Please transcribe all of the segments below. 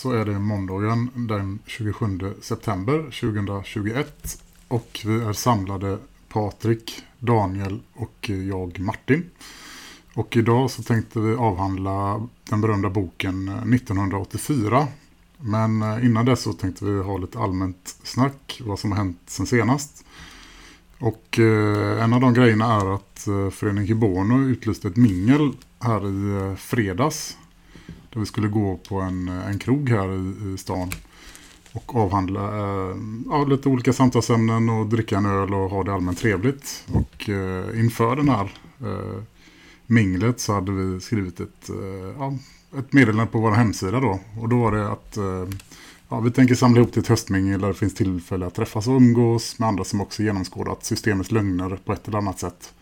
Så är det måndagen den 27 september 2021 och vi är samlade Patrik, Daniel och jag Martin. Och idag så tänkte vi avhandla den berömda boken 1984. Men eh, innan dess så tänkte vi ha lite allmänt snack vad som har hänt sen senast. Och eh, en av de grejerna är att eh, Föreningen Kibono utlyste ett mingel här i fredags där vi skulle gå på en, en krog här i, i stan och avhandla eh, ja, lite olika samtalsämnen och dricka en öl och ha det allmänt trevligt. Och eh, inför den här eh, minglet så hade vi skrivit ett, eh, ja, ett meddelande på vår hemsida då. Och då var det att eh, ja, vi tänker samla ihop till ett höstmingel där det finns tillfälle att träffas och umgås med andra som också genomskådat systemets lögner på ett eller annat sätt.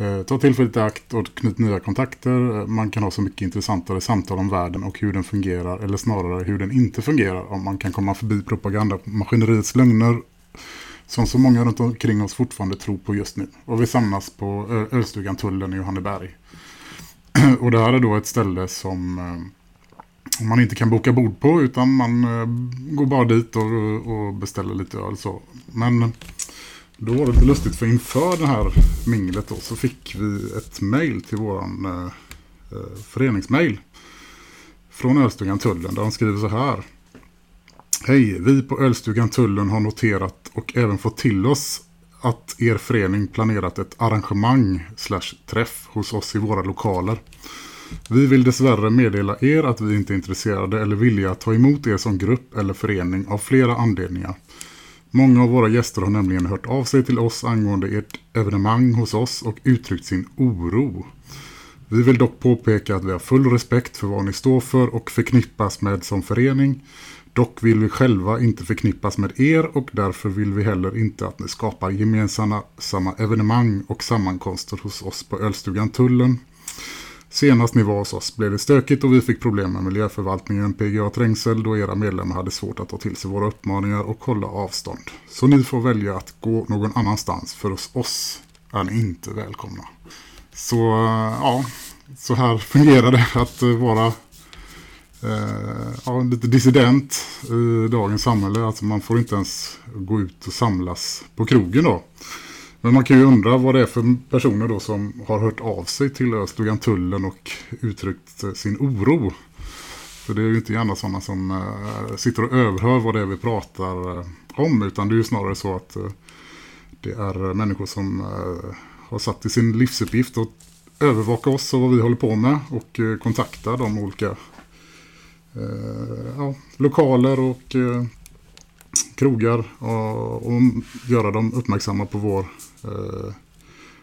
Eh, ta tillfället i akt och knyt nya kontakter. Eh, man kan ha så mycket intressantare samtal om världen och hur den fungerar eller snarare hur den inte fungerar. Om man kan komma förbi propagandamaskineriets lögner som så många runt omkring oss fortfarande tror på just nu. Och vi samlas på eh, ölstugan Tullen i Johanneberg. och det här är då ett ställe som man inte kan boka bord på utan man går bara dit och, och beställer lite öl så. Men då var det lite lustigt för inför det här minglet då så fick vi ett mail till våran eh, eh föreningsmail från Ölstugan Tullen där de skriver så här. Hej, vi på Ölstugan Tullen har noterat och även fått till oss att er förening planerat ett arrangemang slash träff hos oss i våra lokaler. Vi vill dessvärre meddela er att vi inte är intresserade eller villiga att ta emot er som grupp eller förening av flera anledningar. Många av våra gäster har nämligen hört av sig till oss angående ert evenemang hos oss och uttryckt sin oro. Vi vill dock påpeka att vi har full respekt för vad ni står för och förknippas med som förening. Dock vill vi själva inte förknippas med er och därför vill vi heller inte att ni skapar gemensamma samma evenemang och sammankomster hos oss på Ölstugan Tullen. Senast ni var hos oss blev det stökigt och vi fick problem med miljöförvaltningen PGA Trängsel då era medlemmar hade svårt att ta till sig våra uppmaningar och hålla avstånd. Så ni får välja att gå någon annanstans för hos oss är ni inte välkomna. Så eh, ja, så här fungerar det att eh, vara eh, ja, lite dissident i dagens samhälle. Alltså man får inte ens gå ut och samlas på krogen då. Men man kan ju undra vad det är för personer då som har hört av sig till Östugan Tullen och uttryckt eh, sin oro. För det är ju inte gärna sådana som eh, sitter och överhör vad det är vi pratar eh, om. Utan det är ju snarare så att det är människor som har satt i sin livsuppgift att övervaka oss och vad vi håller på med. Och kontakta de olika ja, lokaler och krogar och, och göra dem uppmärksamma på vår, eh,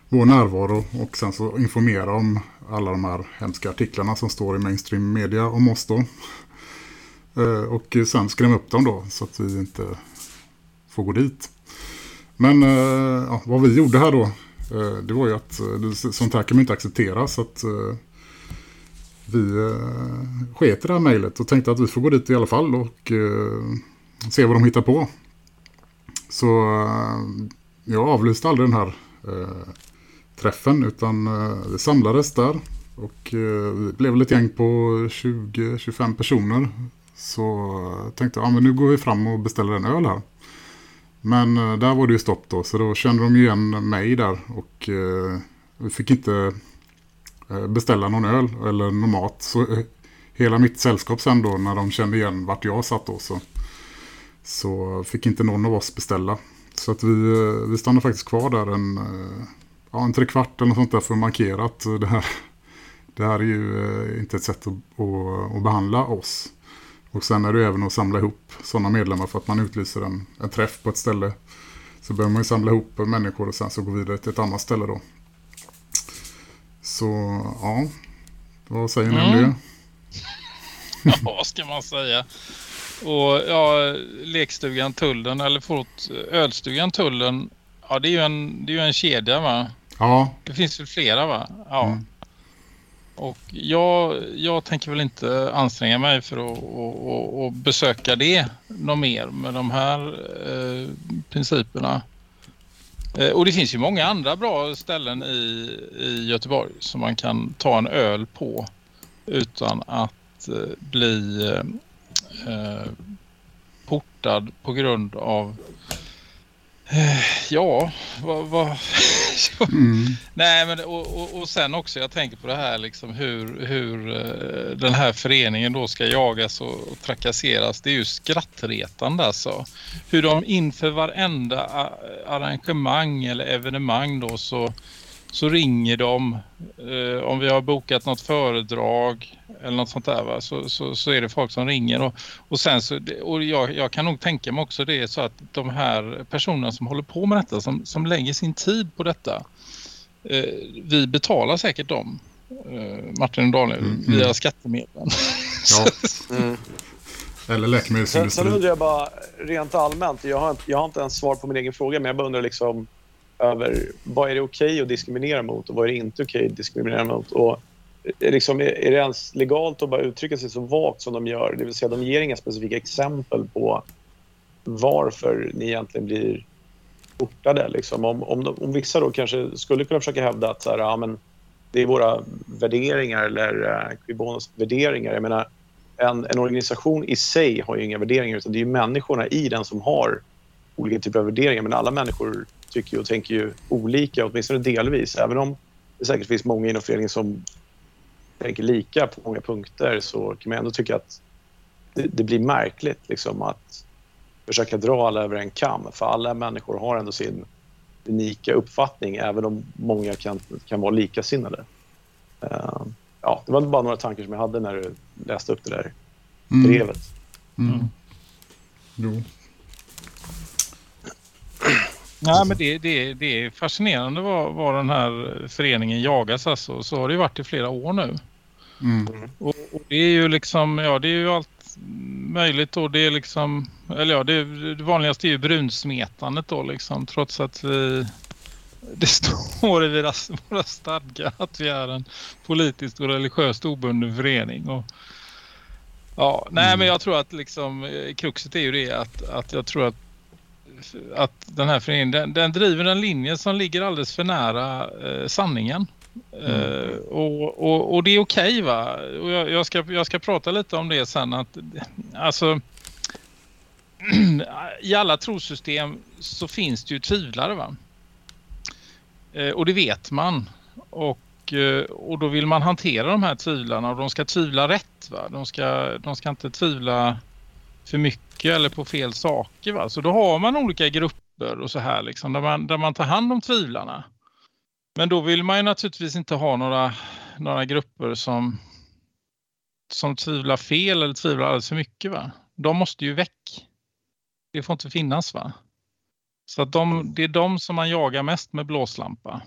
vår närvaro och sen så informera om alla de här hemska artiklarna som står i mainstream media om oss då. Eh, och sen skrämma upp dem då så att vi inte får gå dit. Men eh, ja, vad vi gjorde här då, eh, det var ju att eh, sånt här kan man inte acceptera så att eh, vi eh, sket i det här mejlet och tänkte att vi får gå dit i alla fall och eh, se vad de hittar på. Så eh, jag avlyste aldrig den här eh, träffen utan eh, det samlades där och eh, vi blev ett gäng på 20-25 personer. Så jag tänkte jag, ah, men nu går vi fram och beställer en öl här. Men eh, där var det ju stopp då så då kände de ju igen mig där och eh, vi fick inte eh, beställa någon öl eller någon mat. Så eh, hela mitt sällskap sen då när de kände igen vart jag satt då så så fick inte någon av oss beställa. Så att vi, eh, vi stannade faktiskt kvar där en, eh, ja, en trekvart eller något sånt där för att markera att det här, det här är ju eh, inte ett sätt att, att, att behandla oss. Och sen är det även att samla ihop sådana medlemmar för att man utlyser en, en träff på ett ställe. Så behöver man ju samla ihop människor och sen så gå vidare till ett annat ställe då. Så ja, vad säger ni om Mm. det? Ja, vad ska man säga? Och ja, lekstugan Tullen eller förlåt, ölstugan Tullen. Ja, det är ju en, det är ju en kedja va? Ja, Det finns ju flera va? Ja. Mm. Och jag, jag tänker väl inte anstränga mig för att, att, att, att besöka det något mer med de här eh, principerna. Eh, och det finns ju många andra bra ställen i, i Göteborg som man kan ta en öl på utan att eh, bli eh, eh, portad på grund av eh, ja, vad, vad mm. Nej, men och, och, och sen också, jag tänker på det här liksom hur, hur eh, den här föreningen då ska jagas och, och trakasseras. Det är ju skrattretande alltså. Hur de inför varenda a- arrangemang eller evenemang då så, så ringer de eh, om vi har bokat något föredrag eller något sånt där va? Så, så, så är det folk som ringer och, och sen så, och jag, jag kan nog tänka mig också det är så att de här personerna som håller på med detta, som, som lägger sin tid på detta Eh, vi betalar säkert dem, eh, Martin och Daniel, Mm, via mm. skattemedlen. ja. Mm. eller Sen, sen läkemedelsindustrin. undrar jag bara rent allmänt, jag har, inte- jag har inte ens svar på min egen fråga, men jag bara undrar liksom över vad är det okej att diskriminera mot och vad är det inte okej att diskriminera mot? Och Eh, liksom, är, det ens legalt att bara uttrycka sig så vagt som de gör? Det vill säga, de ger inga specifika exempel på varför ni egentligen blir portade. Liksom. Om, om, de, om vissa då kanske skulle kunna försöka hävda att så här, ja, men det är våra värderingar eller eh, Quibonos värderingar. Jag menar, en, en organisation i sig har ju inga värderingar utan det är ju människorna i den som har olika typer av värderingar. Men alla människor tycker ju och tänker ju olika, åtminstone delvis. Även om det säkert finns många inom föreningen som tänker lika på många punkter så kan man ändå tycka att det, det blir märkligt liksom, att försöka dra alla över en kam. För alla människor har ändå sin unika uppfattning även om många kan, kan vara likasinnade. Uh, ja, det var bara några tankar som jag hade när du läste upp det där Mm. brevet. Mm. Jo. Nej, men det, det, det är fascinerande vad, vad den här föreningen jagas alltså. Så har det ju varit i flera år nu. Mm. Och, och det är ju liksom, ja det är ju allt möjligt då. Det är liksom, eller ja det, det vanligaste är ju brunsmetandet då liksom. Trots att vi, det står i våra, våra stadgar att vi är en politiskt och religiöst obunden förening. Och, ja, nej Mm. men jag tror att liksom eh, kruxet är ju det att, att jag tror att att den här föreningen den, den driver en linje som ligger alldeles för nära eh, sanningen. Eh, och, och, och det är okej va? Och jag, jag, ska, jag ska prata lite om det sen att alltså i alla trosystem så finns det ju tvivlare va? Eh, och det vet man. Och, eh, och då vill man hantera de här tvivlarna och de ska tvivla rätt va? De ska, de ska inte tvivla för mycket eller på fel saker va? Så då har man olika grupper och så här liksom där man, där man tar hand om tvivlarna. Men då vill man ju naturligtvis inte ha några, några grupper som, som tvivlar fel eller tvivlar alldeles för mycket. Va? De måste ju väck. Det får inte finnas. va? Så att de, det är de som man jagar mest med blåslampa.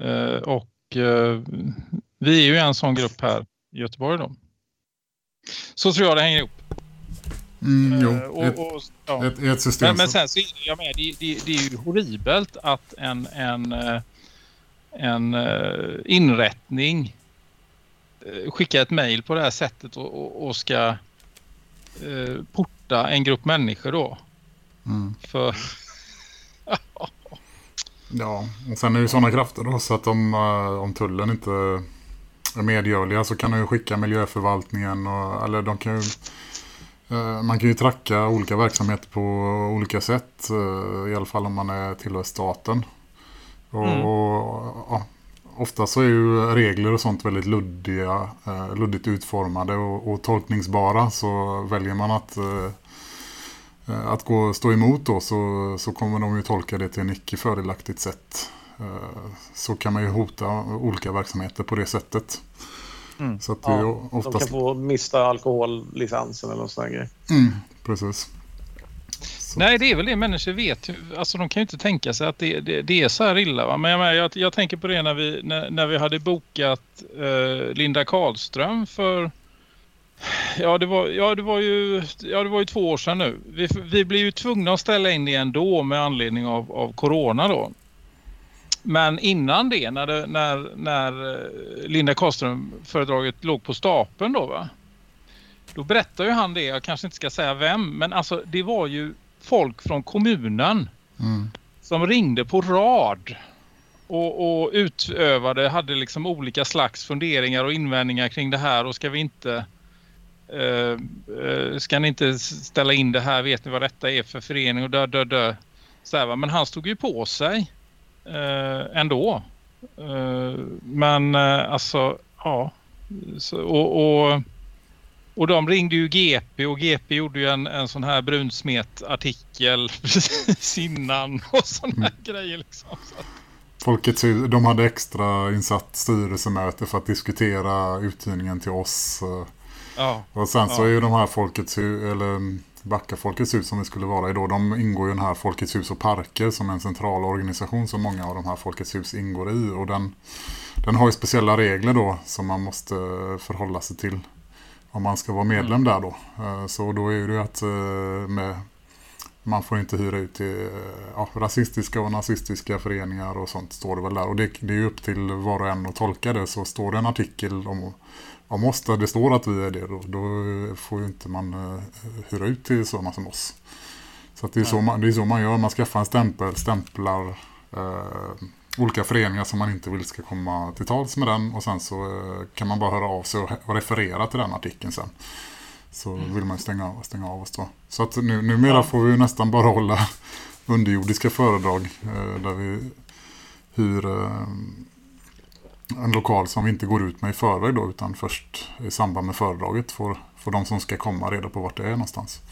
Eh, och eh, vi är ju en sån grupp här i Göteborg då. Så tror jag det hänger ihop. Mm, jo, Eh, och, ett, och, ja. ett, ett system. Men, men sen så är jag med, det, det, det är ju horribelt att en, en, eh, en eh, inrättning skickar ett mejl på det här sättet och, och, och ska porta en grupp människor då. Mm. För, Ja, och sen är det ju sådana krafter då så att om, om tullen inte medgörliga så kan de ju skicka miljöförvaltningen och, eller de kan ju eh, man kan ju tracka olika verksamheter på olika sätt eh, i alla fall om man är tillhör staten. Och, Mm. och ja, ofta så är ju regler och sånt väldigt luddiga, eh, luddigt utformade och, och tolkningsbara så väljer man att att gå stå emot då så, så kommer de ju tolka det till en icke fördelaktigt sätt. Eh, Så kan man ju hota olika verksamheter på det sättet. Mm. Så att det Ja, ju De oftast... kan få mista alkohollicensen eller någon sån här grej. Mm, precis. Så, Nej, det är väl det människor vet. ju. Alltså de kan ju inte tänka sig att det, det, det är så här illa. Va? Men jag, jag, jag tänker på det när vi, när, när vi hade bokat eh, Linda Karlström för... Ja det, var, ja, det var ju, ja, det var ju två år sedan nu. Vi, vi blev ju tvungna att ställa in det ändå med anledning av, av corona då. Men innan det, när, det, när, när eh, Linda Karlström-föredraget låg på stapeln då va? Då berättar ju han det, jag kanske inte ska säga vem, men alltså det var ju folk från kommunen mm, som ringde på rad och, och utövade, hade liksom olika slags funderingar och invändningar kring det här och ska vi inte eh, ska ni inte ställa in det här, vet ni vad detta är för förening och dö, dö, dö. Så här, va? Men han stod ju på sig eh, ändå. Eh, men eh, alltså, ja. Så, och, och och de ringde ju GP och GP gjorde ju en, en sån här brunsmet-artikel precis innan och såna här grejer liksom. Så att, Folkets hus, de hade extra insatt styrelsemöte för att diskutera uthyrningen till oss. eh, ja, Och sen så Ja. är ju de här Folkets hus, eller mm, Backa Folkets hus som det skulle vara idag, de ingår ju i den här Folkets hus och parker som en central organisation som många av de här Folkets hus ingår i. Och den, den har ju speciella regler då som man måste förhålla sig till om man ska vara medlem där då. Eh, Så då är det ju att eh, med, man får inte hyra ut till eh, ja, rasistiska och nazistiska föreningar och sånt står det väl där. Och det, det är ju upp till var och en att tolka det. Så står det en artikel om, oss där det står att vi är det, då, då får ju inte man eh, hyra ut till sådana som oss. Så det, är så man, det är så man gör, man skaffar en stämpel, stämplar eh, olika föreningar som man inte vill ska komma till tals med den och sen så eh, kan man bara höra av sig och, och referera till den artikeln sen. Så vill man stänga stänga av oss då. Så att nu, numera Ja. får vi ju nästan bara hålla underjordiska föredrag där vi hyr en lokal som vi inte går ut med i förväg då utan först i samband med föredraget får, får de som ska komma reda på vart det är någonstans.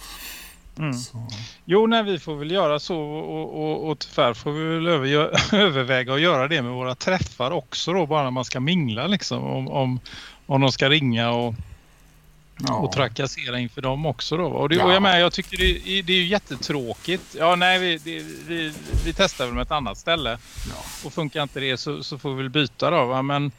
mm. Jo, nej, vi får väl göra så och, och, och tyvärr får vi väl över, överväga att göra det med våra träffar också då, bara när man ska mingla liksom. Om, om, om de ska ringa och, ja. och trakassera inför dem också då. Och, det, Ja. och jag med, jag tycker det, det är ju jättetråkigt. Ja, nej, vi, det, vi, vi testar väl med ett annat ställe. Ja. Och funkar inte det så, så får vi väl byta då. Va? Men,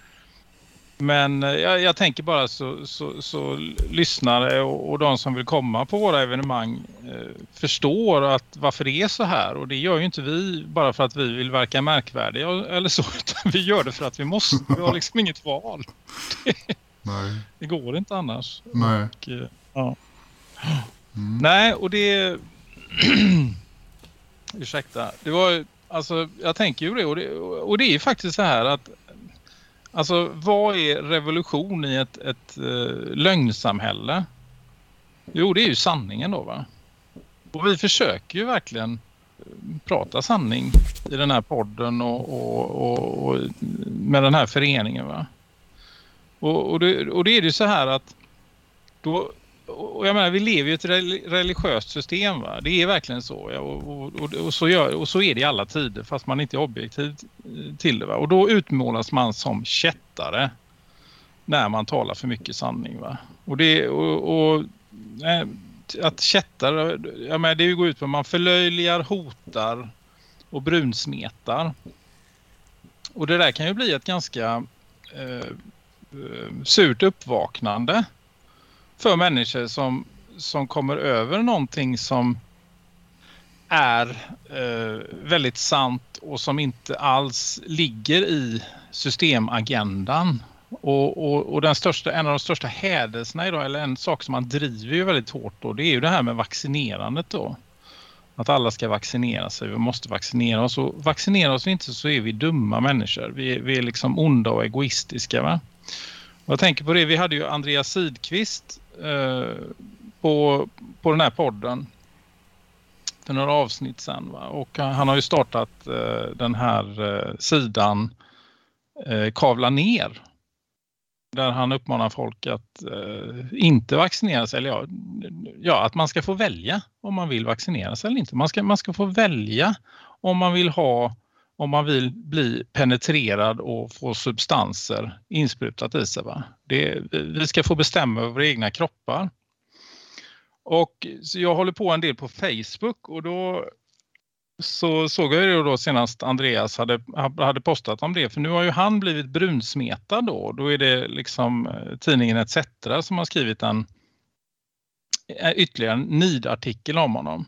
men eh, jag, jag tänker bara så, så, så lyssnare och, och de som vill komma på våra evenemang eh, förstår att varför det är så här. Och det gör ju inte vi bara för att vi vill verka märkvärdiga eller så. Utan vi gör det för att vi måste. Vi har liksom inget val. Nej, Det går inte annars. nej. Och, eh, ja. Mm. Nej, och det... Ursäkta. Det var alltså, jag tänker ju det och, det och det är faktiskt så här att alltså vad är revolution i ett, ett uh, lögnsamhälle? Jo, det är ju sanningen då va? Och vi försöker ju verkligen eh, prata sanning i den här podden och, och, och, och med den här föreningen va? Och, och, det, och det är ju så här att då, och jag menar, vi lever ju i ett religiöst system. Va? Det är verkligen så. Ja? Och, och, och, och, så gör, och så är det i alla tider fast man inte är objektiv till det. Va? Och då utmålas man som kättare när man talar för mycket sanning. Va? Och det och, och nej, att kättare, jag menar, det går ut på att man förlöjligar, hotar och brunsmetar. Och det där kan ju bli ett ganska eh, Eh, surt uppvaknande för människor som, som kommer över någonting som är eh, väldigt sant och som inte alls ligger i systemagendan. Och, och, och den största, en av de största hädelserna idag, eller en sak som man driver ju väldigt hårt då, det är ju det här med vaccinerandet då. Att alla ska vaccinera sig, vi måste vaccinera oss. Och vaccinera oss vi inte så är vi dumma människor. Vi, är- vi är liksom onda och egoistiska va. Jag tänker på det, vi hade ju Andreas Sidqvist eh, på, på den här podden för några avsnitt sedan. Va? Och han har ju startat eh, den här eh, sidan eh, Kavla ner. Där han uppmanar folk att eh, inte vaccinera sig. Eller ja, ja, att man ska få välja om man vill vaccinera sig eller inte. Man ska, man ska få välja om man vill ha om man vill bli penetrerad och få substanser insprutat i sig. Va? Det, vi ska få bestämma över våra egna kroppar. Och så jag håller på en del på Facebook och då så såg jag ju då senast Andreas hade, hade postat om det. För nu har ju han blivit brunsmetad då. Då är det liksom eh, tidningen ETC som har skrivit en eh, ytterligare en nidartikel om honom.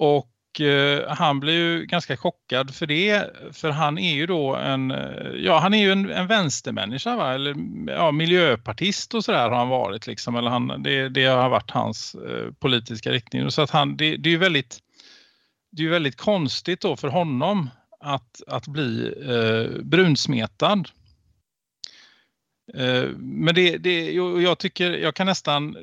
Och eh, han blir ju ganska chockad för det. För han är ju då en, eh, ja han är ju en, en vänstermänniska va? Eller ja, miljöpartist och sådär har han varit liksom. Eller han, det, det har varit hans eh, politiska riktning. Så att han, det, det är ju väldigt det är väldigt konstigt då för honom att, att bli eh, brunsmetad. Eh, men det, det, jag, tycker, jag kan nästan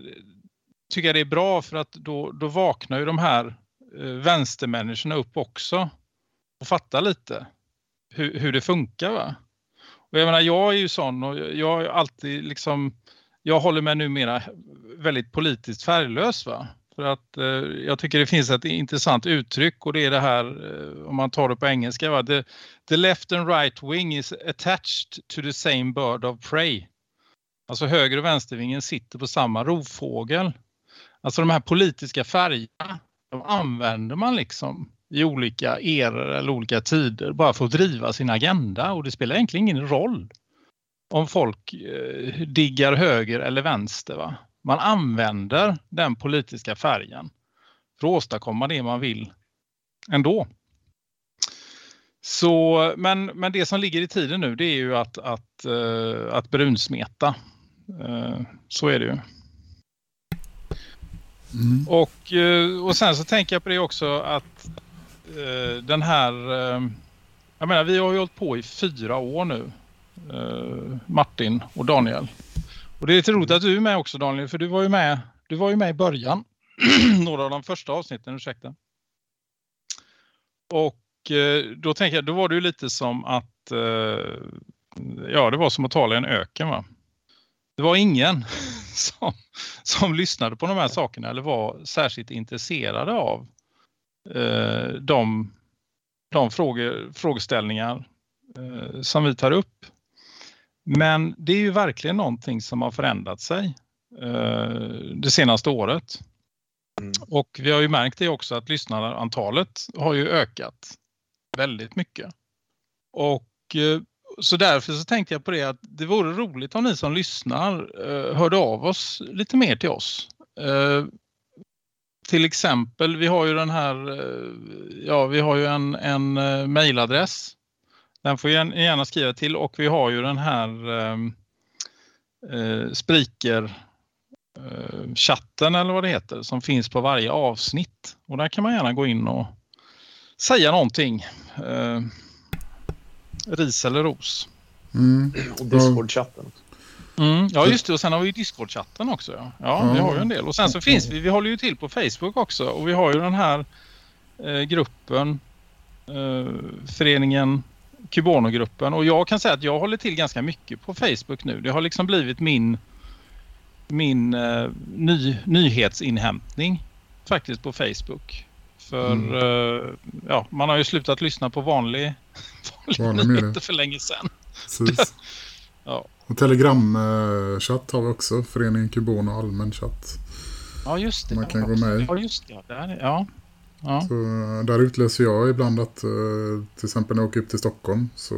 tycka det är bra för att då, då vaknar ju de här Eh, vänstermänniskorna upp också och fatta lite hur, hur det funkar. Va? Och jag menar, jag är ju sån och jag är alltid liksom, jag håller mig numera väldigt politiskt färglös va. För att eh, jag tycker det finns ett intressant uttryck och det är det här, eh, om man tar det på engelska, va? The, the left and right wing is attached to the same bird of prey. Alltså höger och vänstervingen sitter på samma rovfågel. Alltså de här politiska färgerna, de använder man liksom i olika eror eller olika tider bara för att driva sin agenda och det spelar egentligen ingen roll om folk eh, diggar höger eller vänster. Va? Man använder den politiska färgen för att åstadkomma det man vill ändå. Så, men, men det som ligger i tiden nu det är ju att, att, eh, att brunsmeta. Eh, så är det ju. Mm. Och, uh, och sen så tänker jag på det också att den här... jag menar vi har ju hållit på i fyra år nu. Martin och Daniel. Och det är lite roligt att du är med också Daniel, för du var ju med, du var ju med i början. Några av de första avsnitten, ursäkta. Och eh, då tänker jag, då var det ju lite som att, eh, ja det var som att tala i en öken va. Det var ingen som, som lyssnade på de här sakerna eller var särskilt intresserade av eh, de, de frågor, frågeställningar som vi tar upp. Men det är ju verkligen någonting som har förändrat sig eh, det senaste året. Mm. Och vi har ju märkt det också att lyssnarantalet har ju ökat väldigt mycket. Och eh, så därför så tänkte jag på det att det vore roligt om ni som lyssnar eh, hörde av oss lite mer till oss. Eh, till exempel, vi har ju den här, eh, ja vi har ju en, en eh, mejladress den får ni gärna skriva till och vi har ju den här ehm, eh, spriker eh, chatten eller vad det heter som finns på varje avsnitt. Och där kan man gärna gå in och säga någonting. Eh, Eh, ris eller ros. Mm. Och Discord-chatten. Mm, ja just det och sen har vi ju Discord-chatten också. Ja. ja mm. vi har ju en del. Och sen så finns vi, vi håller ju till på Facebook också och vi har ju den här eh, gruppen eh, föreningen Cubono-gruppen och jag kan säga att jag håller till ganska mycket på Facebook nu. Det har liksom blivit min min uh, ny, nyhetsinhämtning faktiskt på Facebook. För mm. uh, ja, man har ju slutat lyssna på vanlig, vanlig nyheter för länge sedan. ja. Och Telegram-chatt har vi också, Föreningen Cubono allmän chatt. Ja just det. Man kan gå med i. Ja just det, där, ja. Ja. Så där utläser jag ibland att eh, till exempel när jag åker upp till Stockholm så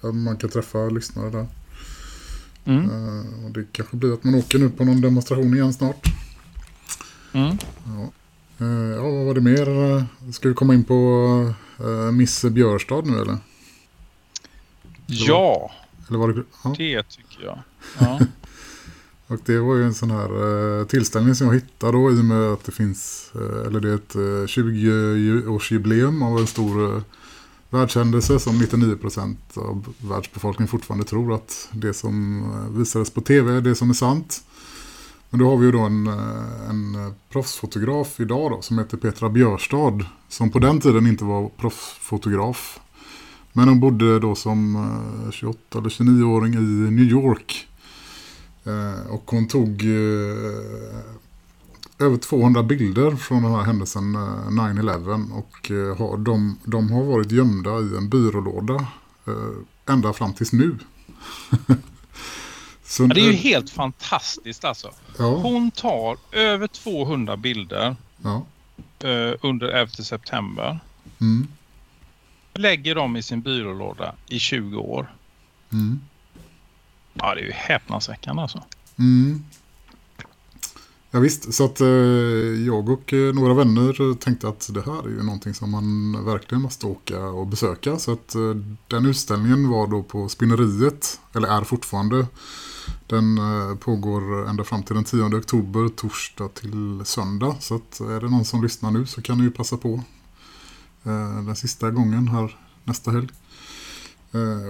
man kan träffa lyssnare där. Mm. Och det kanske blir att man åker nu på någon demonstration igen snart. Mm. Ja. Uh, ja, vad var det mer? Ska vi komma in på uh, Miss Björstad nu eller? Ja, eller var det, ja. det tycker jag. Ja. Och det var ju en sån här eh, tillställning som jag hittade då i och med att det finns, eh, eller det är ett eh, 20-årsjubileum av en stor eh, världshändelse som 99% av världsbefolkningen fortfarande tror att det som eh, visades på tv är det som är sant. Men då har vi ju då en, eh, en eh, proffsfotograf idag då, som heter Petra Björstad som på den tiden inte var proffsfotograf. Men hon bodde då som eh, 28 eller 29-åring i New York- och hon tog över 200 bilder från den här händelsen 9-11 och har, de, de har varit gömda i en byrålåda ända fram tills nu. Så, det är ju helt fantastiskt alltså. ja, Hon tar över 200 bilder ja, eh, under 11 september. mm, Lägger dem i sin byrålåda i 20 år. mm, Ja, det är ju häpnadsväckande alltså. mm. Ja visst, så att eh, jag och eh, några vänner tänkte att det här är ju någonting som man verkligen måste åka och besöka. Så att eh, den utställningen var då på Spinneriet, eller är fortfarande. Den pågår ända fram till den 10 oktober, torsdag till söndag. Så att är det någon som lyssnar nu så kan ni ju passa på den sista gången här nästa helg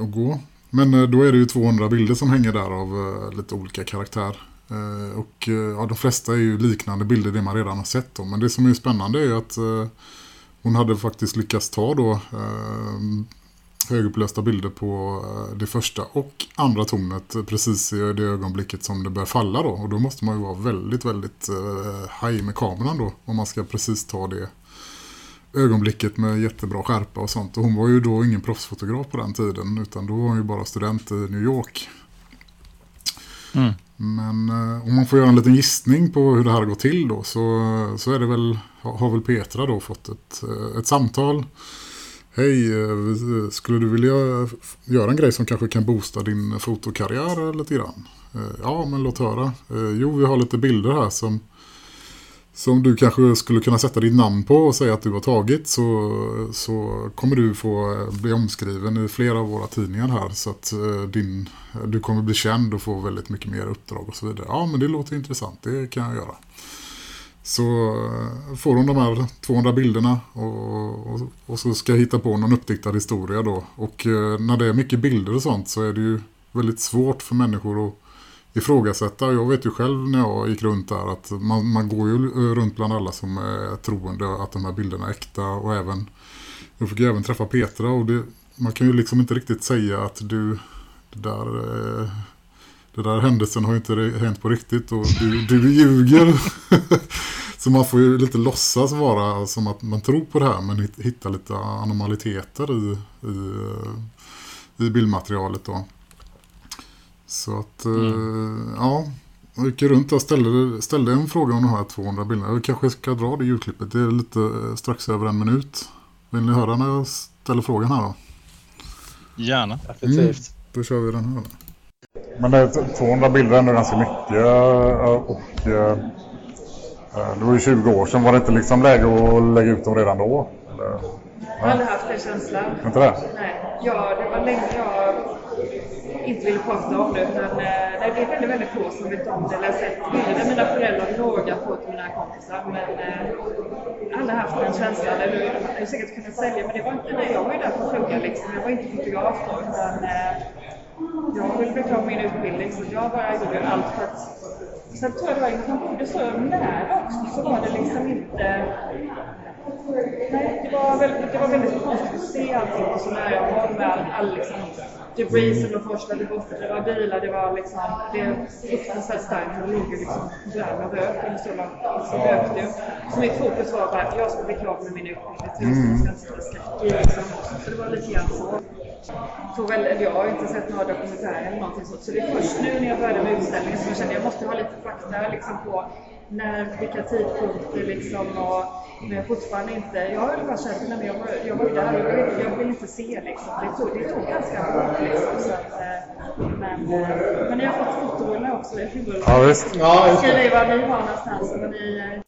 och gå. Men då är det ju 200 bilder som hänger där av lite olika karaktär. Eh, och eh, ja, de flesta är ju liknande bilder det man redan har sett då. Men det som är spännande är att eh, hon hade faktiskt lyckats ta då högupplösta bilder på det första och andra tornet precis i det ögonblicket som det börjar falla då. Och då måste man ju vara väldigt, väldigt high med kameran då om man ska precis ta det ögonblicket med jättebra skärpa och sånt. Och hon var ju då ingen proffsfotograf på den tiden utan då var hon ju bara student i New York. Mm. Men eh, om man får göra en liten gissning på hur det här går till då så, så är det väl, har väl Petra då fått ett, eh, ett samtal. Hej, eh, skulle du vilja göra en grej som kanske kan boosta din fotokarriär lite grann? Eh, ja, men låt höra. Jo, vi har lite bilder här som, som du kanske skulle kunna sätta ditt namn på och säga att du har tagit så, så kommer du få eh, bli omskriven i flera av våra tidningar här så att eh, din, eh, du kommer bli känd och få väldigt mycket mer uppdrag och så vidare. Ja, men det låter intressant, det kan jag göra. Så får hon de här 200 bilderna och, och, och så ska jag hitta på någon uppdiktad historia då. Och när det är mycket bilder och sånt så är det ju väldigt svårt för människor att ifrågasätta. Jag vet ju själv när jag gick runt där att man, man går ju runt bland alla som är troende att de här bilderna är äkta och även jag fick ju även träffa Petra och det, man kan ju liksom inte riktigt säga att du det där eh, det där händelsen har ju inte hänt på riktigt och du, du ljuger. så man får ju lite låtsas vara som att man tror på det här men hitta lite anomaliteter i, i, eh, i bildmaterialet då. Så att, eh, ja, jag gick runt och ställde, ställde en fråga om de här 200 bilderna. Jag kanske ska dra det ljudklippet, det är lite eh, strax över en minut. Vill ni höra när jag ställer frågan här då? Gärna. Definitivt. Då kör vi den här. Men det är 200 bilder är ändå ganska mycket eh, och det var ju 20 år sedan. Var det inte liksom läge att lägga ut dem redan då? Eller? Jag har aldrig haft den känslan. Inte det? Nej. Ja, det var länge jag inte ville prata om det. Men eh, nej, det är väldigt, väldigt få som vet om det eller sett bilder. Mina föräldrar, några få till mina kompisar. Men eh, jag aldrig haft den känslan. Eller jag hade säkert kunnat sälja, men det var inte det. Jag var där på plugga liksom. Jag var inte fotograf då. Utan, eh, jag ville bli klar med min utbildning så jag bara gjorde allt för att Sen tror jag det var man bodde så nära också så var det liksom inte Nej, det var väldigt, det var väldigt konstigt att se allting på så nära håll med all, liksom, debris som de forslade bort. Det var bilar, det var liksom, det är fruktansvärt starkt. Det låg liksom brann och rök under så lång. Så rökte ju. Så mitt fokus var bara att jag ska bli klar med min utbildning. till Mm. svenska skräck i, liksom. Så det var lite grann så. Tror väl, eller jag har inte sett några dokumentärer eller någonting sånt. Så det är först nu när jag började med utställningen som jag kände att jag måste ha lite fakta liksom på när, vilka tidpunkter liksom och men fortfarande inte. Jag har bara känt att jag var, jag var där, jag vill, jag vill inte se liksom. Det tog, det tog ganska hårt liksom. Så att, eh, men, eh, men ni har fått fotorullar också, det är kul. Ja visst. Skriva i var ni var någonstans. Var ni, eh,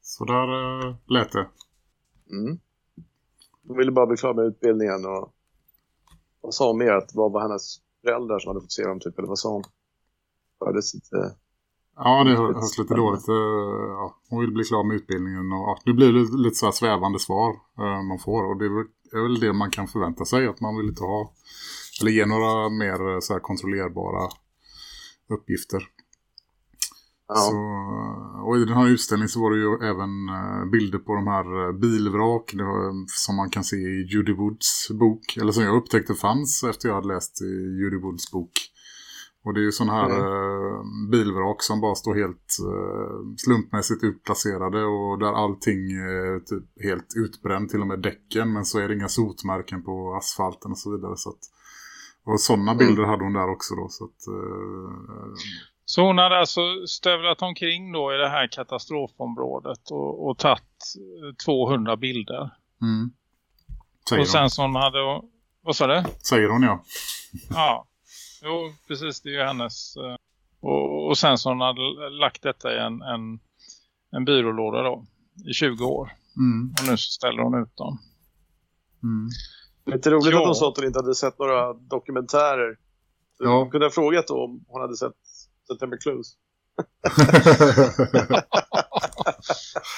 Så där äh, lät det. Mm. Hon ville bara bli klar med utbildningen och vad sa hon mer? Att vad var hennes föräldrar som hade fått se dem typ? Eller vad sa hon? Hördes inte... Ja, det hör- hörs lite dåligt. eh, Ja, hon vill bli klar med utbildningen. Och, ja, det blir lite, lite så svävande svar eh, man får. Och det är väl, det man kan förvänta sig. Att man vill inte ha eller ge några mer eh, så kontrollerbara uppgifter. Ja. Så, och i den här utställningen så var det ju även bilder på de här bilvrak som man kan se i Judy Woods bok. Eller som jag upptäckte fanns efter jag hade läst i Judy Woods bok. Och det är ju sådana här Mm. eh, bilvrak som bara står helt eh, slumpmässigt utplacerade och där allting är typ helt utbränt, till och med däcken. Men så är det inga sotmärken på asfalten och så vidare. Så att, och sådana Mm. bilder hade hon där också då. Så att, eh, Så hon hade alltså stövlat omkring då i det här katastrofområdet och, och tagit eh, 200 bilder. mm. Och sen hon. så hon hade... Vad sa du? säger hon ja. Ja, jo precis det är ju hennes. eh, Och, och sen så hon hade lagt detta i en, en, en byrålåda då i 20 år. Mm. Och nu så ställer hon ut dem. Mm. Lite roligt Ja. att hon sa att hon inte hade sett några dokumentärer. Ja. Hon kunde ha frågat om hon hade sett September Clues.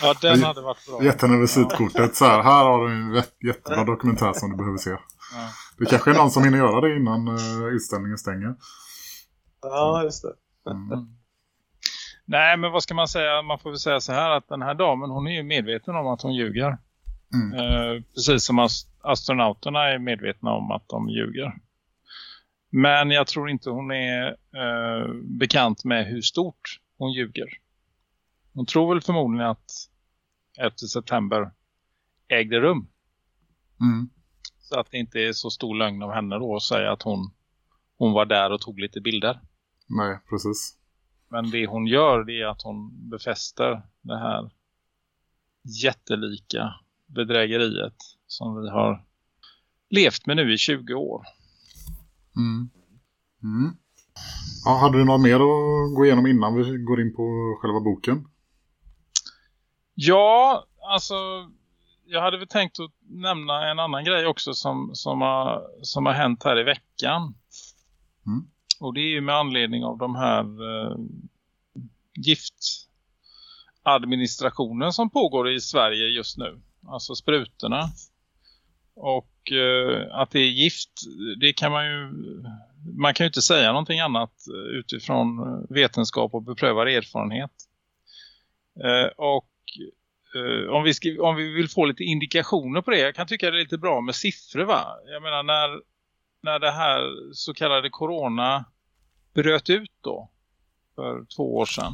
Ja, den hade varit bra. Henne visitkortet. Så här, här har du en jät- jättebra dokumentär som du behöver se. Ja. Det kanske är någon som hinner göra det innan eh, utställningen stänger. Ja, just det. Mm. Nej, men vad ska man säga? Man får väl säga så här att den här damen, hon är ju medveten om att hon ljuger. Mm. Eh, precis som ast- astronauterna är medvetna om att de ljuger. Men jag tror inte hon är eh, bekant med hur stort hon ljuger. Hon tror väl förmodligen att 11 september ägde rum. Mm. Så att det inte är så stor lögn av henne då att säga att hon, hon var där och tog lite bilder. Nej, precis. Men det hon gör det är att hon befäster det här jättelika bedrägeriet som vi har levt med nu i 20 år. Mm. Mm. Ja, hade du något mer att gå igenom innan vi går in på själva boken? Ja, alltså jag hade väl tänkt att nämna en annan grej också som, som, har, som har hänt här i veckan. Mm. Och det är ju med anledning av de här eh, giftadministrationen som pågår i Sverige just nu. Alltså sprutorna. Och eh, att det är gift, det kan man ju man kan ju inte säga någonting annat eh, utifrån eh, vetenskap och beprövad erfarenhet. Eh, och Uh, om, vi skriva, om vi vill få lite indikationer på det, jag kan tycka det är lite bra med siffror va? Jag menar när, när det här så kallade corona bröt ut då för två år sedan.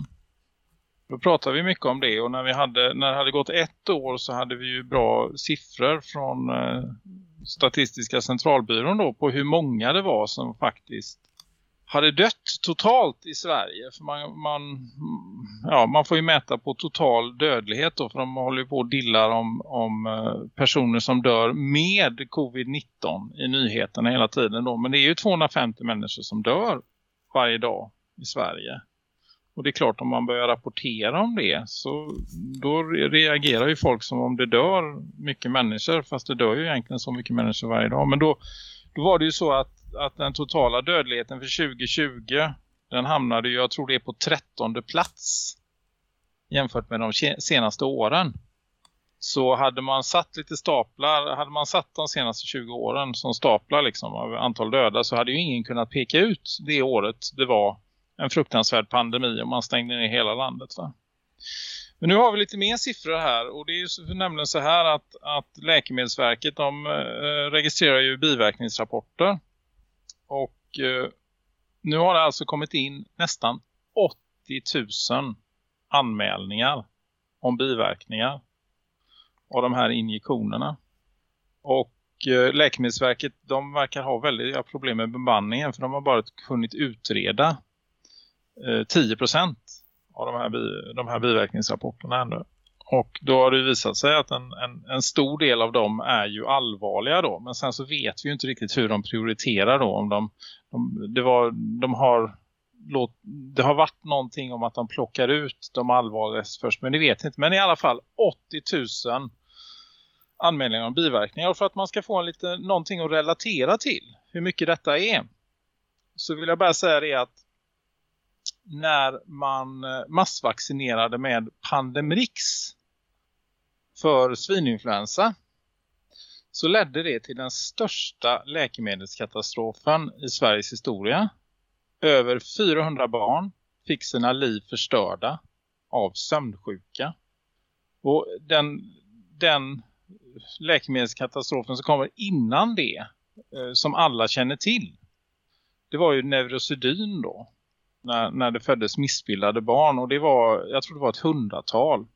Då pratade vi mycket om det och när, vi hade, när det hade gått ett år så hade vi ju bra siffror från eh, Statistiska centralbyrån då på hur många det var som faktiskt hade dött totalt i Sverige. För man, man, ja, man får ju mäta på total dödlighet då för de håller ju på och dillar om, om eh, personer som dör med covid-19 i nyheterna hela tiden då. Men det är ju 250 människor som dör varje dag i Sverige. Och det är klart om man börjar rapportera om det så då reagerar ju folk som om det dör mycket människor fast det dör ju egentligen så mycket människor varje dag. Men då, då var det ju så att, att den totala dödligheten för 2020 den hamnade ju, jag tror det är på 13 plats jämfört med de senaste åren. Så hade man satt lite staplar, hade man satt de senaste 20 åren som staplar liksom av antal döda så hade ju ingen kunnat peka ut det året det var en fruktansvärd pandemi och man stängde ner hela landet va. Men nu har vi lite mer siffror här och det är ju nämligen så här att, att Läkemedelsverket de eh, registrerar ju biverkningsrapporter och eh, nu har det alltså kommit in nästan 80 000 anmälningar om biverkningar av de här injektionerna. Och eh, Läkemedelsverket de verkar ha väldiga problem med bemanningen för de har bara kunnat utreda eh, 10% av de här, bi, de här biverkningsrapporterna ändå. Och då har det visat sig att en, en, en stor del av dem är ju allvarliga då. Men sen så vet vi ju inte riktigt hur de prioriterar då. Om de, de, det, var, de har, låt, det har varit någonting om att de plockar ut de allvarligaste först. Men det vet inte. Men i alla fall 80 000 anmälningar om biverkningar. Och för att man ska få en lite, någonting att relatera till hur mycket detta är. Så vill jag bara säga det att när man eh, massvaccinerade med Pandemrix för svininfluensa så ledde det till den största läkemedelskatastrofen i Sveriges historia. Över 400 barn fick sina liv förstörda av sömnsjuka. Och den, den läkemedelskatastrofen som kommer innan det eh, som alla känner till det var ju neurosedyn då. När, när det föddes missbildade barn. Och det var, jag tror det var ett hundratal.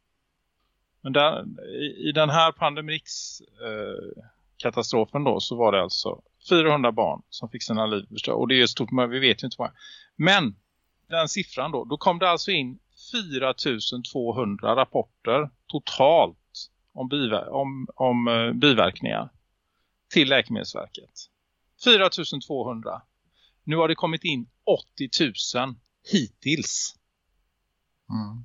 Men där, i, i den här pandemikskatastrofen eh, då så var det alltså 400 barn som fick sina liv förstörda. Och det är ju stort, men vi vet ju inte vad. Men den siffran då, då kom det alltså in 4200 rapporter totalt om, biver om, om eh, biverkningar till Läkemedelsverket. 4200. Nu har det kommit in 000 hittills. Mm.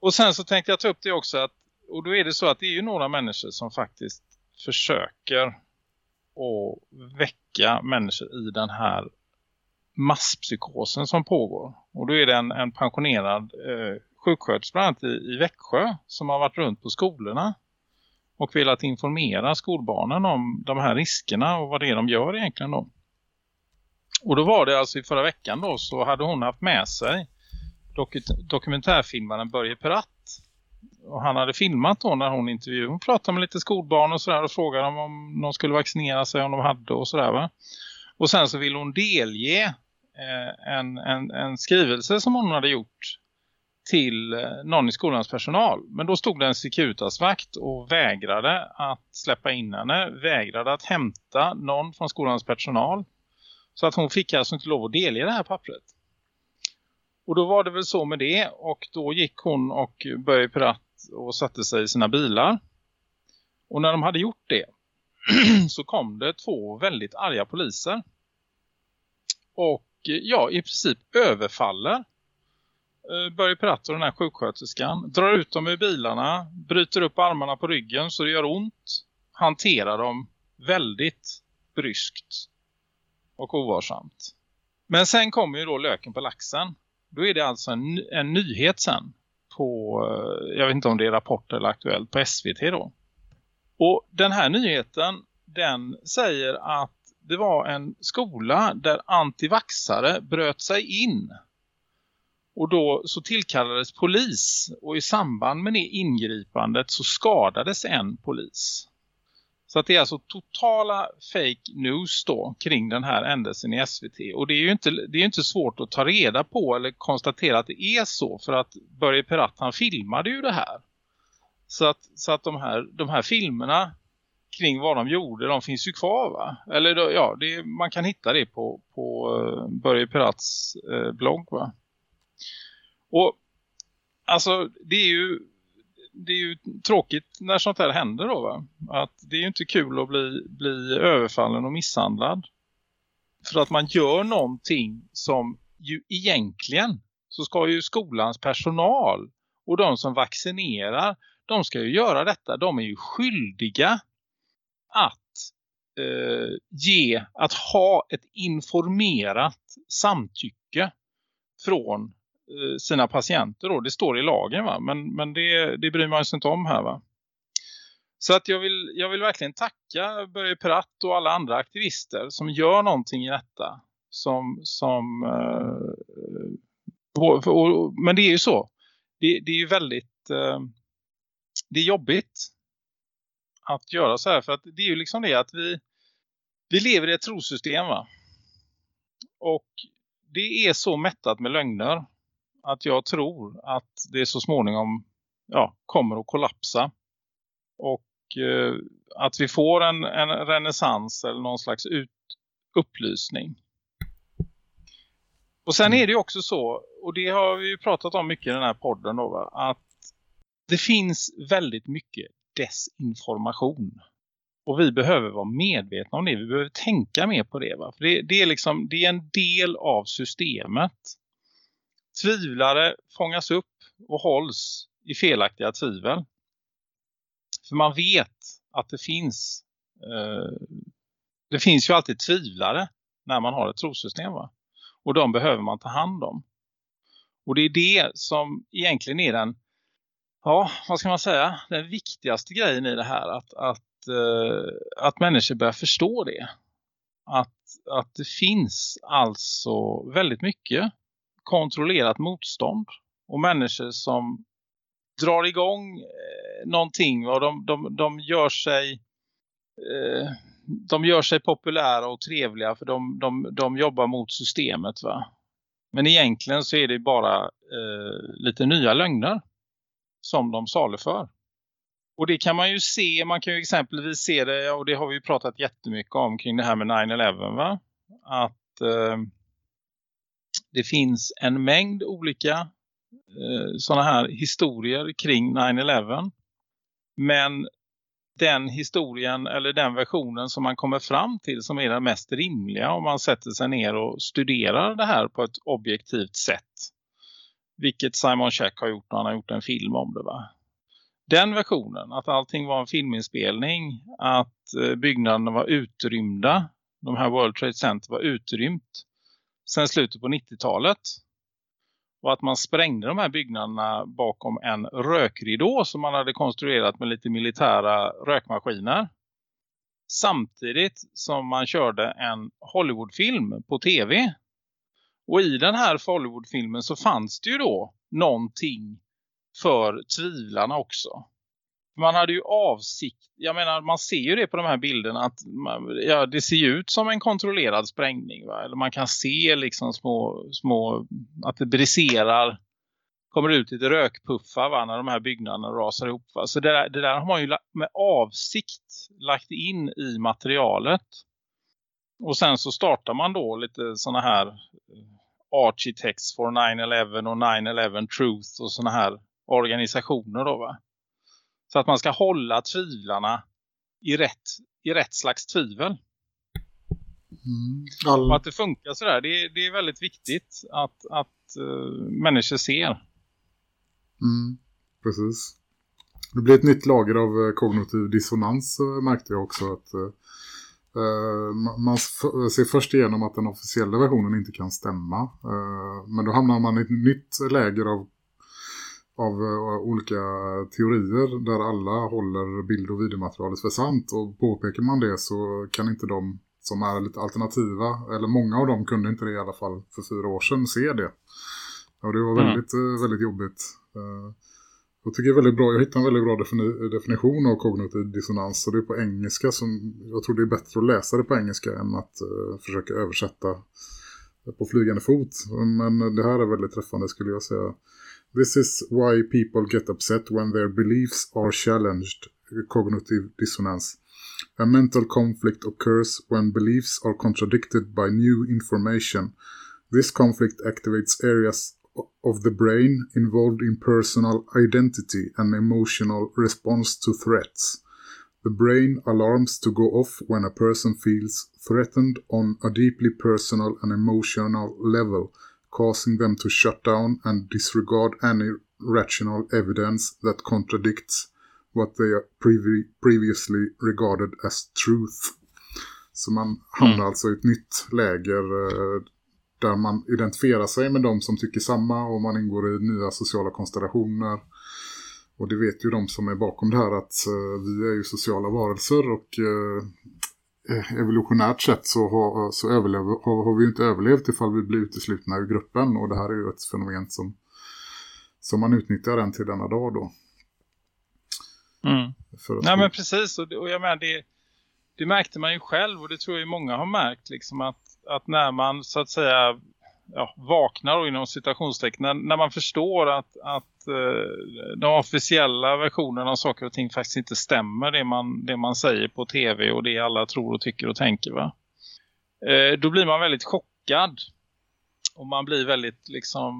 Och sen så tänkte jag ta upp det också att och då är det så att det är ju några människor som faktiskt försöker att väcka människor i den här masspsykosen som pågår. Och då är det en, en pensionerad eh, sjuksköterska bland annat i, i Växjö som har varit runt på skolorna och velat informera skolbarnen om de här riskerna och vad det är de gör egentligen då. Och då var det alltså i förra veckan då så hade hon haft med sig dok dokumentärfilmaren Börje Peratt. Och han hade filmat då när hon intervjuade. Hon pratade med lite skolbarn och sådär och frågade dem om de skulle vaccinera sig om de hade och sådär va. Och sen så ville hon delge eh, en, en, en skrivelse som hon hade gjort till eh, någon i skolans personal. Men då stod det en Securitasvakt och vägrade att släppa in henne. Vägrade att hämta någon från skolans personal. Så att hon fick alltså inte lov att delge det här pappret. Och då var det väl så med det. Och då gick hon och började pratt och satte sig i sina bilar. Och när de hade gjort det så kom det två väldigt arga poliser. Och eh, ja, i princip överfaller eh, Börje Pratt och den här sjuksköterskan. Drar ut dem ur bilarna. Bryter upp armarna på ryggen så det gör ont. Hanterar dem väldigt bryskt. Och ovarsamt. Men sen kommer ju då löken på laxen. Då är det alltså en, en nyhet sen. På, eh, jag vet inte om det är Rapport eller Aktuellt på SVT då. Och den här nyheten den säger att det var en skola där antivaxare bröt sig in och då så tillkallades polis och i samband med det ingripandet så skadades en polis. Så att det är alltså totala fake news då kring den här ändelsen i SVT. Och det är ju inte, det är inte svårt att ta reda på eller konstatera att det är så. För att Börje Peratt han filmade ju det här. Så att, så att de, här, de här filmerna kring vad de gjorde, de finns ju kvar va? Eller då, ja, det, man kan hitta det på, på uh, Börje Peratts uh, blogg va? Och alltså det är ju det är ju tråkigt när sånt här händer då va? Att det är ju inte kul att bli, bli överfallen och misshandlad. För att man gör någonting som ju egentligen så ska ju skolans personal och de som vaccinerar de ska ju göra detta. De är ju skyldiga att eh, ge, att ha ett informerat samtycke från Eh, sina patienter då. Det står i lagen va. Men, men det, det bryr man sig inte om här va. Så att jag vill, jag vill verkligen tacka Börje Pratt och alla andra aktivister som gör någonting i detta. Som, som eh, och, och, men det är ju så. Det, det är ju väldigt eh, det är jobbigt att göra så här. För att det är ju liksom det att vi, vi lever i ett trosystem va. Och det är så mättat med lögner att jag tror att det så småningom ja, kommer att kollapsa. Och eh, att vi får en, en renässans eller någon slags ut, upplysning. Och sen är det också så, och det har vi ju pratat om mycket i den här podden då, va? att det finns väldigt mycket desinformation. Och vi behöver vara medvetna om det. Vi behöver tänka mer på det. Va? För det, det, är liksom, det är en del av systemet tvivlare fångas upp och hålls i felaktiga tvivel. För man vet att det finns eh, det finns ju alltid tvivlare när man har ett trosystem va? Och de behöver man ta hand om. Och det är det som egentligen är den ja, vad ska man säga, den viktigaste grejen i det här att, att, eh, att människor börjar förstå det. Att, att det finns alltså väldigt mycket kontrollerat motstånd och människor som drar igång eh, någonting och de, de, de gör sig eh, de gör sig populära och trevliga för de, de, de jobbar mot systemet va. Men egentligen så är det bara eh, lite nya lögner som de saluför. Och det kan man ju se, man kan ju exempelvis se det, och det har vi ju pratat jättemycket om kring det här med 9-11 va? Att eh, det finns en mängd olika eh, sådana här historier kring 9-11. Men den historien eller den versionen som man kommer fram till som är den mest rimliga om man sätter sig ner och studerar det här på ett objektivt sätt. Vilket Simon Scheck har gjort när han har gjort en film om det va. Den versionen, att allting var en filminspelning, att eh, byggnaderna var utrymda, de här World Trade Center var utrymt sen slutet på 90-talet. Och att man sprängde de här byggnaderna bakom en rökridå som man hade konstruerat med lite militära rökmaskiner. Samtidigt som man körde en Hollywoodfilm på tv. Och i den här Hollywoodfilmen så fanns det ju då någonting för tvivlarna också man hade ju avsikt, jag menar man ser ju det på de här bilderna att man, ja, det ser ut som en kontrollerad sprängning va? eller man kan se liksom små, små att det briserar kommer ut lite rökpuffar va? när de här byggnaderna rasar ihop va? så det där, det där har man ju med avsikt lagt in i materialet och sen så startar man då lite såna här eh, Architects for 9-11 och 9-11 Truth och såna här organisationer då va så att man ska hålla tvivlarna i rätt, i rätt slags tvivel. Mm. All... Och att det funkar sådär. Det, det är väldigt viktigt att, att uh, människor ser. Mm. Precis. Det blir ett nytt lager av eh, kognitiv dissonans eh, märkte jag också att uh, man ser först igenom att den officiella versionen inte kan stämma. Uh, men då hamnar man i ett nytt läger av av uh, olika teorier där alla håller bild- och videomaterialet för sant och påpekar man det så kan inte de som är lite alternativa, eller många av dem kunde inte det i alla fall för fyra år sedan se det. Och det var väldigt, mm. väldigt jobbigt. Uh, jag tycker det är väldigt bra, jag hittade en väldigt bra defini definition av kognitiv dissonans och det är på engelska som jag tror det är bättre att läsa det på engelska än att uh, försöka översätta på flygande fot. Men det här är väldigt träffande skulle jag säga. This is why people get upset when their beliefs are challenged, cognitive dissonance. A mental conflict occurs when beliefs are contradicted by new information. This conflict activates areas of the brain involved in personal identity and emotional response to threats. The brain alarms to go off when a person feels threatened on a deeply personal and emotional level – causing them to shut down and disregard any rational evidence that contradicts what they previ previously regarded as truth. Så man hamnar mm. alltså i ett nytt läger eh, där man identifierar sig med de som tycker samma och man ingår i nya sociala konstellationer. Och det vet ju de som är bakom det här att eh, vi är ju sociala varelser och eh, evolutionärt sett så, har, så har, har vi inte överlevt ifall vi blir uteslutna ur gruppen och det här är ju ett fenomen som, som man utnyttjar än till denna dag då. Mm. Nej men precis och, och jag menar det, det märkte man ju själv och det tror jag många har märkt liksom att, att när man så att säga ja, vaknar inom citationstecken när, när man förstår att, att eh, de officiella versionerna av saker och ting faktiskt inte stämmer det man, det man säger på tv och det alla tror och tycker och tänker va. Eh, då blir man väldigt chockad. Och man blir väldigt liksom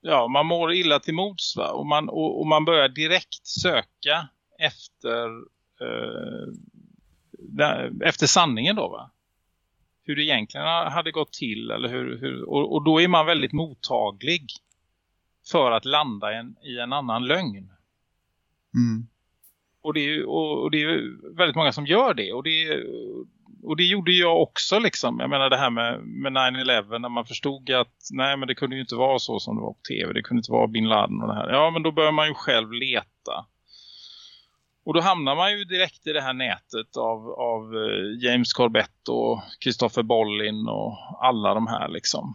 ja man mår illa till mods va? Och man, och, och man börjar direkt söka efter eh, efter sanningen då va? Hur det egentligen hade gått till eller hur, hur och, och, då är man väldigt mottaglig för att landa en, i en annan lögn. Mm. Och, det är, och, och det är väldigt många som gör det och det, och det gjorde jag också liksom. Jag menar det här med, med 9-11 när man förstod att nej men det kunde ju inte vara så som det var på tv. Det kunde inte vara Bin Laden och det här. Ja men då börjar man ju själv leta. Och då hamnar man ju direkt i det här nätet av, av eh, James Corbett och Christopher Bollin och alla de här liksom.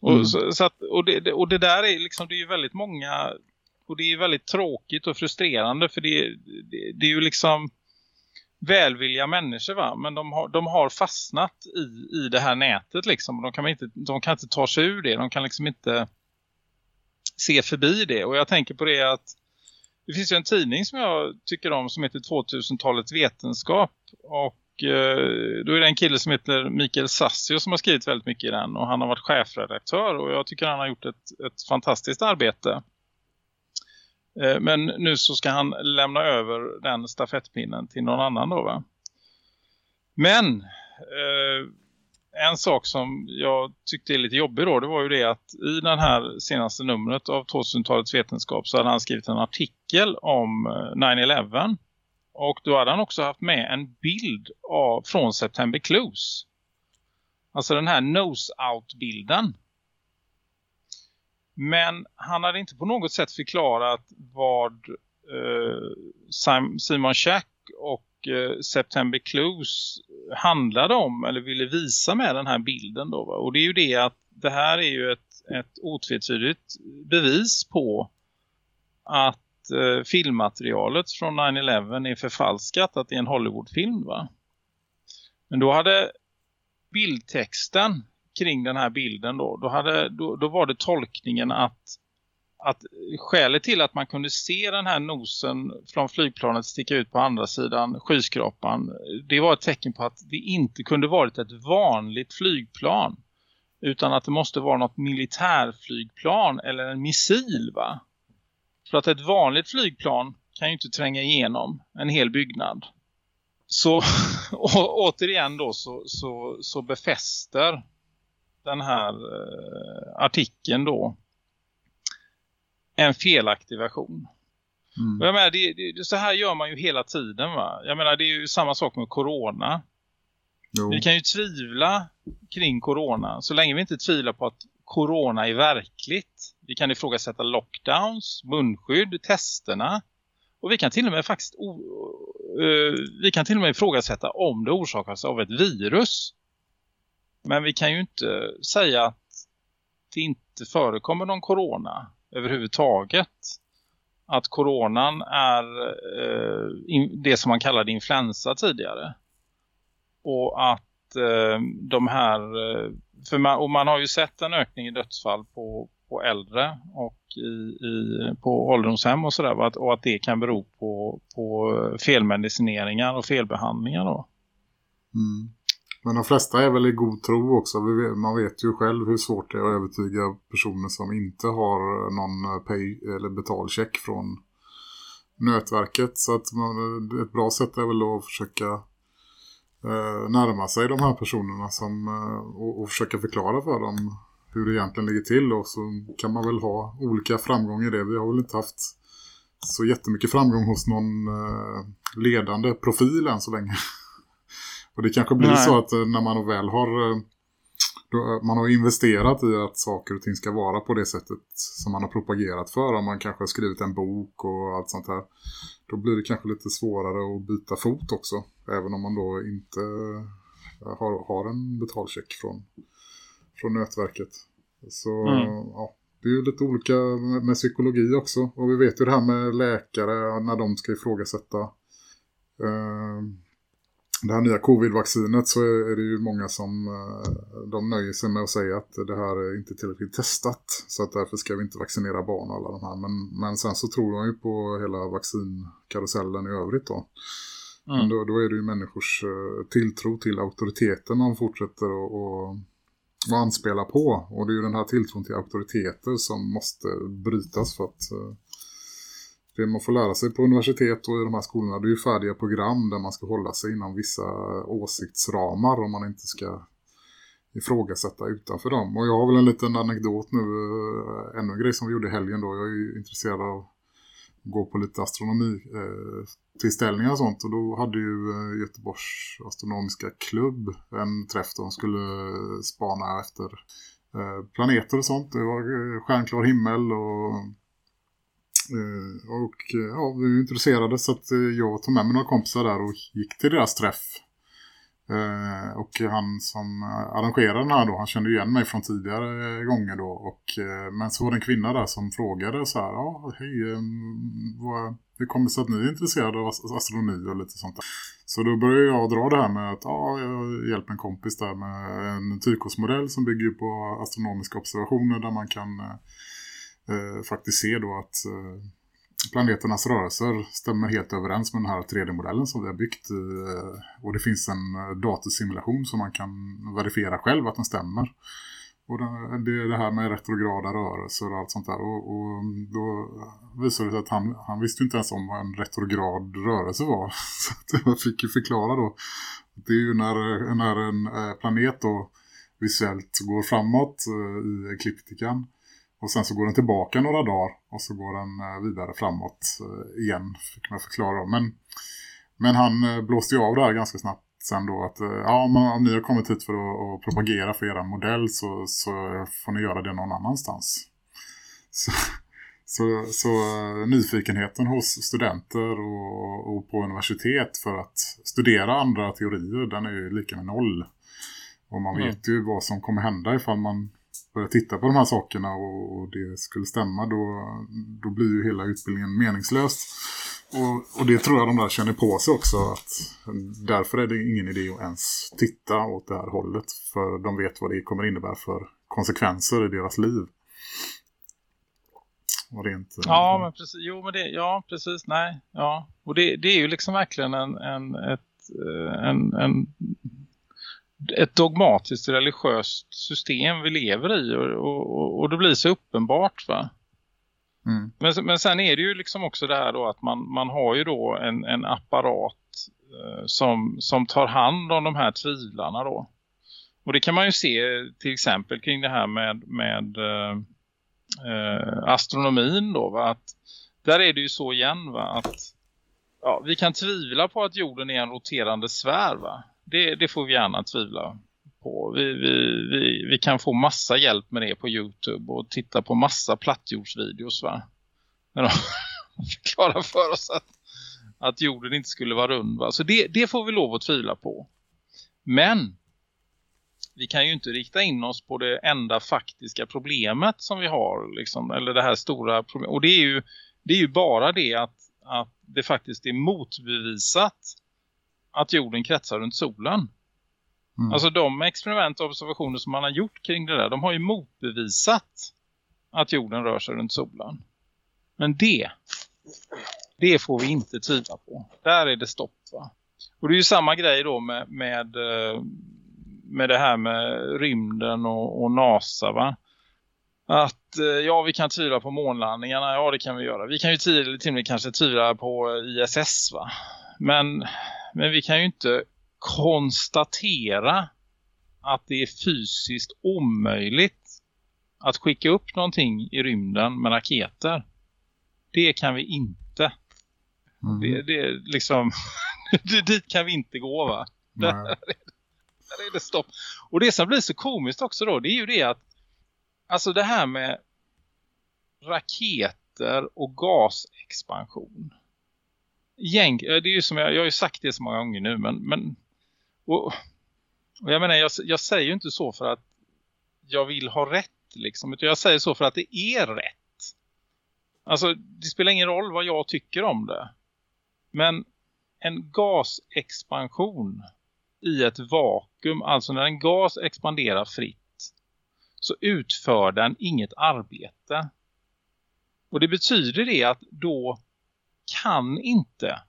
Och, mm. så, så att, och, det, och det där är liksom, det är ju väldigt många och det är väldigt tråkigt och frustrerande för det, det, det är ju liksom välvilliga människor va. Men de har, de har fastnat i, i det här nätet liksom. De kan, inte, de kan inte ta sig ur det. De kan liksom inte se förbi det. Och jag tänker på det att det finns ju en tidning som jag tycker om som heter 2000-talets vetenskap. Och eh, då är det en kille som heter Mikael Sassio som har skrivit väldigt mycket i den. Och han har varit chefredaktör och jag tycker han har gjort ett, ett fantastiskt arbete. Eh, men nu så ska han lämna över den stafettpinnen till någon annan då va. Men eh, en sak som jag tyckte är lite jobbig då det var ju det att i den här senaste numret av 2000-talets vetenskap så hade han skrivit en artikel om eh, 9-11 och då hade han också haft med en bild av, från September Clues. Alltså den här nose-out-bilden. Men han hade inte på något sätt förklarat vad eh, Simon Shack och Eh, September Clues handlade om eller ville visa med den här bilden då. Va? Och det är ju det att det här är ju ett, ett otvetydigt bevis på att eh, filmmaterialet från 9-11 är förfalskat, att det är en Hollywoodfilm va. Men då hade bildtexten kring den här bilden då, då, hade, då, då var det tolkningen att att skälet till att man kunde se den här nosen från flygplanet sticka ut på andra sidan skyskrapan det var ett tecken på att det inte kunde varit ett vanligt flygplan utan att det måste vara något militärflygplan eller en missil va? För att ett vanligt flygplan kan ju inte tränga igenom en hel byggnad. Så återigen då så, så, så befäster den här eh, artikeln då en felaktig version. Mm. Och jag menar, det, det, så här gör man ju hela tiden va. Jag menar, det är ju samma sak med corona. Jo. Vi kan ju tvivla kring corona så länge vi inte tvivlar på att corona är verkligt. Vi kan ifrågasätta lockdowns, munskydd, testerna. Och vi kan till och med faktiskt uh, vi kan till och med ifrågasätta om det orsakas av ett virus. Men vi kan ju inte säga att det inte förekommer någon corona överhuvudtaget. Att coronan är eh, in, det som man kallade influensa tidigare. Och att eh, de här, eh, för man, och man har ju sett en ökning i dödsfall på, på äldre och i, i, på ålderdomshem och sådär. Och, och att det kan bero på, på felmedicineringar och felbehandlingar då. Mm. Men de flesta är väl i god tro också. Man vet ju själv hur svårt det är att övertyga personer som inte har eh, någon eh, pay eller betalcheck från nätverket. Så att man, eh, ett bra sätt är väl att försöka eh, närma sig de här personerna som, och, och försöka förklara för dem hur det egentligen ligger till. Och så kan man väl ha olika framgång i det. Vi har väl inte haft så jättemycket framgång hos någon eh, ledande profil än så länge. Och det kanske blir Nej. så att eh, när man väl har eh, eh, man har investerat i att saker och ting ska vara på det sättet som man har propagerat för. Om man kanske har skrivit en bok och allt sånt här. Då blir det kanske lite svårare att byta fot också. Även om man då inte har, har en betalcheck från, från nätverket. Så mm. ja, det är ju lite olika med, med, psykologi också. Och vi vet ju det här med läkare när de ska ifrågasätta eh, det här nya covid-vaccinet så är det ju många som eh, de nöjer sig med att säga att det här är inte tillräckligt testat så att därför ska vi inte vaccinera barn och alla de här. Men, men sen så tror de ju på hela vaccinkarusellen i övrigt då. Mm. Men då, då, är det ju människors eh, tilltro till auktoriteten man fortsätter att och, och anspela på. Och det är ju den här tilltron till auktoriteter som måste brytas för att eh, det man får lära sig på universitet och i de här skolorna det är ju färdiga program där man ska hålla sig inom vissa åsiktsramar om man inte ska ifrågasätta utanför dem. Och jag har väl en liten anekdot nu, eh, ännu en grej som vi gjorde i helgen då. Jag är ju intresserad av att gå på lite astronomi eh, tillställningar och sånt. Och då hade ju eh, Göteborgs astronomiska klubb en träff där de skulle spana efter planeter och sånt. Det var stjärnklar himmel och Eh, och eh, ja, vi var intresserade så att eh, jag tog med mig några kompisar där och gick till deras träff. Och han som arrangerade den här då, han kände ju igen mig från tidigare gånger då. Och, men så var det en kvinna där som frågade så här, ja hej, ehm, vad, hur kommer det sig att ni är intresserade av astronomi och lite sånt där? Så då började jag dra det här med att ja, jag hjälper en kompis där med en tykosmodell som bygger på astronomiska observationer där man kan eh, faktiskt se då att eh, planeternas rörelser stämmer helt överens med den här 3D-modellen som vi har byggt. eh, Och det finns en eh, datorsimulation som man kan verifiera själv att den stämmer. Och det, det är det här med retrograda rörelser och allt sånt där. Och, och då visade det sig att han, han visste inte ens om vad en retrograd rörelse var. Så att jag fick ju förklara då. Det är ju när, när en eh, planet då visuellt går framåt eh, i ekliptikan. Och sen så går den tillbaka några dagar och så går den eh, vidare framåt eh, igen, fick man förklara. Men, men han eh, blåste ju av det här ganska snabbt sen då att ja, om ni har kommit hit för att, att propagera för er modell så, så får ni göra det någon annanstans. Så, så, så nyfikenheten hos studenter och, och på universitet för att studera andra teorier, den är ju lika med noll. Och man Mm. vet ju vad som kommer hända ifall man börja titta på de här sakerna och, och det skulle stämma, då, då blir ju hela utbildningen meningslös. Och, och det tror jag de där känner på sig också. Att därför är det ingen idé att ens titta åt det här hållet. För de vet vad det kommer innebära för konsekvenser i deras liv. Och det är inte... Ja, men precis. Jo, men det, ja, precis. Nej, ja. Och det, det är ju liksom verkligen en, en, ett, eh, en, en, ett dogmatiskt religiöst system vi lever i och, och, och det blir så uppenbart va. Mm. Men, men sen är det ju liksom också det här då att man, man har ju då en, en apparat eh, som, som tar hand om de här tvivlarna då. Och det kan man ju se till exempel kring det här med, med eh, eh, astronomin då va? Att där är det ju så igen va att ja, vi kan tvivla på att jorden är en roterande sfär va. Det, det får vi gärna tvivla på. Vi, vi, vi, vi kan få massa hjälp med det på Youtube och titta på massa plattjordsvideos va. När de förklarar för oss att, att jorden inte skulle vara rund va. Så det, det får vi lov att tvivla på. Men vi kan ju inte rikta in oss på det enda faktiska problemet som vi har liksom, eller det här stora problemet. Och det är ju, det är ju bara det att, att det faktiskt är motbevisat att jorden kretsar runt solen. Mm. Alltså de experiment och observationer som man har gjort kring det där, de har ju motbevisat att jorden rör sig runt solen. Men det, det får vi inte tvivla på. Där är det stopp va. Och det är ju samma grej då med, med, eh, med det här med rymden och, och NASA va. Att eh, ja, vi kan tvivla på månlandningarna, ja det kan vi göra. Vi kan ju till, till och med kanske tvivla på ISS va. Men, men vi kan ju inte konstatera att det är fysiskt omöjligt att skicka upp någonting i rymden med raketer. Det kan vi inte. Mm. Det, det är liksom, det- dit kan vi inte gå va. Nej. Där är det stopp. Och det som blir så komiskt också då, det är ju det att alltså det här med raketer och gasexpansion. Gäng, eh, det är ju som jag, jag har ju sagt det så många gånger nu, men, men och, och jag menar, jag, jag säger ju inte så för att jag vill ha rätt liksom, utan jag säger så för att det är rätt. Alltså, det spelar ingen roll vad jag tycker om det. Men en gasexpansion i ett vakuum, alltså när en gas expanderar fritt, så utför den inget arbete. Och det betyder det att då kan inte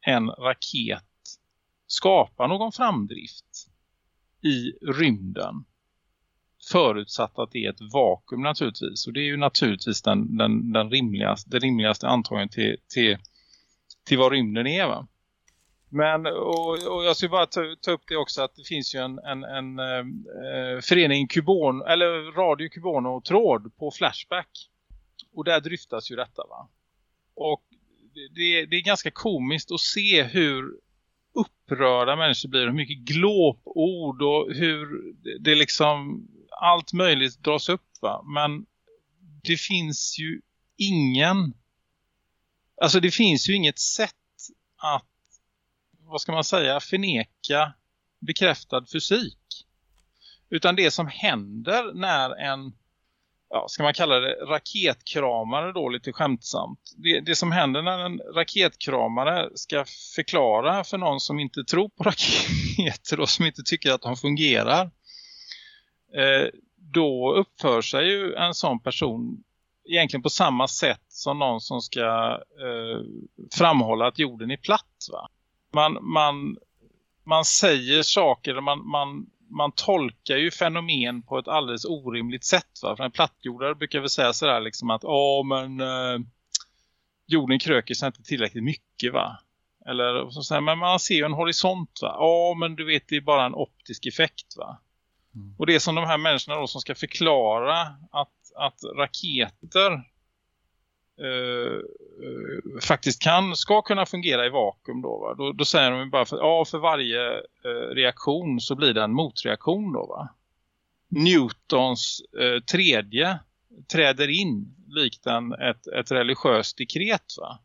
en raket skapa någon framdrift i rymden förutsatt att det är ett vakuum naturligtvis. Och det är ju naturligtvis den, den, den rimligaste, det rimligaste antagandet till, till, till vad rymden är va. Men, och, och jag ska bara ta, ta upp det också att det finns ju en, en, en eh, eh förening Kubon, eller Radio Kubono-tråd på Flashback. Och där dryftas ju detta va. Och det, det är ganska komiskt att se hur upprörda människor blir. Hur mycket glåpord och hur det liksom allt möjligt dras upp va. Men det finns ju ingen alltså det finns ju inget sätt att vad ska man säga förneka bekräftad fysik. Utan det som händer när en, ja, ska man kalla det raketkramare då lite skämtsamt. Det, det som händer när en raketkramare ska förklara för någon som inte tror på raketer och som inte tycker att de fungerar. Eh, då uppför sig ju en sån person egentligen på samma sätt som någon som ska eh, framhålla att jorden är platt va. Man, man, man säger saker, man, man, man tolkar ju fenomen på ett alldeles orimligt sätt va. För en plattjordare brukar vi säga sådär liksom att ja men eh, jorden kröker sig inte tillräckligt mycket va. Eller så säger men man ser ju en horisont va. Ja men du vet det är bara en optisk effekt va. Och det är som de här människorna då som ska förklara att, att raketer Eh, eh, faktiskt kan, ska kunna fungera i vakuum då va. Då, då säger de bara för, ja för varje eh, reaktion så blir det en motreaktion då va. Newtons eh, tredje träder in likt en, ett, ett religiöst dekret va.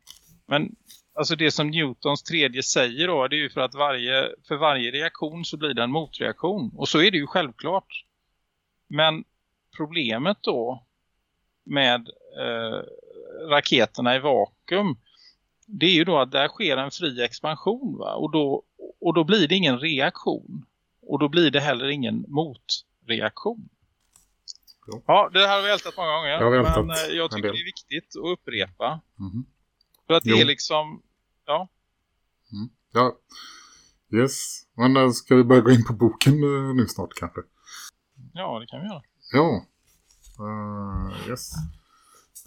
Men alltså det som Newtons tredje säger då det är ju för att varje, för varje reaktion så blir det en motreaktion. Och så är det ju självklart. Men problemet då med eh, raketerna i vakuum det är ju då att där sker en fri expansion va? Och, då, och då blir det ingen reaktion. Och då blir det heller ingen motreaktion. Jo. Ja, det här har vi ältat många gånger. Vi ältat men eh, jag tycker det är viktigt att upprepa. Mhm. För att det Jo. är liksom, ja, Ja, yes. Men eh, ska vi börja gå in på boken eh, nu snart kanske? ja det kan vi göra. Ja. Uh, yes.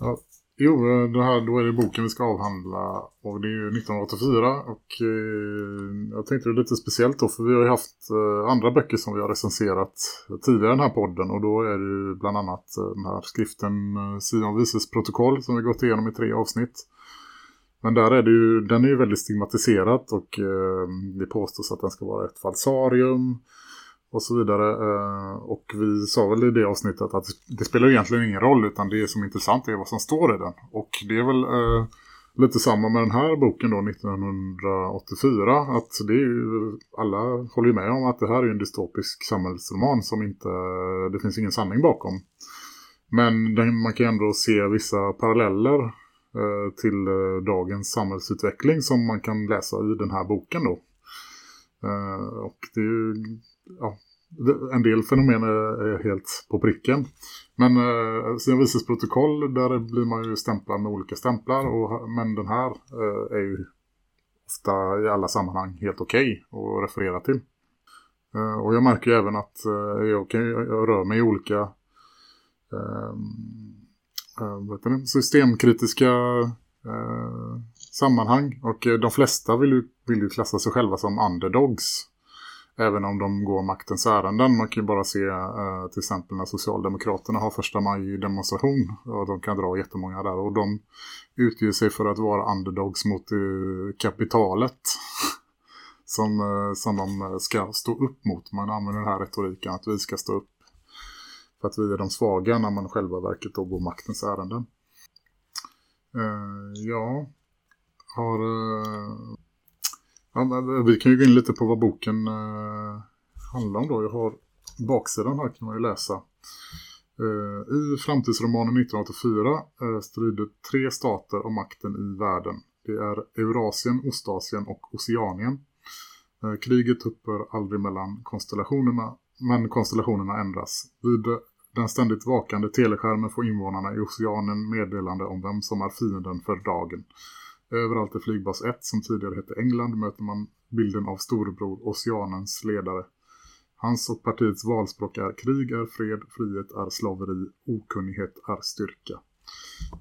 Ja. Jo, eh, det här, då är det boken vi ska avhandla och det är ju 1984 och eh, jag tänkte det är lite speciellt då för vi har ju haft eh, andra böcker som vi har recenserat tidigare i den här podden och då är det ju bland annat eh, den här skriften eh, Sion Vises protokoll som vi gått igenom i tre avsnitt. Men där är det ju, den är ju väldigt stigmatiserad och eh, det påstås att den ska vara ett falsarium och så vidare. Eh, och vi sa väl i det avsnittet att det spelar egentligen ingen roll utan det som är intressant är vad som står i den. Och det är väl eh, lite samma med den här boken då 1984 att det är ju, alla håller ju med om att det här är en dystopisk samhällsroman som inte, det finns ingen sanning bakom. Men man kan ändå se vissa paralleller eh, till dagens samhällsutveckling som man kan läsa i den här boken då. Och det är ju, ja, en del fenomen är, är helt på pricken. Men eh, Sion Vises protokoll, där blir man ju stämplad med olika stämplar. Och, men den här eh, är ju ofta i alla sammanhang helt okej att referera till. Eh, och jag märker ju även att eh, jag, kan, jag rör mig i olika ehm, eh, systemkritiska eh, sammanhang. Och eh, de flesta vill ju, vill ju klassa sig själva som underdogs. Även om de går maktens ärenden. Man kan ju bara se eh, till exempel när Socialdemokraterna har första maj-demonstration. Och de kan dra jättemånga där. Och de utger sig för att vara underdogs mot eh, kapitalet. som, eh, som de ska stå upp mot. Man använder den här retoriken att vi ska stå upp för att vi är de svaga när man själva verket då går maktens ärenden. Eh, ja, har... Eh, ja, men eh, vi kan ju gå in lite på vad boken eh, handlar om då. Jag har baksidan här kan man ju läsa. Eh, I framtidsromanen 1984 eh, strider tre stater om makten i världen. Det är Eurasien, Ostasien och Oceanien. Eh, kriget upphör aldrig mellan konstellationerna, men konstellationerna ändras. Vid den ständigt vakande teleskärmen får invånarna i Oceanen meddelande om vem som är fienden för dagen. Överallt i flygbas 1 som tidigare hette England möter man bilden av storebror Oceanens ledare. Hans och partiets valspråk är krig är fred, frihet är slaveri, okunnighet är styrka.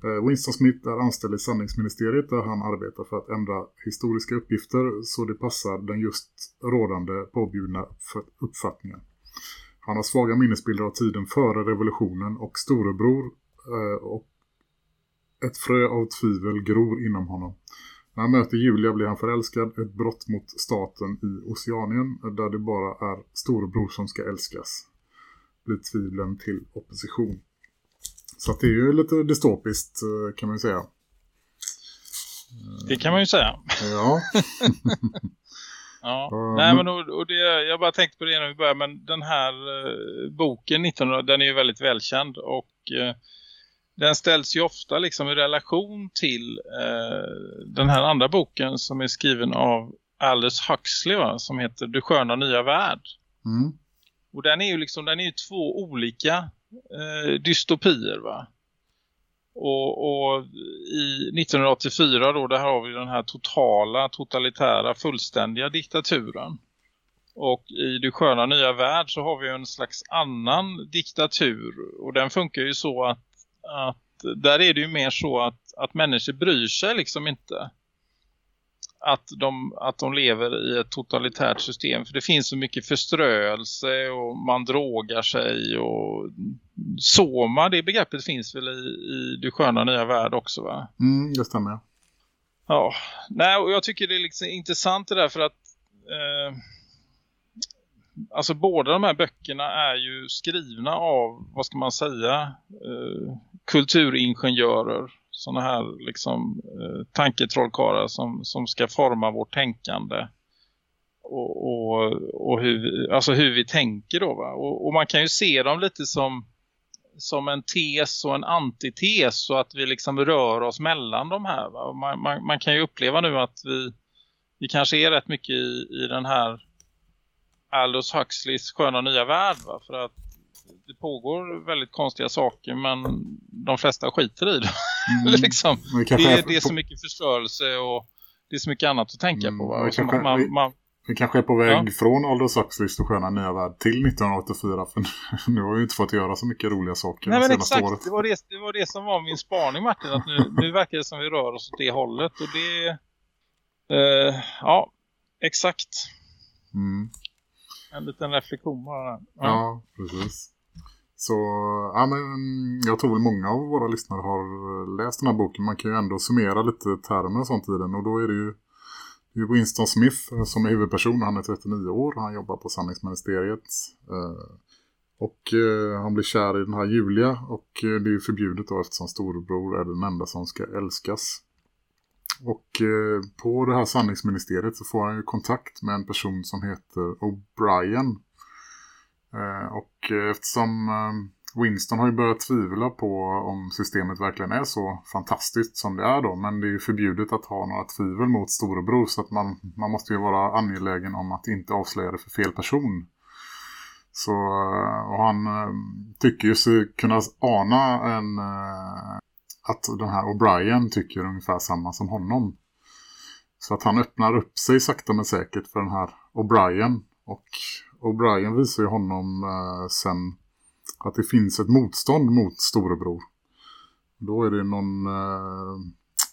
Eh, Winston Smith är anställd i sanningsministeriet där han arbetar för att ändra historiska uppgifter så det passar den just rådande påbjudna uppfattningen. Han har svaga minnesbilder av tiden före revolutionen och storebror eh, och ett frö av tvivel gror inom honom. När han möter Julia blir han förälskad, ett brott mot staten i Oceanien där det bara är storebror som ska älskas. Blir tvivlen till opposition. Så det är ju lite dystopiskt eh, kan man ju säga. Det kan man ju säga. Ja. Ja, Ja, nej men- men och, och det, jag bara tänkte på det när vi började, men den här eh, boken 1900, den är ju väldigt välkänd och eh, den ställs ju ofta liksom i relation till eh, den här andra boken som är skriven av Aldous Huxley va, som heter Du sköna nya värld. Mm. Och den är ju liksom, den är ju två olika eh, dystopier va. Och, och i 1984 då, där har vi den här totala, totalitära, fullständiga diktaturen. Och i det sköna nya värld så har vi en slags annan diktatur. Och den funkar ju så att, att där är det ju mer så att, att människor bryr sig liksom inte. Att de, att de lever i ett totalitärt system. För det finns så mycket förströelse och man drogar sig. Och soma, det begreppet finns väl i, i det sköna nya värld också va? Mm, det stämmer. Ja, nej och jag tycker det är liksom intressant det där för att eh, alltså båda de här böckerna är ju skrivna av, vad ska man säga, eh, kulturingenjörer. Sådana här liksom eh, tanketrollkarlar som, som ska forma vårt tänkande. Och, och, och hur, vi- alltså hur vi tänker då va. Och, och man kan ju se dem lite som som en tes och en antites så att vi liksom rör oss mellan de här. Va? Man, man, man kan ju uppleva nu att vi, vi kanske är rätt mycket i, i den här Aldous Huxleys sköna nya värld. Va? För att det pågår väldigt konstiga saker men de flesta skiter i det. Mm. liksom. Det, är, det är så mycket förstörelse och det är så mycket annat att tänka Mm, på. Va? och så kanske- man, man, Vi kanske är på väg Ja. från Aldous Huxleys och sköna nya värld till 1984 för nu har vi inte fått göra så mycket roliga saker Nej men senaste exakt, året. det var det, det var det som var min spaning Martin att nu, nu verkar det som vi rör oss åt det hållet och det eh, ja, exakt Mm en liten reflektion bara. Ja. Ja, precis. Så ja, men, jag tror väl många av våra lyssnare har eh, läst den här boken. Man kan ju ändå summera lite termer och sånt i den. Och då är det ju, det är Winston Smith eh, som är huvudperson. Han är 39 år. Han jobbar på sanningsministeriet. Eh, och han blir kär i den här Julia. Och det är ju förbjudet då eftersom storebror är den enda som ska älskas. Och eh, på det här sanningsministeriet så får han ju kontakt med en person som heter O'Brien. Eh, och eftersom eh, Winston har ju börjat tvivla på om systemet verkligen är så fantastiskt som det är då. Men det är ju förbjudet att ha några tvivel mot storebror så att man, man måste ju vara angelägen om att inte avslöja det för fel person. Så, och han tycker ju sig kunna ana en, att den här O'Brien tycker ungefär samma som honom. Så att han öppnar upp sig sakta men säkert för den här O'Brien. Och O'Brien visar ju honom eh, sen att det finns ett motstånd mot storebror. Då är det någon eh,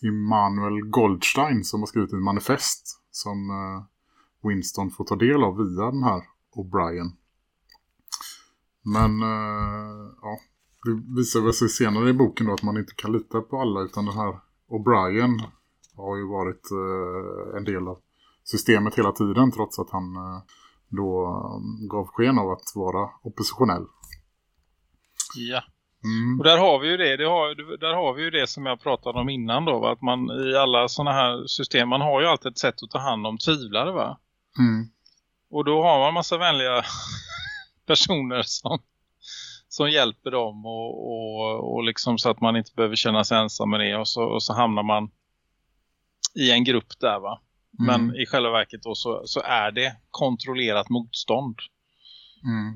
Immanuel Goldstein som har skrivit ett manifest som eh, Winston får ta del av via den här O'Brien. Men eh, ja, det visar sig senare i boken då att man inte kan lita på alla utan den här O'Brien har ju varit eh, en del av systemet hela tiden trots att han eh, då eh, gav sken av att vara oppositionell. ja. Mm. Och där har vi ju det, det har, där har vi ju det som jag pratade om innan då, va? att man i alla sådana här system, man har ju alltid ett sätt att ta hand om tvivlare va. Mm. Och då har man massa vänliga personer som, som hjälper dem och, och, och liksom så att man inte behöver känna sig ensam med det och så, och så hamnar man i en grupp där va. Men Mm. i själva verket då så, så är det kontrollerat motstånd. Mm.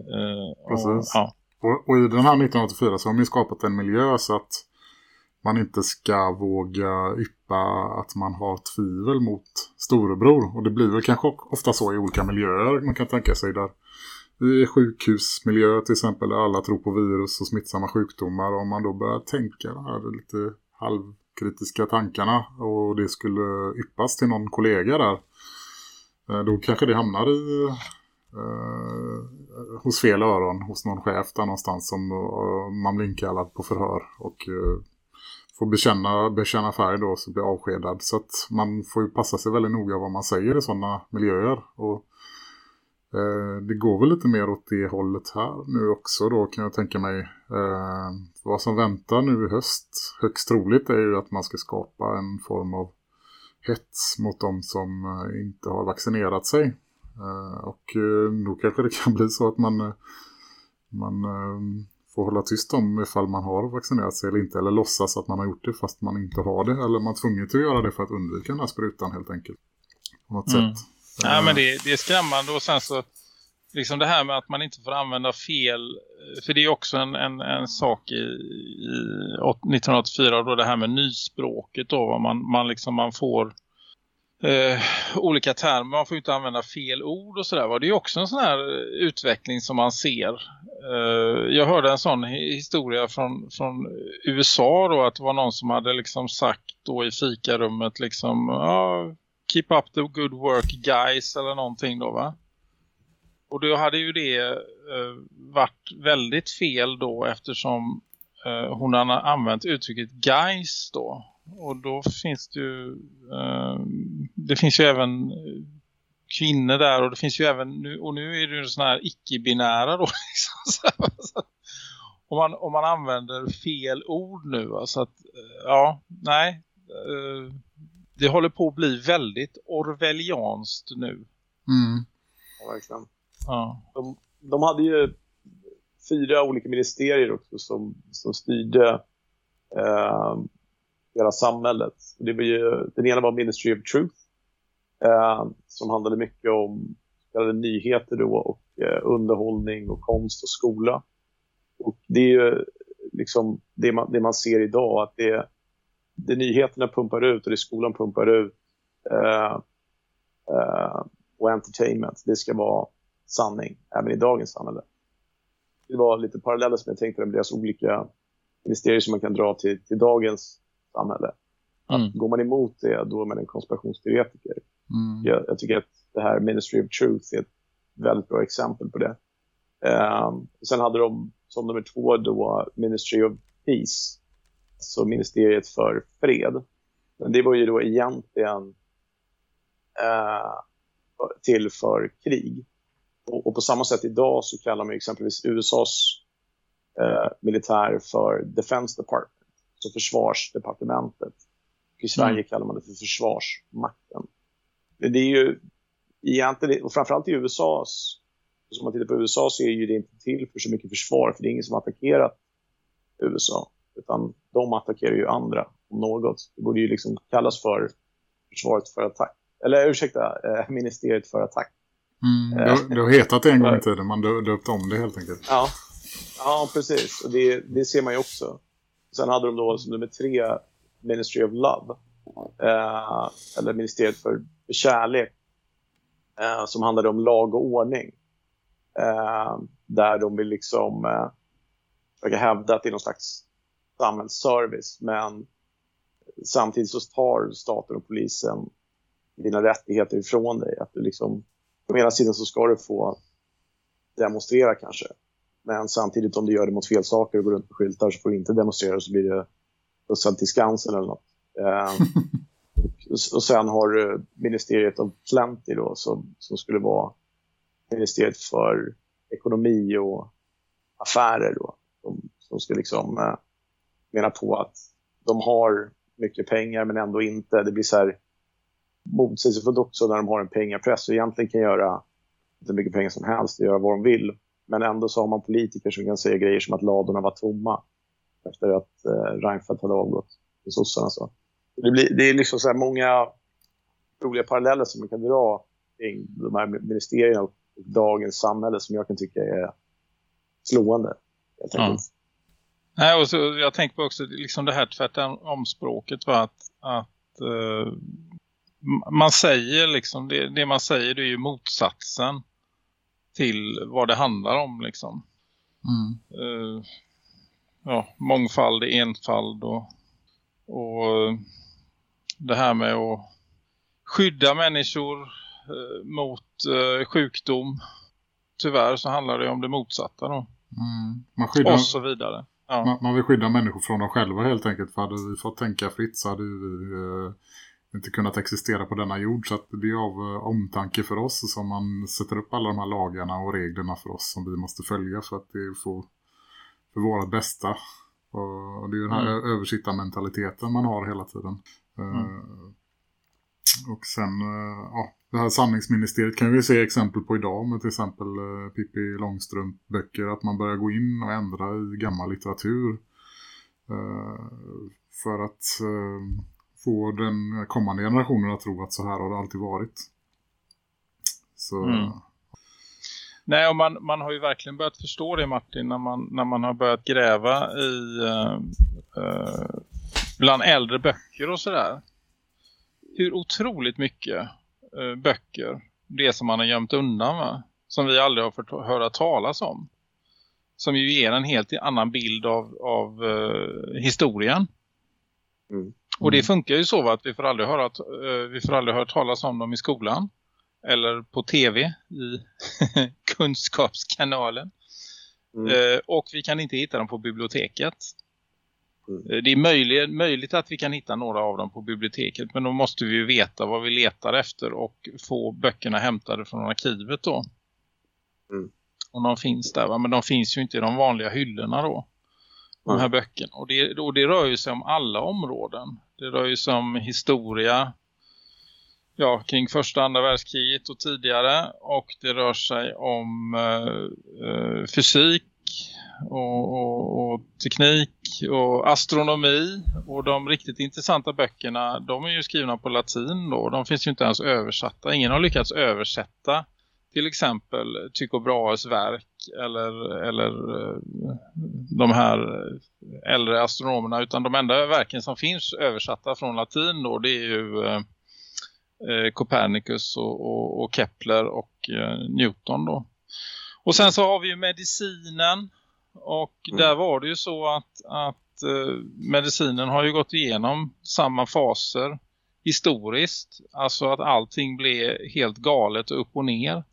Och, Precis. ja. Och, och i den här 1984 så har man ju skapat en miljö så att man inte ska våga yppa att man har tvivel mot storebror. Och det blir väl kanske ofta så i olika miljöer man kan tänka sig där. I sjukhusmiljö till exempel där alla tror på virus och smittsamma sjukdomar. Om man då börjar tänka de här lite halvkritiska tankarna och det skulle yppas till någon kollega där. Eh, då kanske det hamnar i eh, hos fel öron hos någon chef där någonstans som eh, man blir inkallad på förhör och eh, får bekänna, bekänna färg då så blir avskedad. Så att man får ju passa sig väldigt noga vad man säger i sådana miljöer. Och det går väl lite mer åt det hållet här nu också då kan jag tänka mig. Eh, vad som väntar nu i höst högst troligt är ju att man ska skapa en form av hets mot de som eh, inte har vaccinerat sig. Eh, och eh, nog kanske det kan bli så att man, eh, man eh, får hålla tyst om ifall man har vaccinerat sig eller inte. Eller låtsas att man har gjort det fast man inte har det. Eller man är tvungen att göra det för att undvika den här sprutan helt enkelt. På något Mm. sätt. Nej, men det, det är skrämmande och sen så liksom det här med att man inte får använda fel för det är också en, en, en sak i, i 1984 då det här med nyspråket då vad man, man liksom man får eh, olika termer, man får ju inte använda fel ord och sådär. Det är ju också en sån här utveckling som man ser. Eh, jag hörde en sån historia från, från USA då att det var någon som hade liksom sagt då i fikarummet liksom ja, keep up the good work guys eller någonting då va. Och då hade ju det eh, varit väldigt fel då eftersom eh, hon har använt uttrycket guys då. Och då finns det ju eh, det finns ju även eh, kvinnor där och det finns ju även nu, och nu är det ju sådana här icke-binära då liksom. Så här, så om, man, om man använder fel ord nu va, så att eh, ja, nej eh, det håller på att bli väldigt orwellianskt nu. Mm. Ja, verkligen. Ja. De, de hade ju fyra olika ministerier också som, som styrde eh, hela samhället. Det var ju, den ena var Ministry of Truth eh, som handlade mycket om kallade nyheter då, och eh, underhållning och konst och skola. Och det är ju liksom det man, det man ser idag att det, det nyheterna pumpar ut och det skolan pumpar ut eh, eh, och entertainment, det ska vara sanning även i dagens samhälle. Det var lite paralleller som jag tänkte med deras olika ministerier som man kan dra till, till dagens samhälle. Mm. Går man emot det, då är man en konspirationsteoretiker. Mm. Jag, jag tycker att det här Ministry of Truth är ett väldigt bra exempel på det. Ehm, sen hade de som nummer två då Ministry of Peace, alltså ministeriet för fred. Men det var ju då egentligen eh, till för krig. Och, och på samma sätt idag så kallar man exempelvis USAs eh, militär för Defense Department, så försvarsdepartementet. I Sverige Mm. kallar man det för försvarsmakten. Men det är ju egentligen, och framförallt i USAs, som man tittar på USA så är ju det inte till för så mycket försvar, för det är ingen som har attackerat USA, utan de attackerar ju andra om något. Det borde ju liksom kallas för försvaret för attack. Eller ursäkta, eh, ministeriet för attack. Mm. Det, har- det har hetat det en gång i tiden. Man dö- döpte om det helt enkelt. Ja, ja precis. Och det, det ser man ju också. Sen hade de då som nummer tre Ministry of Love. Eh, eller Ministeriet för, för kärlek. Eh, som handlade om lag och ordning. Eh, där de vill liksom eh, försöka hävda att det är någon slags samhällsservice. Men samtidigt så tar staten och polisen dina rättigheter ifrån dig. Att du liksom, på ena sidan så ska du få demonstrera kanske. Men samtidigt om du gör det mot fel saker och går runt med skyltar så får du inte demonstrera så blir det bussad till Skansen eller något. Eh, och, och sen har du Ministeriet of Plenty då som, som skulle vara Ministeriet för ekonomi och affärer då. Som, som ska liksom eh, menar på att de har mycket pengar men ändå inte. Det blir så här motsägelsefullt också när de har en pengapress och egentligen kan göra hur mycket pengar som helst och göra vad de vill. Men ändå så har man politiker som kan säga grejer som att ladorna var tomma efter att eh, Reinfeldt hade avgått till sossarna. Så. Det, blir, det är liksom så här många roliga paralleller som man kan dra kring de här ministerierna och dagens samhälle som jag kan tycka är slående. Helt Ja. Nej, och så, jag tänker på också liksom det här tvärtom språket var att, att m- man säger liksom, det, det man säger det är ju motsatsen till vad det handlar om liksom. Mm. Eh, ja, mångfald, enfald och, och eh, det här med att skydda människor eh, mot sjukdom. Tyvärr så handlar det om det motsatta då. Mm. Man, skyddar, Och så vidare. Ja. man, man vill skydda människor från dem själva helt enkelt. För hade vi fått tänka fritt så hade vi eh, inte kunnat existera på denna jord. Så det är av eh, omtanke för oss som man sätter upp alla de här lagarna och reglerna för oss som vi måste följa för att det får för våra bästa. Och det är ju den här Mm. översittarmentaliteten man har hela tiden. Eh, Mm. Och sen, eh, ja, det här sanningsministeriet kan vi se exempel på idag med till exempel eh, Pippi Långstrump-böcker. Att man börjar gå in och ändra i gammal litteratur. Eh, för att eh, få den kommande generationen att tro att så här har det alltid varit. Så, Mm. Nej, och man, man har ju verkligen börjat förstå det Martin när man, när man har börjat gräva i eh, bland äldre böcker och sådär. Hur otroligt mycket böcker det som man har gömt undan va? Som vi aldrig har fått höra talas om. Som ju ger en helt annan bild av, av eh, historien. Mm. Och det funkar ju så va, att vi får aldrig höra, eh, vi får aldrig höra talas om dem i skolan. Eller på tv i kunskapskanalen. Mm. Eh, och vi kan inte hitta dem på biblioteket. Eh, Det är möjligt, möjligt att vi kan hitta några av dem på biblioteket. Men då måste vi ju veta vad vi letar efter och få böckerna hämtade från arkivet då. Mm. Om de finns där va? Men de finns ju inte i de vanliga hyllorna då. De här Mm. böckerna. Och det, och det rör ju sig om alla områden. Det rör ju sig om historia. Ja, kring första och andra världskriget och tidigare. Och det rör sig om eh, eh, fysik och, och, och teknik och astronomi. Och de riktigt intressanta böckerna, de är ju skrivna på latin då. De finns ju inte ens översatta. Ingen har lyckats översätta till exempel Tycho Brahes verk eller, eller eh, de här äldre astronomerna utan de enda verken som finns översatta från latin då det är ju eh, eh Copernicus och, och, och Kepler och eh, Newton då. Och sen så har vi ju medicinen och Mm. där var det ju så att, att eh, medicinen har ju gått igenom samma faser historiskt. Alltså att allting blev helt galet upp och ner.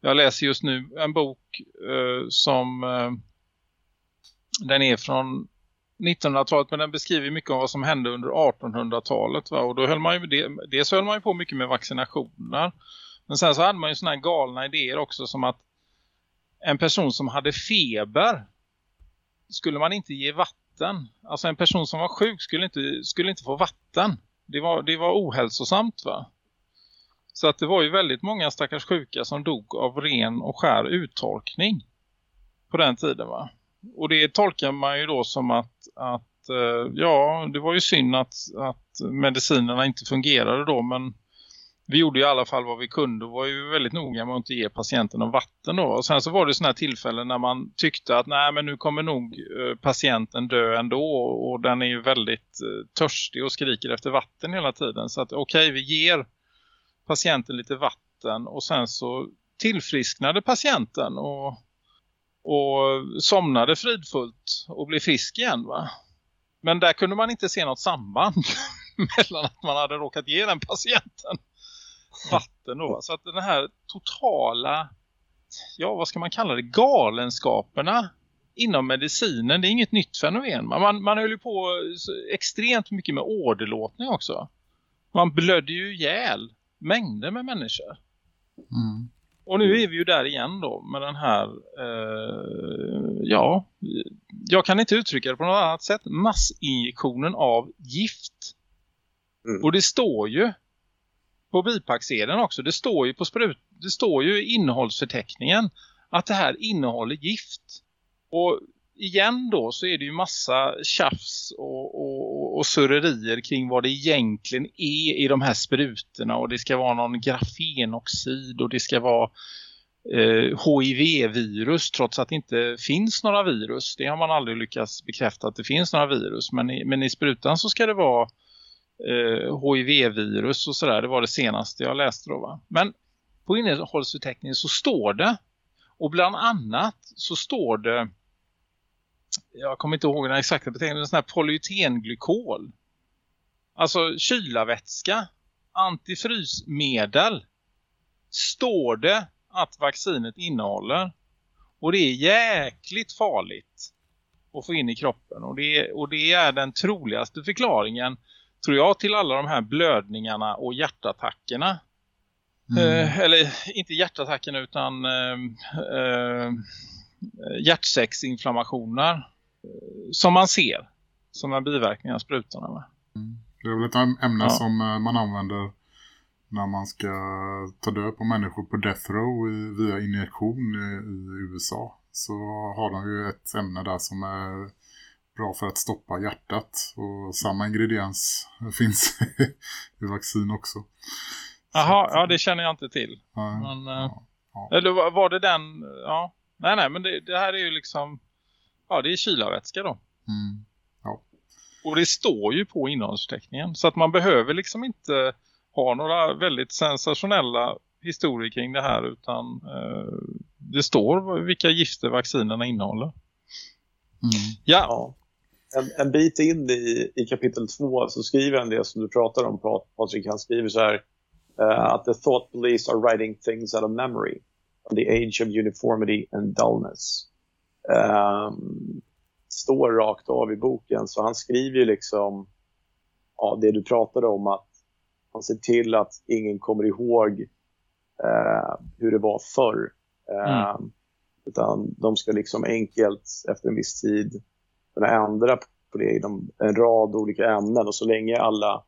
Jag läser just nu en bok eh, som eh, den är från 1900-talet men den beskriver mycket om vad som hände under 1800-talet. Va? Och då höll man ju, det, dels höll man ju på mycket med vaccinationer. Men sen så hade man ju såna här galna idéer också som att en person som hade feber skulle man inte ge vatten. Alltså en person som var sjuk skulle inte, skulle inte få vatten. Det var, det var ohälsosamt va? Så att det var ju väldigt många stackars sjuka som dog av ren och skär uttorkning på den tiden va. Och det tolkar man ju då som att, att eh, ja det var ju synd att, att medicinerna inte fungerade då men vi gjorde ju i alla fall vad vi kunde och var ju väldigt noga med att inte ge patienten någon vatten då. Och sen så var det sådana här tillfällen när man tyckte att nej men nu kommer nog eh, patienten dö ändå och den är ju väldigt eh, törstig och skriker efter vatten hela tiden. Så att okej vi ger patienten lite vatten och sen så tillfrisknade patienten och, och somnade fridfullt och blev frisk igen va. Men där kunde man inte se något samband mellan att man hade råkat ge den patienten vatten då. Så att den här totala, ja vad ska man kalla det, galenskaperna inom medicinen, det är inget nytt fenomen. Man, man, man höll ju på extremt mycket med åderlåtning också. Man blödde ju ihjäl mängder med människor. Mm. Och nu är vi ju där igen då med den här, eh, ja, jag kan inte uttrycka det på något annat sätt, massinjektionen av gift. Mm. Och det står ju på bipacksedeln också, det står ju på sprut, det står ju i innehållsförteckningen att det här innehåller gift. Och igen då så är det ju massa tjafs och, och, och surrerier kring vad det egentligen är i de här sprutorna. Och det ska vara någon grafenoxid och det ska vara eh, HIV-virus trots att det inte finns några virus. Det har man aldrig lyckats bekräfta att det finns några virus. Men i, men i sprutan så ska det vara eh, HIV-virus och sådär. Det var det senaste jag läste då va. Men på innehållsförteckningen så står det och bland annat så står det jag kommer inte ihåg den exakta beteckningen, sån här polytenglykol. Alltså kylavätska, antifrysmedel står det att vaccinet innehåller. Och det är jäkligt farligt att få in i kroppen. Och det, och det är den troligaste förklaringen, tror jag, till alla de här blödningarna och hjärtattackerna. Mm. Eh, eller inte hjärtattackerna utan eh, eh, hjärtsäcksinflammationer eh, som man ser som en biverkning av sprutorna. Va? Det är väl ett äm- ämne Ja. som eh, man använder när man ska ta död på människor på death row via injektion i, i USA så har de ju ett ämne där som är bra för att stoppa hjärtat och samma ingrediens finns i vaccin också. Jaha, ja det känner jag inte till. Ja, Men, eh, ja, ja. Eller var, det den, ja. Nej nej men det, det här är ju liksom, ja det är kylarvätska då. Mm. Och det står ju på innehållsförteckningen. Så att man behöver liksom inte ha några väldigt sensationella historier kring det här. Utan eh, det står vilka gifter vaccinerna innehåller. Mm. Ja, Ja. En, en bit in i, i kapitel två så skriver han det som du pratar om, Pat- Patrik. Han skriver så här eh, att the thought police are writing things out of memory the age of uniformity and dullness. Um, står rakt av i boken, så han skriver ju liksom ja, det du pratade om att han ser till att ingen kommer ihåg eh, hur det var förr. Eh, Utan de ska liksom enkelt efter en viss tid kunna ändra på det inom en rad olika ämnen och så länge alla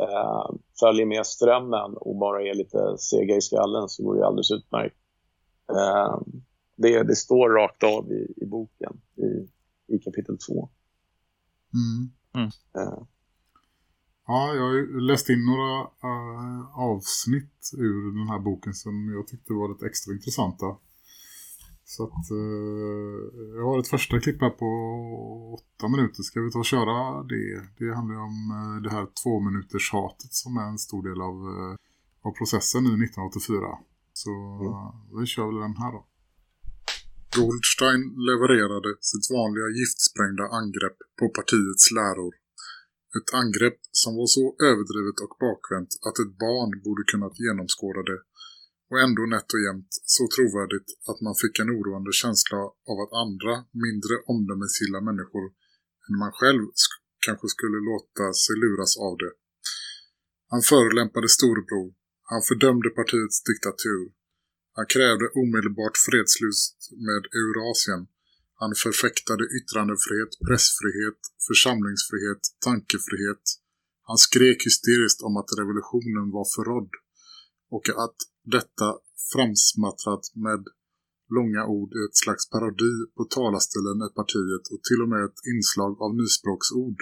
eh, följer med strömmen och bara är lite sega i skallen så går det alldeles utmärkt. Eh, det, det står rakt av i, i boken i, i kapitel två. Mm. Eh, Ja, jag har läst in några eh, avsnitt ur den här boken som jag tyckte var lite extra intressanta. Så att eh, jag har ett första klipp här på åtta minuter. Ska vi ta och köra det? Det handlar om eh, det här två minuters hatet som är en stor del av, eh, av processen i 1984. Så eh, vi kör väl den här då. Goldstein levererade sitt vanliga giftsprängda angrepp på partiets läror. Ett angrepp som var så överdrivet och bakvänt att ett barn borde kunnat genomskåda det och ändå nätt och jämnt så trovärdigt att man fick en oroande känsla av att andra, mindre omdömesgilla människor än man själv sk- kanske skulle låta sig luras av det. Han förolämpade storebror, han fördömde partiets diktatur, han krävde omedelbart fredslust med Eurasien, han förfäktade yttrandefrihet, pressfrihet, församlingsfrihet, tankefrihet. Han skrek hysteriskt om att revolutionen var förrådd och att detta framsmattrat med långa ord i ett slags parodi på talarstilen i partiet och till och med ett inslag av nyspråksord.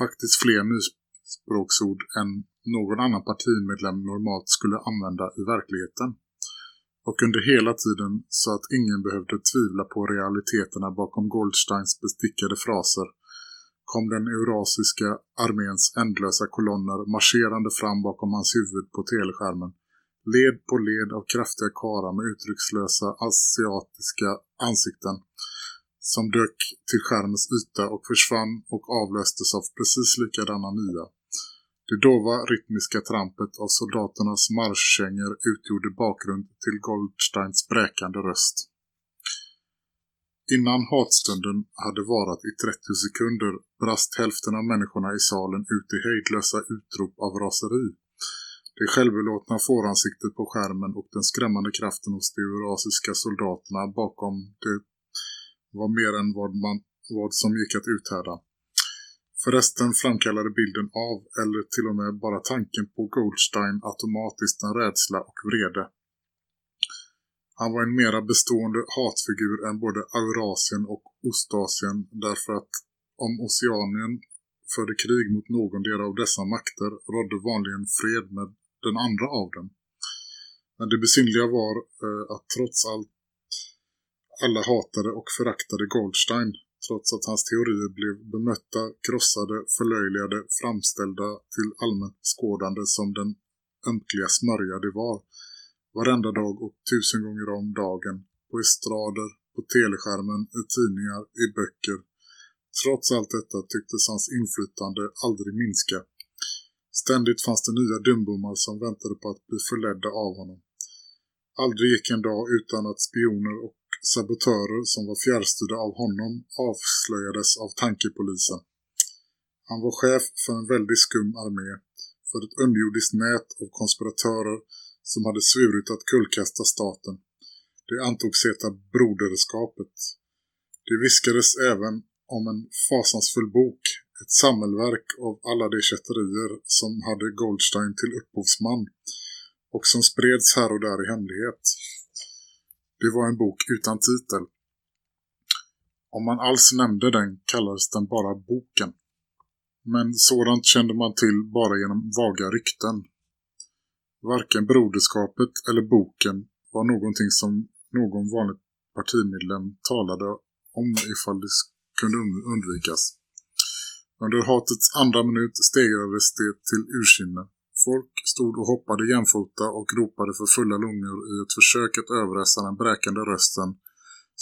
Faktiskt fler nyspråksord än någon annan partimedlem normalt skulle använda i verkligheten. Och under hela tiden så att ingen behövde tvivla på realiteterna bakom Goldsteins bestickade fraser kom den eurasiska arméns ändlösa kolonner marscherande fram bakom hans huvud på teleskärmen. Led på led av kraftiga karar med uttryckslösa asiatiska ansikten som dök till skärmens yta och försvann och avlöstes av precis likadana nya. Det dova rytmiska trampet av soldaternas marschkängor utgjorde bakgrund till Goldsteins bräkande röst. Innan hatstunden hade varat i 30 sekunder brast hälften av människorna i salen ut i hejdlösa utrop av raseri. Det självbelåtna fåransiktet på skärmen och den skrämmande kraften hos de eurasiska soldaterna bakom det var mer än vad, man, vad som gick att uthärda. Förresten framkallade bilden av, eller till och med bara tanken på Goldstein automatiskt en rädsla och vrede. Han var en mera bestående hatfigur än både Eurasien och Ostasien därför att om Oceanien förde krig mot någon del av dessa makter rådde vanligen fred med den andra av dem. Men det besynliga var eh, att trots allt alla hatade och föraktade Goldstein trots att hans teorier blev bemötta, krossade, förlöjligade, framställda till allmänt skådande som den ömkliga smörja det var. Varenda dag och tusen gånger om dagen, på estrader, på teleskärmen, i tidningar, i böcker. Trots allt detta tycktes hans inflytande aldrig minska. Ständigt fanns det nya dumbommar som väntade på att bli förledda av honom. Aldrig gick en dag utan att spioner och sabotörer som var fjärrstyrda av honom avslöjades av tankepolisen. Han var chef för en väldigt skum armé, för ett underjordiskt nät av konspiratörer som hade svurit att kullkasta staten. Det antogs heta broderskapet. Det viskades även om en fasansfull bok, ett sammelverk av alla de kätterier som hade Goldstein till upphovsman och som spreds här och där i hemlighet. Det var en bok utan titel. Om man alls nämnde den kallades den bara boken. Men sådant kände man till bara genom vaga rykten. Varken broderskapet eller boken var någonting som någon vanlig partimedlem talade om ifall det kunde undvikas. Under hatets andra minut stegrades det till ursinne. Folk stod och hoppade jämfota och ropade för fulla lungor i ett försök att överrösta den bräkande rösten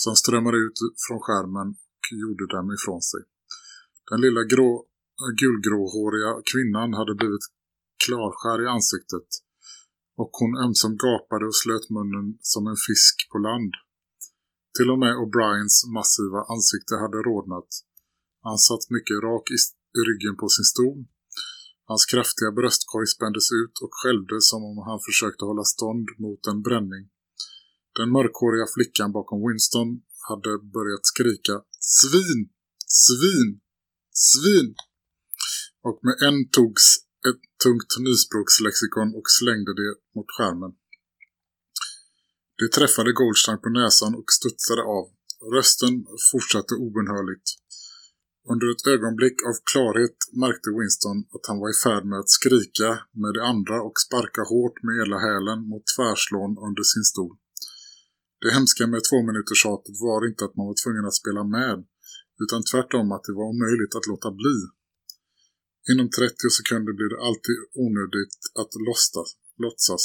som strömmade ut från skärmen och gjorde dem ifrån sig. Den lilla grå, gulgråhåriga kvinnan hade blivit klarskär i ansiktet och hon ömsom gapade och slöt munnen som en fisk på land. Till och med O'Briens massiva ansikte hade rodnat. Han satt mycket rak i, ryggen på sin stol. Hans kraftiga bröstkorg spändes ut och skällde som om han försökte hålla stånd mot en bränning. Den mörkhåriga flickan bakom Winston hade börjat skrika Svin! Svin! Svin! Och med en togs ett tungt nyspråkslexikon och slängde det mot skärmen. Det träffade Goldstein på näsan och studsade av. Rösten fortsatte obenhörligt. Under ett ögonblick av klarhet märkte Winston att han var i färd med att skrika med det andra och sparka hårt med hela hälen mot tvärslån under sin stol. Det hemska med två minuters tjatet var inte att man var tvungen att spela med, utan tvärtom att det var omöjligt att låta bli. Inom 30 sekunder blir det alltid onödigt att låtsas. låtsas.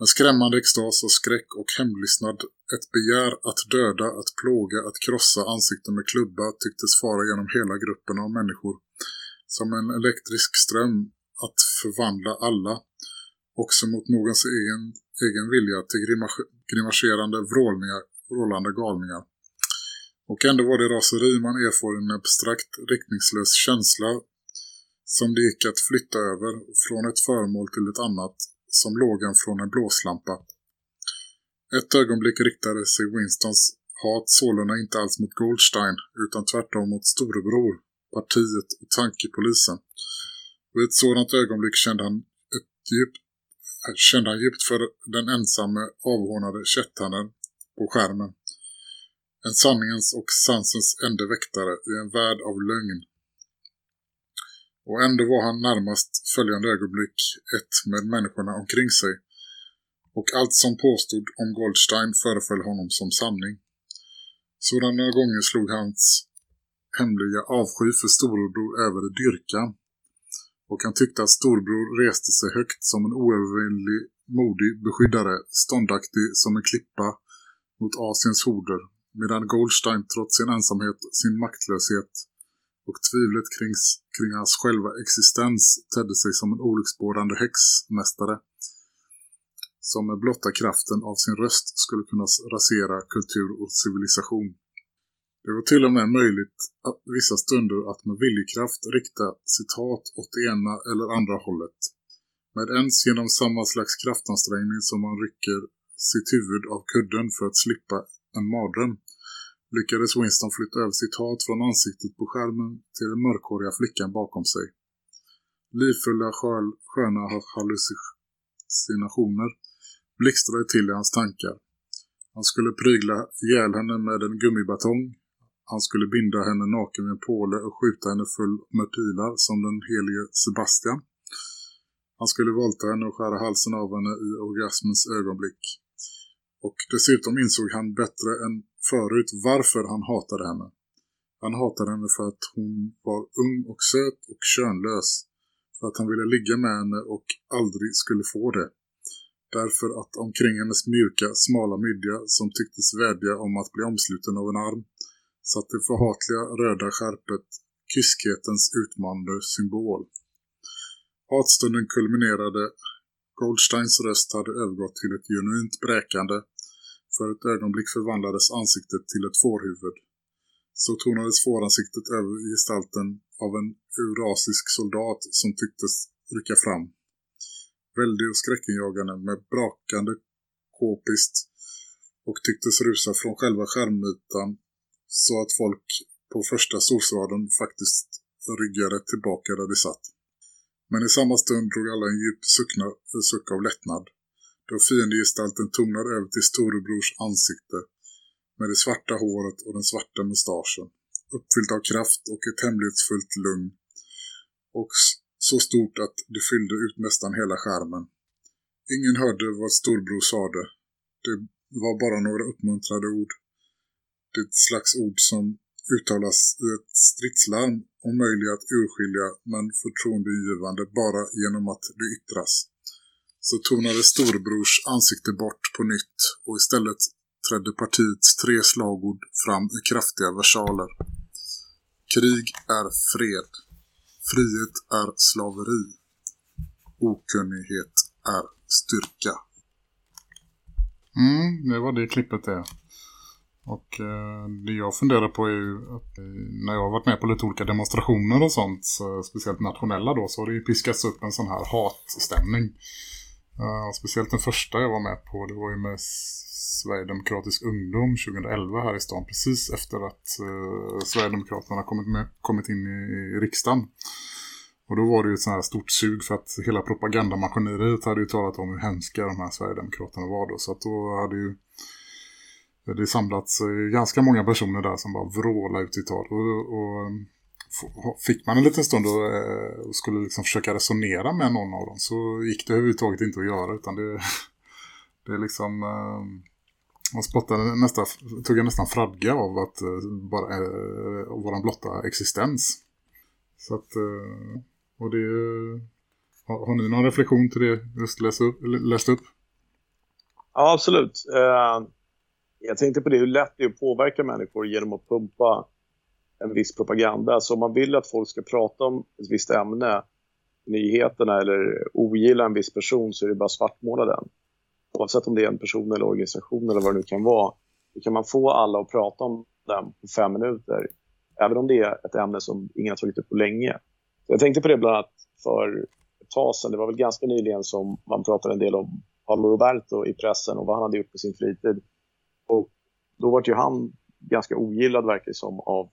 En skrämmande extas och skräck och hemlystnad, ett begär att döda, att plåga, att krossa ansikten med klubba tycktes fara genom hela gruppen av människor. Som en elektrisk ström att förvandla alla, också mot någons egen, egen vilja till grimas- grimaserande vrålningar, vrålande galningar. Och ändå var det raseri man erfor en abstrakt, riktningslös känsla som det gick att flytta över från ett föremål till ett annat som lågan från en blåslampa. Ett ögonblick riktade sig Winstons hat sålunda inte alls mot Goldstein utan tvärtom mot storebror, partiet och tankepolisen. Vid ett sådant ögonblick kände han, ett djupt, kände han djupt för den ensamme avhånade kättanden på skärmen. En sanningens och sansens ende väktare i en värld av lögn. Och ändå var han närmast följande ögonblick ett med människorna omkring sig. Och allt som påstod om Goldstein föreföll honom som sanning. Sådana gånger slog hans hemliga avsky för storebror över i dyrkan. Och han tyckte att storbror reste sig högt som en oövervinnlig, modig beskyddare, ståndaktig som en klippa mot Asiens horder. Medan Goldstein trots sin ensamhet, sin maktlöshet och tvivlet kring, kring hans själva existens tedde sig som en olycksbådande häxmästare som med blotta kraften av sin röst skulle kunna rasera kultur och civilisation. Det var till och med möjligt att vissa stunder att med viljekraft rikta citat åt det ena eller andra hållet. Med ens genom samma slags kraftansträngning som man rycker sitt huvud av kudden för att slippa en mardröm lyckades Winston flytta över citat från ansiktet på skärmen till den mörkhåriga flickan bakom sig. Livfulla sköna hallucinationer blixtrade till i hans tankar. Han skulle prygla ihjäl henne med en gummibatong. Han skulle binda henne naken med en påle och skjuta henne full med pilar som den helige Sebastian. Han skulle volta henne och skära halsen av henne i orgasmens ögonblick. Och dessutom insåg han bättre än förut varför han hatade henne. Han hatade henne för att hon var ung och söt och könlös. För att han ville ligga med henne och aldrig skulle få det. Därför att omkring hennes mjuka, smala midja som tycktes vädja om att bli omsluten av en arm satt det förhatliga röda skärpet kyskhetens utmanande symbol. Hatstunden kulminerade. Goldsteins röst hade övergått till ett genuint bräkande. För ett ögonblick förvandlades ansiktet till ett fårhuvud. Så tonades fåransiktet över gestalten av en eurasisk soldat som tycktes rycka fram. Väldig och skräckenjagande med brakande kåpist och tycktes rusa från själva skärmytan så att folk på första solsraden faktiskt ryggade tillbaka där de satt. Men i samma stund drog alla en djup suckna, suck av lättnad. Då fiendegestalten tonade över till storebrors ansikte med det svarta håret och den svarta mustaschen. Uppfyllt av kraft och ett hemlighetsfullt lugn. Och så stort att det fyllde ut nästan hela skärmen. Ingen hörde vad storbror sade. Det var bara några uppmuntrade ord. Det är ett slags ord som uttalas i ett stridslarm omöjliga att urskilja men förtroendeingivande bara genom att det yttras. Så tonade storbrors ansikte bort på nytt och istället trädde partiets tre slagord fram i kraftiga versaler. Krig är fred. Frihet är slaveri. Okunnighet är styrka. Mm, det var det klippet det. Och eh, det jag funderar på är ju att eh, när jag har varit med på lite olika demonstrationer och sånt, så, speciellt nationella då, så har det ju piskats upp en sån här hatstämning. Eh, speciellt den första jag var med på, det var ju med Sverigedemokratisk ungdom 2011 här i stan, precis efter att eh, Sverigedemokraterna kommit, med, kommit in i, i riksdagen. Och då var det ju ett sånt här stort sug för att hela propagandamaskineriet hade ju talat om hur hemska de här Sverigedemokraterna var då. Så att då hade ju det samlats eh, ganska många personer där som bara vrålade ut i tal. Och, och eh, fick man en liten stund och, eh, och skulle liksom försöka resonera med någon av dem så gick det överhuvudtaget inte att göra utan det, det är liksom... Man spottade nästan, tog jag nästan fradga av att eh, bara eh, vår blotta existens. Så att, eh, och det har, har ni någon reflektion till det just läste upp? Ja, absolut. Eh, jag tänkte på det, hur lätt det är att påverka människor genom att pumpa en viss propaganda. Så om man vill att folk ska prata om ett visst ämne, nyheterna eller ogilla en viss person så är det bara att svartmåla den. Oavsett om det är en person eller organisation eller vad det nu kan vara. Då kan man få alla att prata om den på fem minuter. Även om det är ett ämne som ingen har tagit upp på länge. Så jag tänkte på det bland annat för ett tag sedan. Det var väl ganska nyligen som man pratade en del om Paolo Roberto i pressen och vad han hade gjort på sin fritid. Och då var ju han ganska ogillad verkar det som av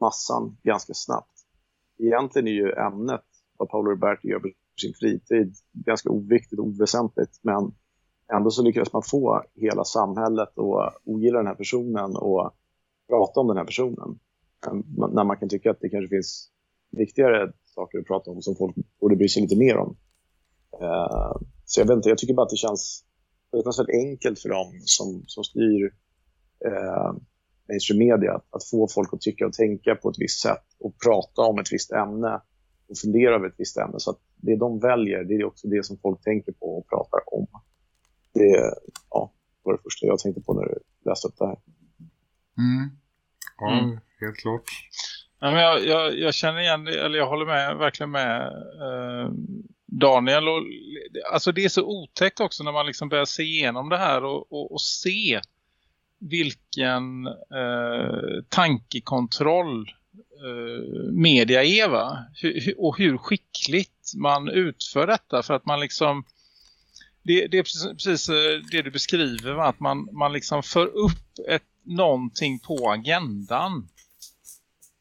massan ganska snabbt. Egentligen är ju ämnet vad Paolo Roberto gör på sin fritid ganska oviktigt och oväsentligt men ändå så lyckades man få hela samhället att ogilla den här personen och prata om den här personen. Ehm, när man kan tycka att det kanske finns viktigare saker att prata om som folk borde bry sig lite mer om. Ehm, så jag vet inte, jag tycker bara att det känns fruktansvärt enkelt för dem som, som styr eh, mainstream media att, att få folk att tycka och tänka på ett visst sätt och prata om ett visst ämne och fundera över ett visst ämne. Så att det de väljer, det är också det som folk tänker på och pratar om. Det ja, var det första jag tänkte på när du läste upp det här. Mm. Ja, Mm. helt klart. Ja, men jag, jag, jag känner igen det, eller jag håller med, verkligen med eh, Daniel. Och, alltså det är så otäckt också när man liksom börjar se igenom det här och, och, och se vilken eh, tankekontroll eh, media är va? Hu- och hur skickligt man utför detta för att man liksom det, det är precis, eh, det du beskriver va? att man, man liksom för upp ett, någonting på agendan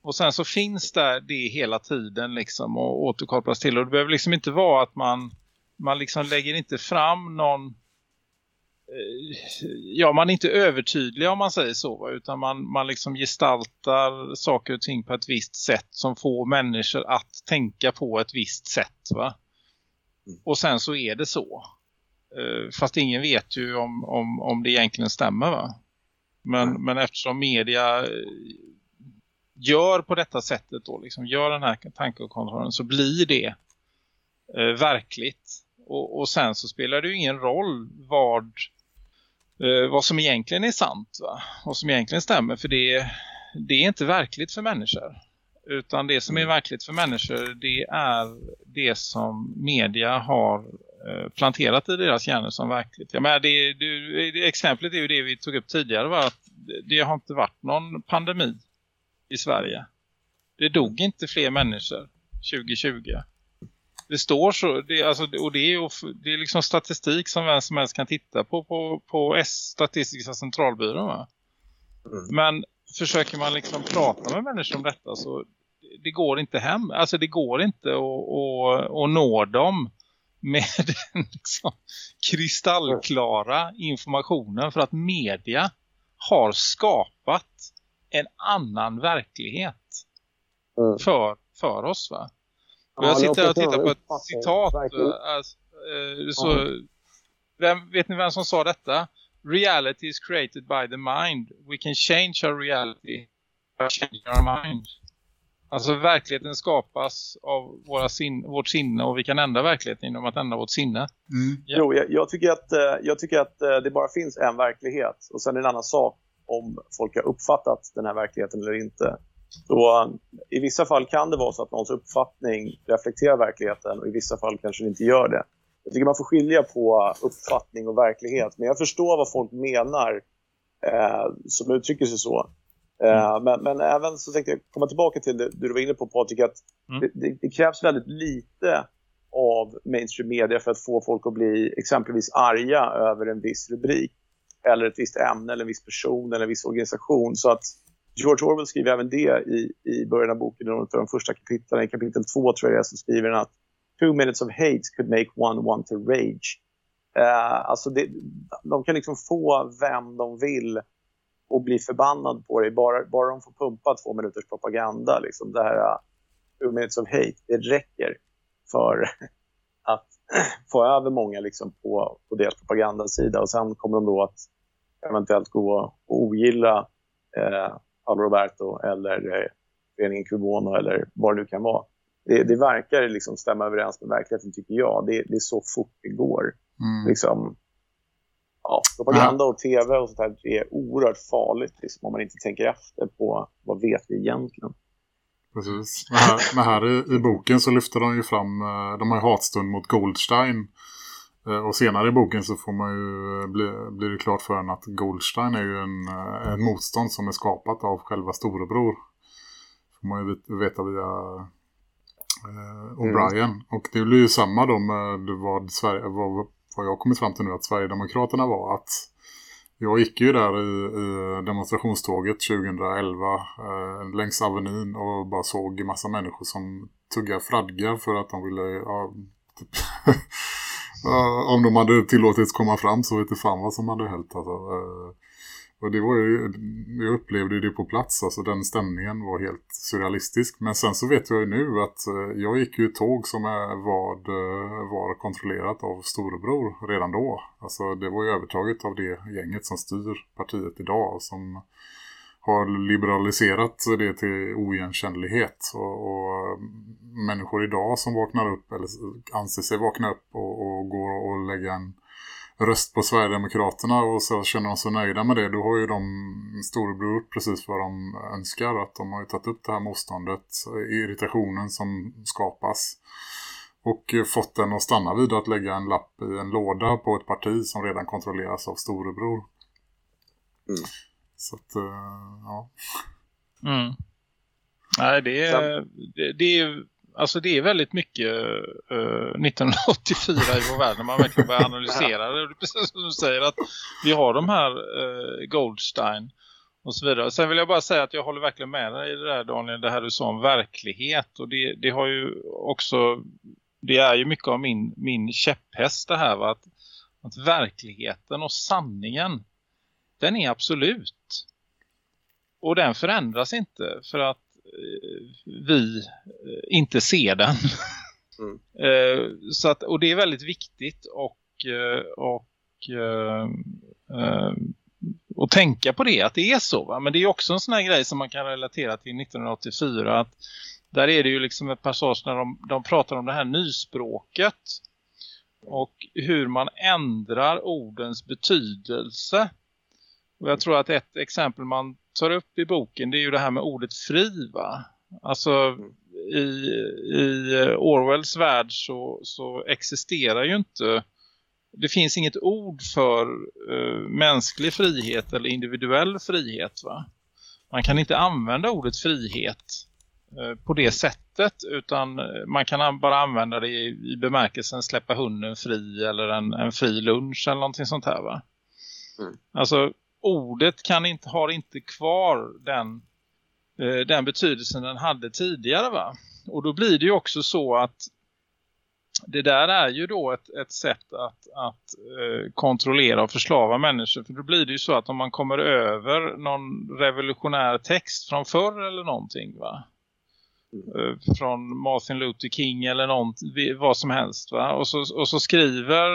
och sen så finns där det hela tiden liksom och återkopplas till. Och det behöver liksom inte vara att man, man liksom lägger inte fram någon... eh, Ja, man är inte övertydlig om man säger så. Utan man, man liksom gestaltar saker och ting på ett visst sätt som får människor att tänka på ett visst sätt. va. Och sen så är det så. Eh, Fast ingen vet ju om, om, om det egentligen stämmer va. Men, men eftersom media eh, gör på detta sättet då, liksom gör den här tankekontrollen så blir det eh, verkligt. Och, och sen så spelar det ju ingen roll vad, eh, vad som egentligen är sant va? Vad som egentligen stämmer för det, det är inte verkligt för människor. Utan det som är verkligt för människor det är det som media har planterat i deras hjärnor som verkligt. Jag menar, det, det, det, exemplet är ju det vi tog upp tidigare va? att det, har inte varit någon pandemi i Sverige. Det dog inte fler människor 2020. Det står så, det, alltså, och det är, det är liksom statistik som vem som helst kan titta på på, på S, Statistiska centralbyrån? Mm. Men försöker man liksom prata med människor om detta så det går inte hem. Alltså det går inte att, att, att nå dem med den liksom kristallklara informationen för att media har skapat en annan verklighet Mm. för, för oss va. Och Ja, jag sitter och tittar på ett citat. eh, alltså, eh, så, vem, vet ni vem som sa detta? Reality is created by the mind. We can change our reality by changing our mind. Alltså verkligheten skapas av våra sin, vårt sinne och vi kan ändra verkligheten genom att ändra vårt sinne. Mm. Ja. Jo, jag, jag tycker att, eh, jag tycker att eh, det bara finns en verklighet. Och sen är det en annan sak om folk har uppfattat den här verkligheten eller inte. Så eh, i vissa fall kan det vara så att någons uppfattning reflekterar verkligheten och i vissa fall kanske det inte gör det. Jag tycker man får skilja på uppfattning och verklighet. Men jag förstår vad folk menar eh, som uttrycker sig så. Eh, men, men även så tänkte jag komma tillbaka till det du var inne på Patrik, att Mm. det, det, det krävs väldigt lite av mainstream media för att få folk att bli exempelvis arga över en viss rubrik eller ett visst ämne eller en viss person eller en viss organisation. Så att George Orwell skriver även det i, i början av boken, av de första kapitlen. I kapitel två tror jag det är, så skriver han att two minutes of hate could make one want to rage. Eh, alltså det, de kan liksom få vem de vill och bli förbannad på det. Bara, bara de får pumpa två minuters propaganda. Liksom. Det här uh, two minutes of hate, det räcker för att få över många liksom, på, på deras propagandasida. Och sen kommer de då att eventuellt gå och ogilla eh, Paolo Roberto eller eh, föreningen Cubono eller vad det nu kan vara. Det, det verkar liksom stämma överens med verkligheten tycker jag. Det, det är så fort det går. Mm. Liksom, ja, propaganda och tv och sånt här det är oerhört farligt liksom, om man inte tänker efter på vad vet vi egentligen. Precis. Men här, men här i, i boken så lyfter de ju fram, eh, de har ju hatstund mot Goldstein. Eh, Och senare i boken så får man ju, bli, blir det klart för en att Goldstein är ju en, eh, en motstånd som är skapat av själva storebror. Får man ju veta via eh, O'Brien. Och det blir ju samma då med vad, Sverige, vad, vad jag har kommit fram till nu att Sverigedemokraterna var att jag gick ju där i, i demonstrationståget 2011 eh, längs Avenyn och bara såg en massa människor som tuggade fradga för att de ville ja, typ, om de hade tillåtits komma fram så vet inte fan vad som hade hänt alltså. Eh, och det var ju, jag upplevde det på plats, alltså den stämningen var helt surrealistisk. Men sen så vet jag ju nu att eh, jag gick ju ett tåg som var, eh, var kontrollerat av storebror redan då. Alltså det var ju övertaget av det gänget som styr partiet idag och som har liberaliserat det till oigenkännlighet. Och, och eh, människor idag som vaknar upp eller anser sig vakna upp och, och går och lägger en röst på Sverigedemokraterna och så känner de sig nöjda med det. Då har ju de storebror gjort precis vad de önskar. Att de har ju tagit upp det här motståndet, irritationen som skapas. Och fått den att stanna vid att lägga en lapp i en låda på ett parti som redan kontrolleras av storebror. Mm. Så att, eh, ja. Mm. Nej, det är, det, det är alltså det är väldigt mycket eh, 1984 i vår värld när man verkligen börjar analysera det. Precis som du säger att vi har de här eh, Goldstein och så vidare. Sen vill jag bara säga att jag håller verkligen med dig i det där Daniel, det här du sa om verklighet. Och det, det har ju också, det är ju mycket av min, min käpphäst det här va? Att, att verkligheten och sanningen, den är absolut. Och den förändras inte för att vi eh, inte ser den. Mm. Eh, så att, och det är väldigt viktigt och, eh, och och tänka på det, att det är så. Va? Men det är också en sån här grej som man kan relatera till 1984. Att där är det ju liksom ett passage när de, de pratar om det här nyspråket. Och hur man ändrar ordens betydelse. Och jag tror att ett exempel man tar upp i boken det är ju det här med ordet fri va? Alltså i, i Orwells värld så, så existerar ju inte det finns inget ord för uh, mänsklig frihet eller individuell frihet va? Man kan inte använda ordet frihet uh, på det sättet utan man kan bara använda det i, i bemärkelsen släppa hunden fri eller en, en fri lunch eller någonting sånt här va? Mm. Alltså ordet kan inte, har inte kvar den eh, den betydelsen den hade tidigare va. Och då blir det ju också så att det där är ju då ett, ett sätt att, att eh, kontrollera och förslava människor. För då blir det ju så att om man kommer över någon revolutionär text från förr eller någonting va. Eh, från Martin Luther King eller något, vad som helst va. Och så, och så skriver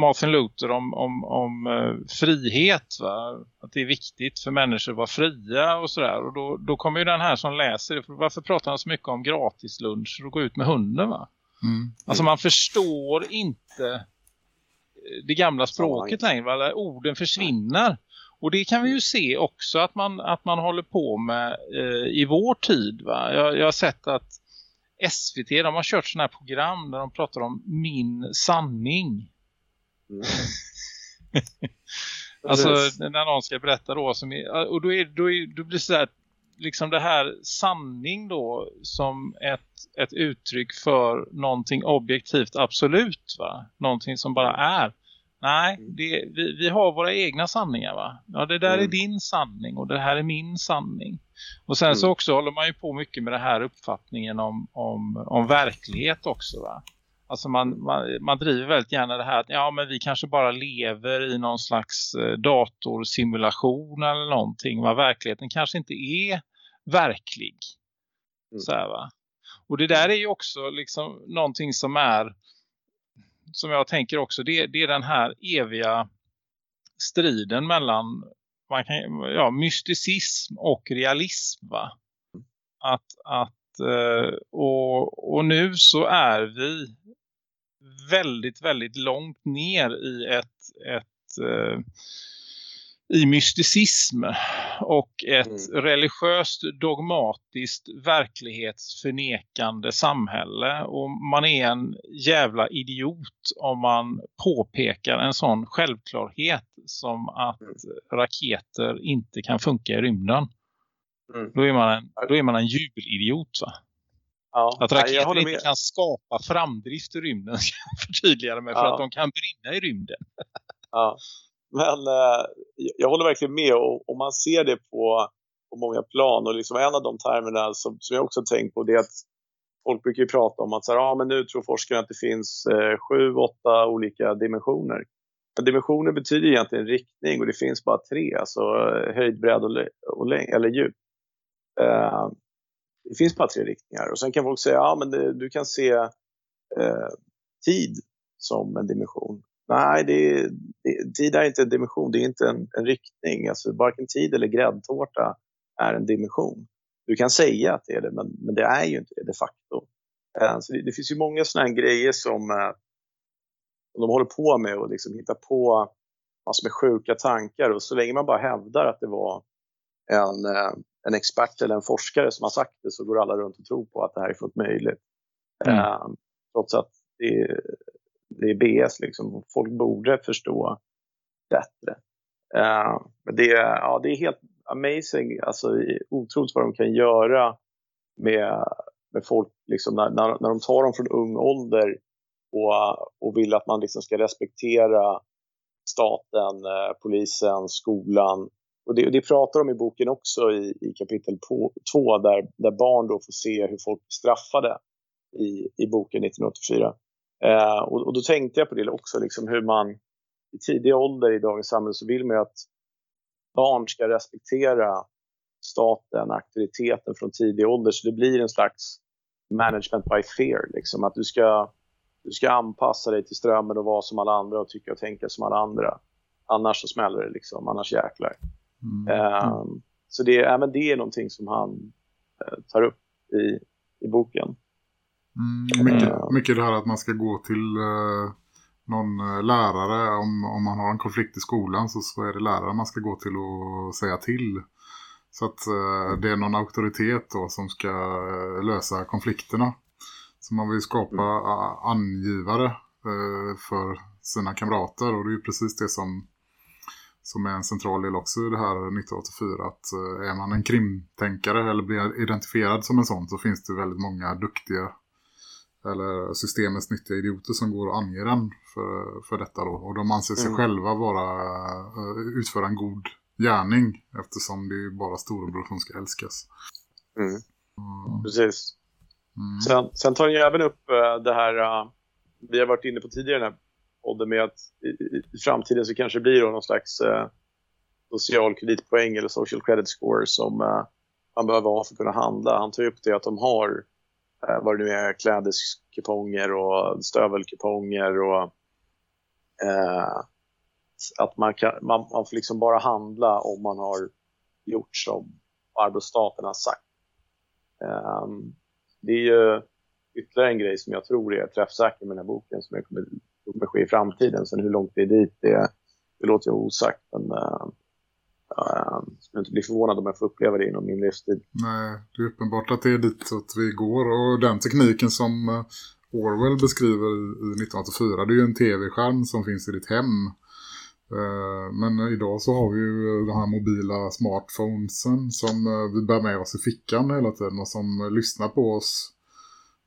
Martin Luther om, om, om eh, frihet va. Att det är viktigt för människor att vara fria och sådär. Och då, då kommer ju den här som läser det. För varför pratar han så mycket om gratis lunch och gå ut med hunden va? Mm. Alltså man förstår inte eh, det gamla språket längre. va? Orden försvinner. Och det kan vi ju se också att man, att man håller på med eh, i vår tid. Va? Jag, jag har sett att SVT de har kört sådana här program där de pratar om min sanning. Mm. Alltså Precis. när någon ska berätta då som är, och då, är, då, är, då blir det så här liksom det här sanning då som ett, ett uttryck för någonting objektivt absolut va? Någonting som bara är. Nej, det, vi, vi har våra egna sanningar va? Ja, det där är Mm. din sanning och det här är min sanning. Och sen så Mm. också håller man ju på mycket med det här uppfattningen om, om, om verklighet också va? Alltså man, man, man driver väldigt gärna det här att ja men vi kanske bara lever i någon slags eh, datorsimulation eller någonting. Va? Verkligheten kanske inte är verklig. Mm. Så här, va? Och det där är ju också liksom någonting som är som jag tänker också det, det är den här eviga striden mellan man kan, ja, mysticism och realism va? Att, att eh, och, och nu så är vi väldigt, väldigt långt ner i ett, ett eh, i mysticism och ett Mm. religiöst dogmatiskt verklighetsförnekande samhälle och man är en jävla idiot om man påpekar en sån självklarhet som att Mm. raketer inte kan funka i rymden. Mm. Då är man en, då är man en jubelidiot va? Ja, Att nej, raketer håller inte kan skapa framdrift i rymden ska jag förtydliga det med för Ja. att de kan brinna i rymden. Ja. Men eh, jag- håller verkligen med och, och man ser det på, på många plan. Och liksom en av de termerna som, som jag också tänkt på det är att folk brukar ju prata om att så här, ah, men nu tror forskarna att det finns eh, sju, åtta olika dimensioner. Men dimensioner betyder egentligen riktning och det finns bara tre, alltså eh, höjd, bredd och, och längd, eller djup. Eh, det finns bara tre riktningar och sen kan folk säga, ja ah, men det, du kan se eh, tid som en dimension. Nej, det är, det, tid är inte en dimension, det är inte en, en riktning. Alltså, varken tid eller gräddtårta är en dimension. Du kan säga att det är det, men, men det är ju inte det de facto. Eh, så det, det finns ju många sådana här grejer som, eh, de håller på med och liksom hitta på massor med sjuka tankar. Och så länge man bara hävdar att det var en, eh, en expert eller en forskare som har sagt det så går alla runt och tror på att det här är fullt möjligt. Mm. Trots att det är, det är BS liksom. Folk borde förstå bättre. Uh, men det, är- ja, det är helt amazing, alltså otroligt vad de kan göra med, med folk liksom, när, när, när de tar dem från ung ålder och, och vill att man liksom ska respektera staten, eh, polisen, skolan. Och det, det pratar de i boken också i, i kapitel på- två där, där barn då får se hur folk straffade i, i boken 1984. Eh, och, och då tänkte jag på det också, liksom hur man i tidig ålder i dagens samhälle så vill man ju att barn ska respektera staten, auktoriteten från tidig ålder. Så det blir en slags management by fear. Liksom. Att du ska, du ska anpassa dig till strömmen och vara som alla andra och tycka och tänka som alla andra. Annars så smäller det liksom, annars jäklar. Mm. Ehm, så det, men det är någonting som han eh, tar upp i, i boken. Mm, mycket, mycket det här att man ska gå till eh, någon eh, lärare om, om man har en konflikt i skolan så, så är det läraren man ska gå till och säga till. Så att eh, det är någon auktoritet då som ska eh, lösa konflikterna. Så man vill skapa angivare eh, för sina kamrater och det är ju precis det som, som är en central del också i det här 1984 att eh, är man en krimtänkare eller blir identifierad som en sån så finns det väldigt många duktiga eller systemets nyttiga idioter som går och anger den för, för detta då. Och de anser sig Mm. själva vara, eh, utföra en god gärning eftersom det är bara storebror som ska älskas. Mm. Mm. Precis. Mm. Sen, sen tar ni även upp eh, det här eh, vi har varit inne på tidigare den här podden med att i, framtiden så kanske det blir då någon slags social kreditpoäng eller social credit score som man behöver ha för att kunna handla. Han tar upp det att de har eh, vad det nu är, klädeskuponger och stövelkuponger och eh, att man, kan, man, man får liksom bara handla om man har gjort som arbetsstaten har sagt. Eh, det är ju ytterligare en grej som jag tror är träffsäker med den här boken som kommer, kommer ske i framtiden. Sen hur långt det är dit, det, det låter jag osagt. Men eh, uh, skulle inte bli förvånad om jag får uppleva det inom min livstid. Nej, det är uppenbart att det är ditåt vi går. Och den tekniken som eh, Orwell beskriver i 1984, det är ju en tv-skärm som finns i ditt hem. Ehm, men idag så har vi ju eh, de här mobila smartphonesen som eh, vi bär med oss i fickan hela tiden och som lyssnar på oss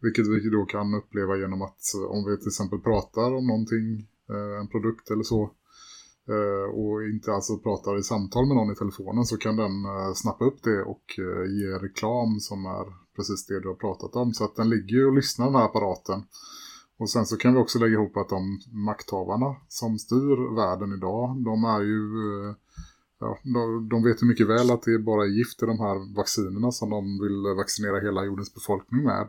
vilket vi då kan uppleva genom att om vi till exempel pratar om någonting, en produkt eller så Eh, och inte alltså pratar i samtal med någon i telefonen så kan den eh, snappa upp det och eh, ge reklam som är precis det du har pratat om. Så att den ligger ju och lyssnar den här apparaten. Och sen så kan vi också lägga ihop att de makthavarna som styr världen idag, de är ju... Ja, de vet ju mycket väl att det är bara gift i de här vaccinerna som de vill vaccinera hela jordens befolkning med.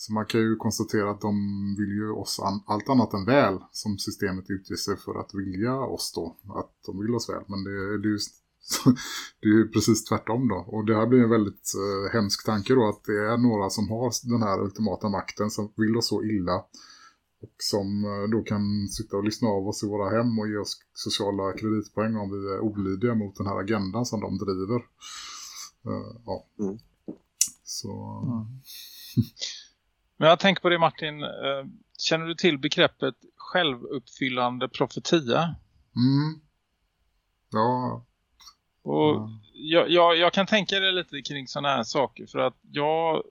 Så man kan ju konstatera att de vill ju oss an allt annat än väl som systemet utger sig för att vilja oss då. Att de vill oss väl. Men det, det är ju det är ju precis tvärtom då. Och det här blir en väldigt eh, hemsk tanke då att det är några som har den här ultimata makten som vill oss så illa. Och som eh, då kan sitta och lyssna av oss i våra hem och ge oss sociala kreditpoäng om vi är olydiga mot den här agendan som de driver. Uh, ja. Mm. Så... Mm. Men jag tänker på det Martin, eh, känner du till begreppet självuppfyllande profetia? Mm. Ja. Och Mm. jag, jag, jag kan tänka det lite kring sådana här saker för att jag,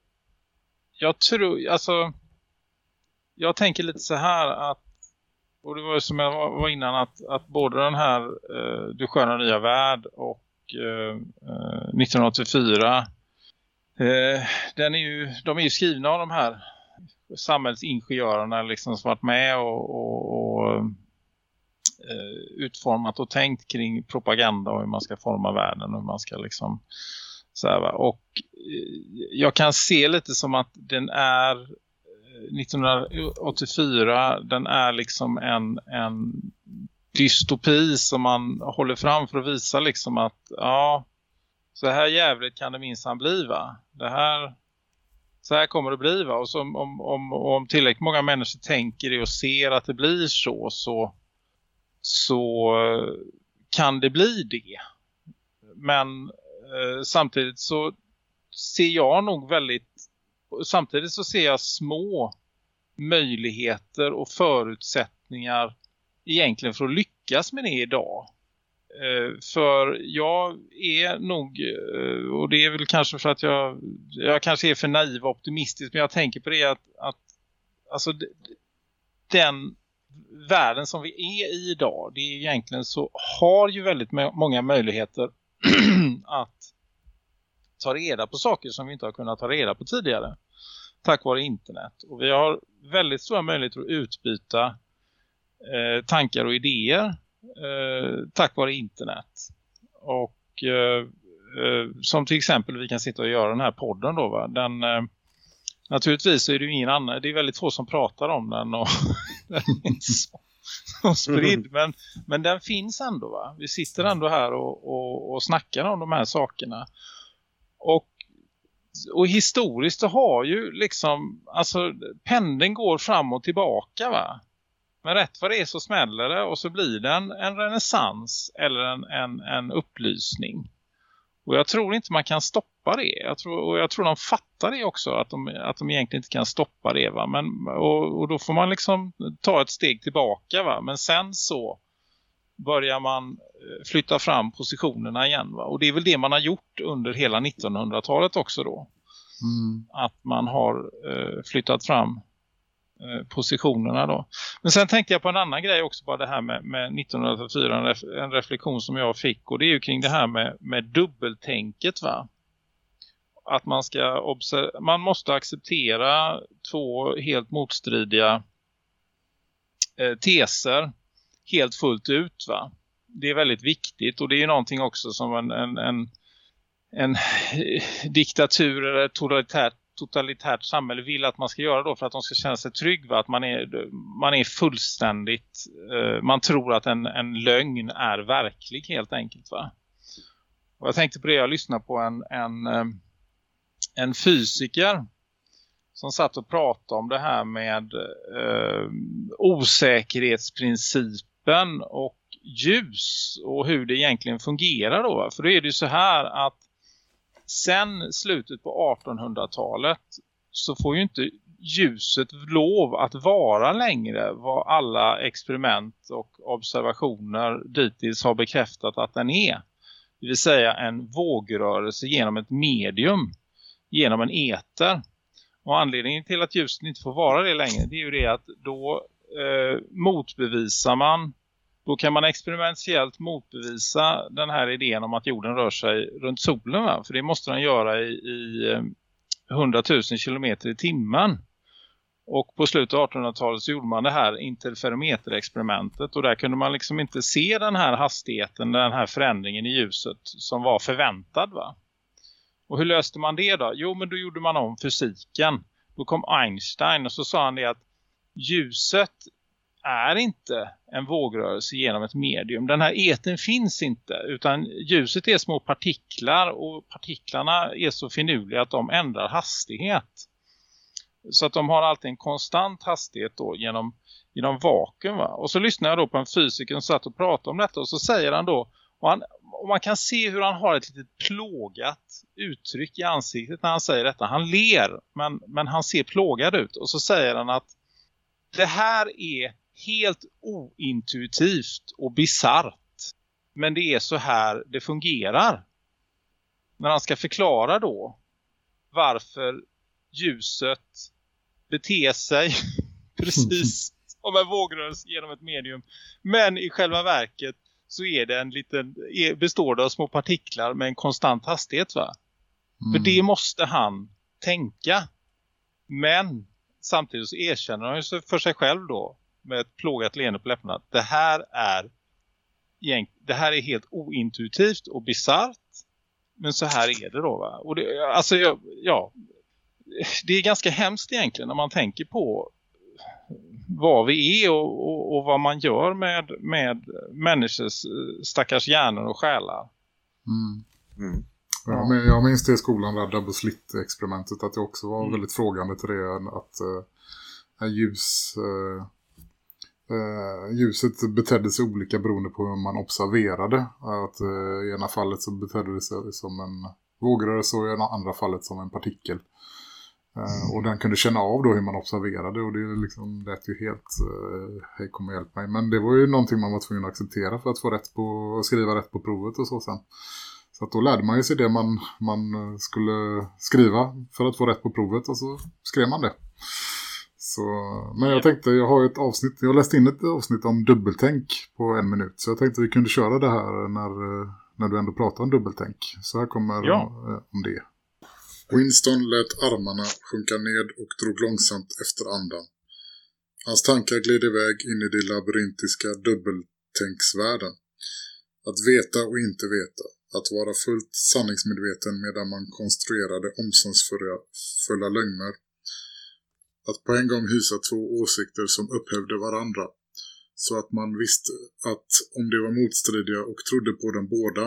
jag tror, alltså jag tänker lite så här att och det var ju som jag var innan att, att både den här eh, Du sköna nya värld och eh, eh, 1984 eh, den är ju, de är ju skrivna av de här samhällsingenjörerna liksom som varit med och, och, och eh, utformat och tänkt kring propaganda och hur man ska forma världen och hur man ska liksom så här, va? och eh, jag kan se lite som att den är eh, 1984 den är liksom en, en dystopi som man håller fram för att visa liksom att ja, så här jävligt kan det minsann bli va. Det här, så här kommer det bli va. Och så, om, om, om tillräckligt många människor tänker det och ser att det blir så så, så eh, kan det bli det. Men eh, samtidigt så ser jag nog väldigt samtidigt så ser jag små möjligheter och förutsättningar egentligen för att lyckas med det idag. Eh, för jag är nog, eh, och det är väl kanske för att jag, jag kanske är för naiv och optimistisk, men jag tänker på det att, att alltså den världen som vi är i idag, det är egentligen så har ju väldigt många möjligheter att ta reda på saker som vi inte har kunnat ta reda på tidigare tack vare internet. Och vi har väldigt stora möjligheter att utbyta eh, tankar och idéer eh, tack vare internet. Och eh, som till exempel vi kan sitta och göra den här podden då va. Den, naturligtvis så är det ju ingen annan, det är väldigt få som pratar om den och den är så, så spridd. Men, men den finns ändå va. Vi sitter ändå här och, och, och snackar om de här sakerna. Och och historiskt så har ju liksom, alltså pendeln går fram och tillbaka va. Men rätt vad det är så smäller det och så blir det en, en renässans eller en, en, en upplysning. Och jag tror inte man kan stoppa det. Jag tror, och jag tror de fattar det också, att de, att de egentligen inte kan stoppa det va. Men, och, och då får man liksom ta ett steg tillbaka va. Men sen så börjar man flytta fram positionerna igen. Va? Och det är väl det man har gjort under hela 1900-talet också då. Mm. Att man har eh, flyttat fram eh, Eh, positionerna då. Men sen tänkte jag på en annan grej också, bara det här med, med 1904 en, ref, en reflektion som jag fick och det är ju kring det här med, med dubbeltänket va. Att man ska man måste acceptera två helt motstridiga eh, teser helt fullt ut va. Det är väldigt viktigt och det är ju någonting också som en, en, en, en eh, diktatur eller totalitärt, totalitärt samhälle vill att man ska göra då för att de ska känna sig trygg va? att man är, man är fullständigt eh, man tror att en, en lögn är verklig helt enkelt va. Och jag tänkte på det, jag lyssnade på en, en, eh, en fysiker som satt och pratade om det här med eh, osäkerhetsprincipen och ljus och hur det egentligen fungerar då. va? För då är det ju så här att sen slutet på 1800-talet så får ju inte ljuset lov att vara längre vad alla experiment och observationer dittills har bekräftat att den är. Det vill säga en vågrörelse genom ett medium, genom en eter. Och anledningen till att ljuset inte får vara det längre det är ju det att då eh, motbevisar man då kan man experimentellt motbevisa den här idén om att jorden rör sig runt solen. Va? För det måste den göra i, i eh, 100 000 kilometer i timmen. Och på slutet av 1800-talet så gjorde man det här interferometerexperimentet och där kunde man liksom inte se den här hastigheten, den här förändringen i ljuset som var förväntad va. Och hur löste man det då? Jo men då gjorde man om fysiken. Då kom Einstein och så sa han det att ljuset är inte en vågrörelse genom ett medium. Den här eten finns inte utan ljuset är små partiklar och partiklarna är så finurliga att de ändrar hastighet. Så att de har alltid en konstant hastighet då genom, genom vakuum. Va? Och så lyssnar jag då på en fysiker som satt och pratade om detta och så säger han då och, han, och man kan se hur han har ett litet plågat uttryck i ansiktet när han säger detta. Han ler men, men han ser plågad ut och så säger han att det här är helt ointuitivt och bizarrt. Men det är så här det fungerar. När han ska förklara då varför ljuset beter sig precis som en vågrörelse genom ett medium. Men i själva verket så är det en liten, består det av små partiklar med en konstant hastighet va? Mm. För det måste han tänka. Men samtidigt så erkänner han ju för sig själv då med ett plågat leende på läpparna att det här är det här är helt ointuitivt och bizarrt men så här är det då va? Och det, alltså ja, det är ganska hemskt egentligen när man tänker på vad vi är och, och, och vad man gör med, med människors eh, stackars hjärnor och själar. Mm. Mm. Ja, men jag minns det i skolan, där double slit-experimentet, att jag också var mm. väldigt frågande till det, att uh, ljus... Uh, Uh, ljuset betedde sig olika beroende på hur man observerade. Att uh, I ena fallet så betedde det sig som en vågrörelse och i det andra fallet som en partikel. Uh, och den kunde känna av då hur man observerade och det liksom lät ju helt hej kom och hjälp mig. Men det var ju någonting man var tvungen att acceptera för att få rätt på skriva rätt på provet och så sen. Så att då lärde man ju sig det man, man skulle skriva för att få rätt på provet och så skrev man det. Så, men jag tänkte, jag har ett avsnitt, jag läste in ett avsnitt om dubbeltänk på en minut. Så jag tänkte vi kunde köra det här när, när du ändå pratar om dubbeltänk. Så här kommer ja. Eh, om det. Winston lät armarna sjunka ned och drog långsamt efter andan. Hans tankar gled iväg in i det labyrintiska dubbeltänksvärlden. Att veta och inte veta. Att vara fullt sanningsmedveten medan man konstruerade omsorgsfulla lögner att på en gång hysa två åsikter som upphävde varandra. Så att man visste att om de var motstridiga och trodde på dem båda.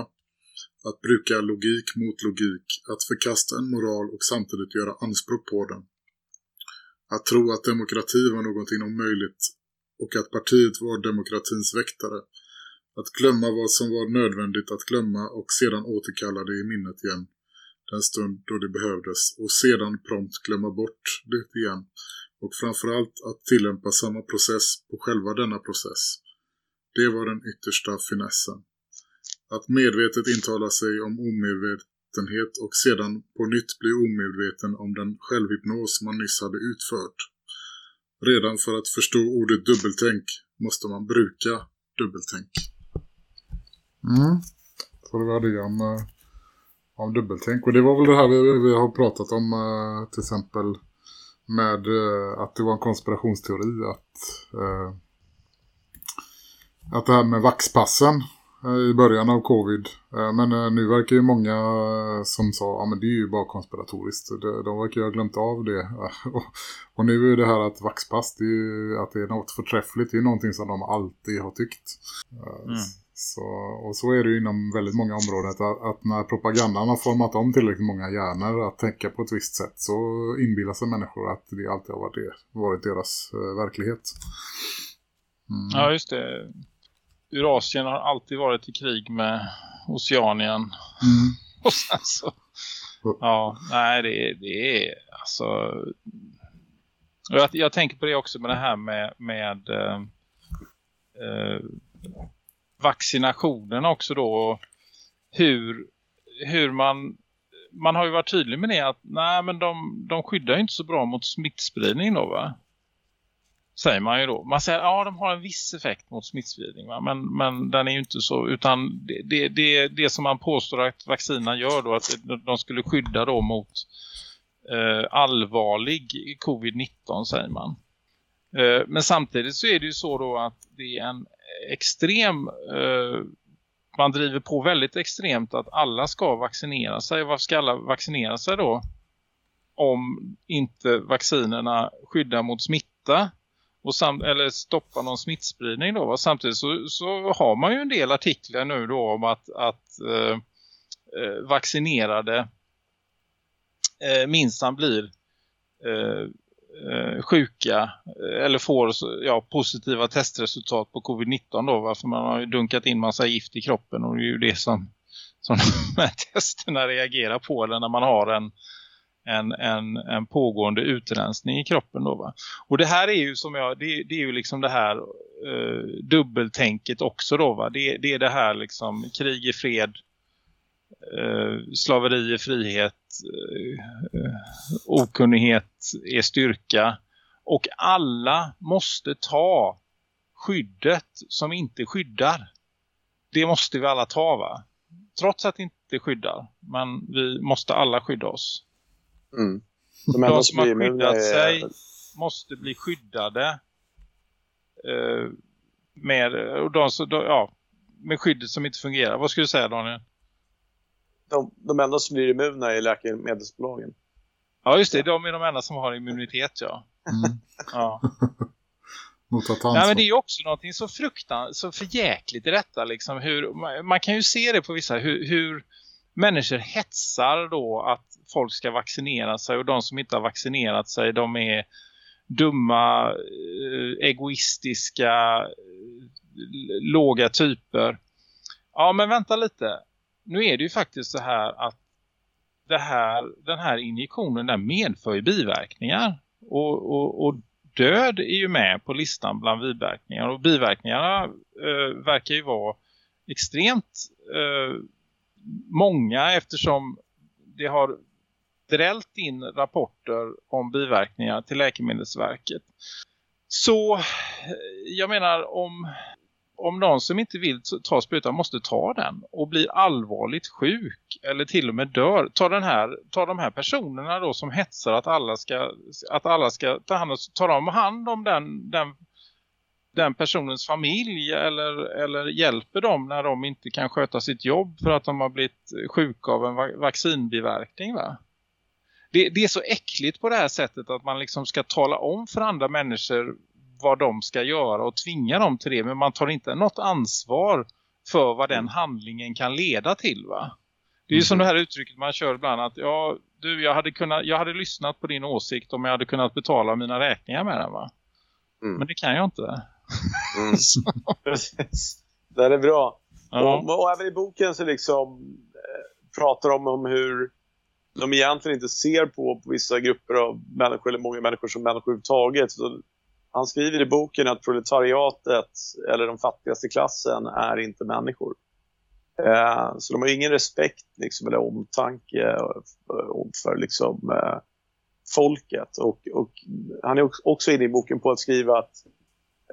Att bruka logik mot logik. Att förkasta en moral och samtidigt göra anspråk på den. Att tro att demokrati var någonting omöjligt och att partiet var demokratins väktare. Att glömma vad som var nödvändigt att glömma och sedan återkalla det i minnet igen den stund då det behövdes och sedan prompt glömma bort det igen och framförallt att tillämpa samma process på själva denna process. Det var den yttersta finessen. Att medvetet intala sig om omedvetenhet och sedan på nytt bli omedveten om den självhypnos man nyss hade utfört. Redan för att förstå ordet dubbeltänk måste man bruka dubbeltänk. Mm. Så det var det jag med eh, om dubbeltänk. Och det var väl det här vi, vi har pratat om eh, till exempel med eh, att det var en konspirationsteori att, eh, att det här med vaxpassen eh, i början av covid. Eh, men eh, nu verkar ju många eh, som sa ja men det är ju bara konspiratoriskt. De, de verkar ju ha glömt av det. och, och nu är det här att vaxpass, det är att det är något förträffligt. Det är ju någonting som de alltid har tyckt. Eh, Mm. Så, och så är det ju inom väldigt många områden att, att när propagandan har format om tillräckligt många hjärnor att tänka på ett visst sätt så inbillar sig människor att det alltid har varit, det, varit deras eh, verklighet. Mm. Ja, just det. Eurasien har alltid varit i krig med Oceanien. Mm. Och sen så... Ja, nej det, det är alltså... Jag, jag tänker på det också med det här med, med eh, eh, vaccinationen också då. Hur, hur man... Man har ju varit tydlig med det att nej men de, de skyddar ju inte så bra mot smittspridning då va? Säger man ju då. Man säger att ja, de har en viss effekt mot smittspridning va? Men, men den är ju inte så utan det, det, det, det som man påstår att vaccinerna gör då att de skulle skydda då mot eh, allvarlig covid-19 säger man. Eh, men samtidigt så är det ju så då att det är en extrem eh, man driver på väldigt extremt att alla ska vaccinera sig. Varför ska alla vaccinera sig då? Om inte vaccinerna skyddar mot smitta och sam eller stoppa någon smittspridning då. Samtidigt så, så har man ju en del artiklar nu då om att, att eh, eh vaccinerade eh, minsann blir eh, Eh, sjuka eh, eller får ja, positiva testresultat på covid-19 då. Varför man har ju dunkat in massa gift i kroppen och det är ju det som, som de här testerna reagerar på eller när man har en, en, en, en pågående utrensning i kroppen då va. Och det här är ju som jag, det, det är ju liksom det här eh, dubbeltänket också då va. Det, det är det här liksom krig i fred, slaveri i frihet, eh, eh, okunnighet är styrka. Och alla måste ta skyddet som inte skyddar. Det måste vi alla ta va. Trots att det inte skyddar. Men vi måste alla skydda oss. Mm. De som har skyddat är- sig måste bli skyddade eh, med, och de, ja, med skyddet som inte fungerar. Vad skulle du säga Daniel? De, de enda som blir immuna är läkemedelsbolagen. Ja just det, de är de enda som har immunitet ja. Mm. ja. Nej men det är ju också någonting så fruktan, så förjäkligt i detta liksom. Hur, man- man kan ju se det på vissa, hur, hur människor hetsar då att folk ska vaccinera sig och de som inte har vaccinerat sig de är dumma, eh, egoistiska, eh, låga typer. Ja men vänta lite. Nu är det ju faktiskt så här att det här, den här injektionen den medför ju biverkningar. Och, och, och död är ju med på listan bland biverkningar. Och biverkningarna eh, verkar ju vara extremt eh, många eftersom det har drällt in rapporter om biverkningar till Läkemedelsverket. Så eh, jag menar om, om någon som inte vill ta sprutan måste ta den och blir allvarligt sjuk eller till och med dör. Ta, den här, ta de här personerna då som hetsar att alla ska, att alla ska ta hand, ta dem hand om den, den, den personens familj eller, eller hjälper dem när de inte kan sköta sitt jobb för att de har blivit sjuka av en va- vaccinbiverkning va? Det, det är så äckligt på det här sättet att man liksom ska tala om för andra människor vad de ska göra och tvinga dem till det. Men man tar inte något ansvar för vad den handlingen kan leda till va? Det är ju som det här uttrycket man kör ibland att ja, du, jag hade, kunnat, jag hade lyssnat på din åsikt om jag hade kunnat betala mina räkningar med den va? Mm. Men det kan jag inte. Mm. Precis. Det är bra. Ja. Och, och även i boken så liksom eh, pratar de om hur de egentligen inte ser på, på vissa grupper av människor eller många människor som människor överhuvudtaget. Så han skriver i boken att proletariatet eller de fattigaste klassen är inte människor. Eh, så de har ingen respekt liksom, eller omtanke för, för liksom, eh, folket. Och, och han är också- inne i boken på att skriva att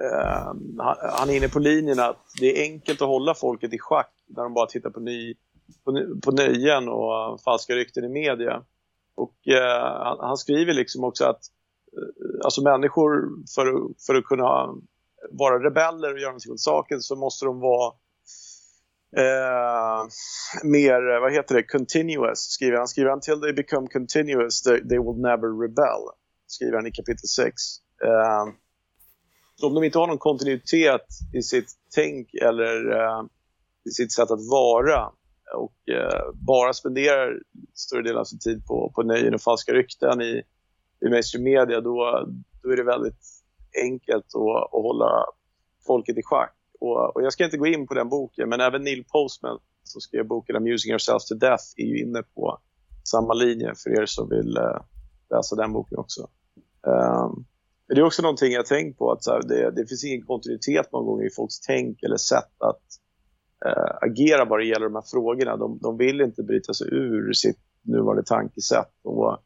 eh, han, är inne på linjen att det är enkelt att hålla folket i schack när de bara tittar på, ny, på, på nöjen och falska rykten i media. Och eh, han, han skriver liksom också att Eh, alltså människor för, att- för att kunna vara rebeller och göra någonting åt saken så måste de vara eh, mer, vad heter det, continuous skriver han. skriver until they become continuous they, they will never rebel skriver han i kapitel 6. Eh, så om de inte har någon kontinuitet i sitt tänk eller eh, i sitt sätt att vara och eh, bara spenderar större delen av sin tid på, på nöjen och falska rykten i, i mainstream media då, då är det väldigt enkelt att, att hålla folket i schack. Och, och jag ska inte gå in på den boken, men även Neil Postman som skrev boken Amusing Yourself to Death är ju inne på samma linje för er som vill eh, läsa den boken också. Um, men det är också någonting jag tänkt på, att så här, det, det finns ingen kontinuitet någon gång i folks tänk eller sätt att eh, agera vad det gäller de här frågorna. De, de vill inte bryta sig ur sitt nuvarande tankesätt och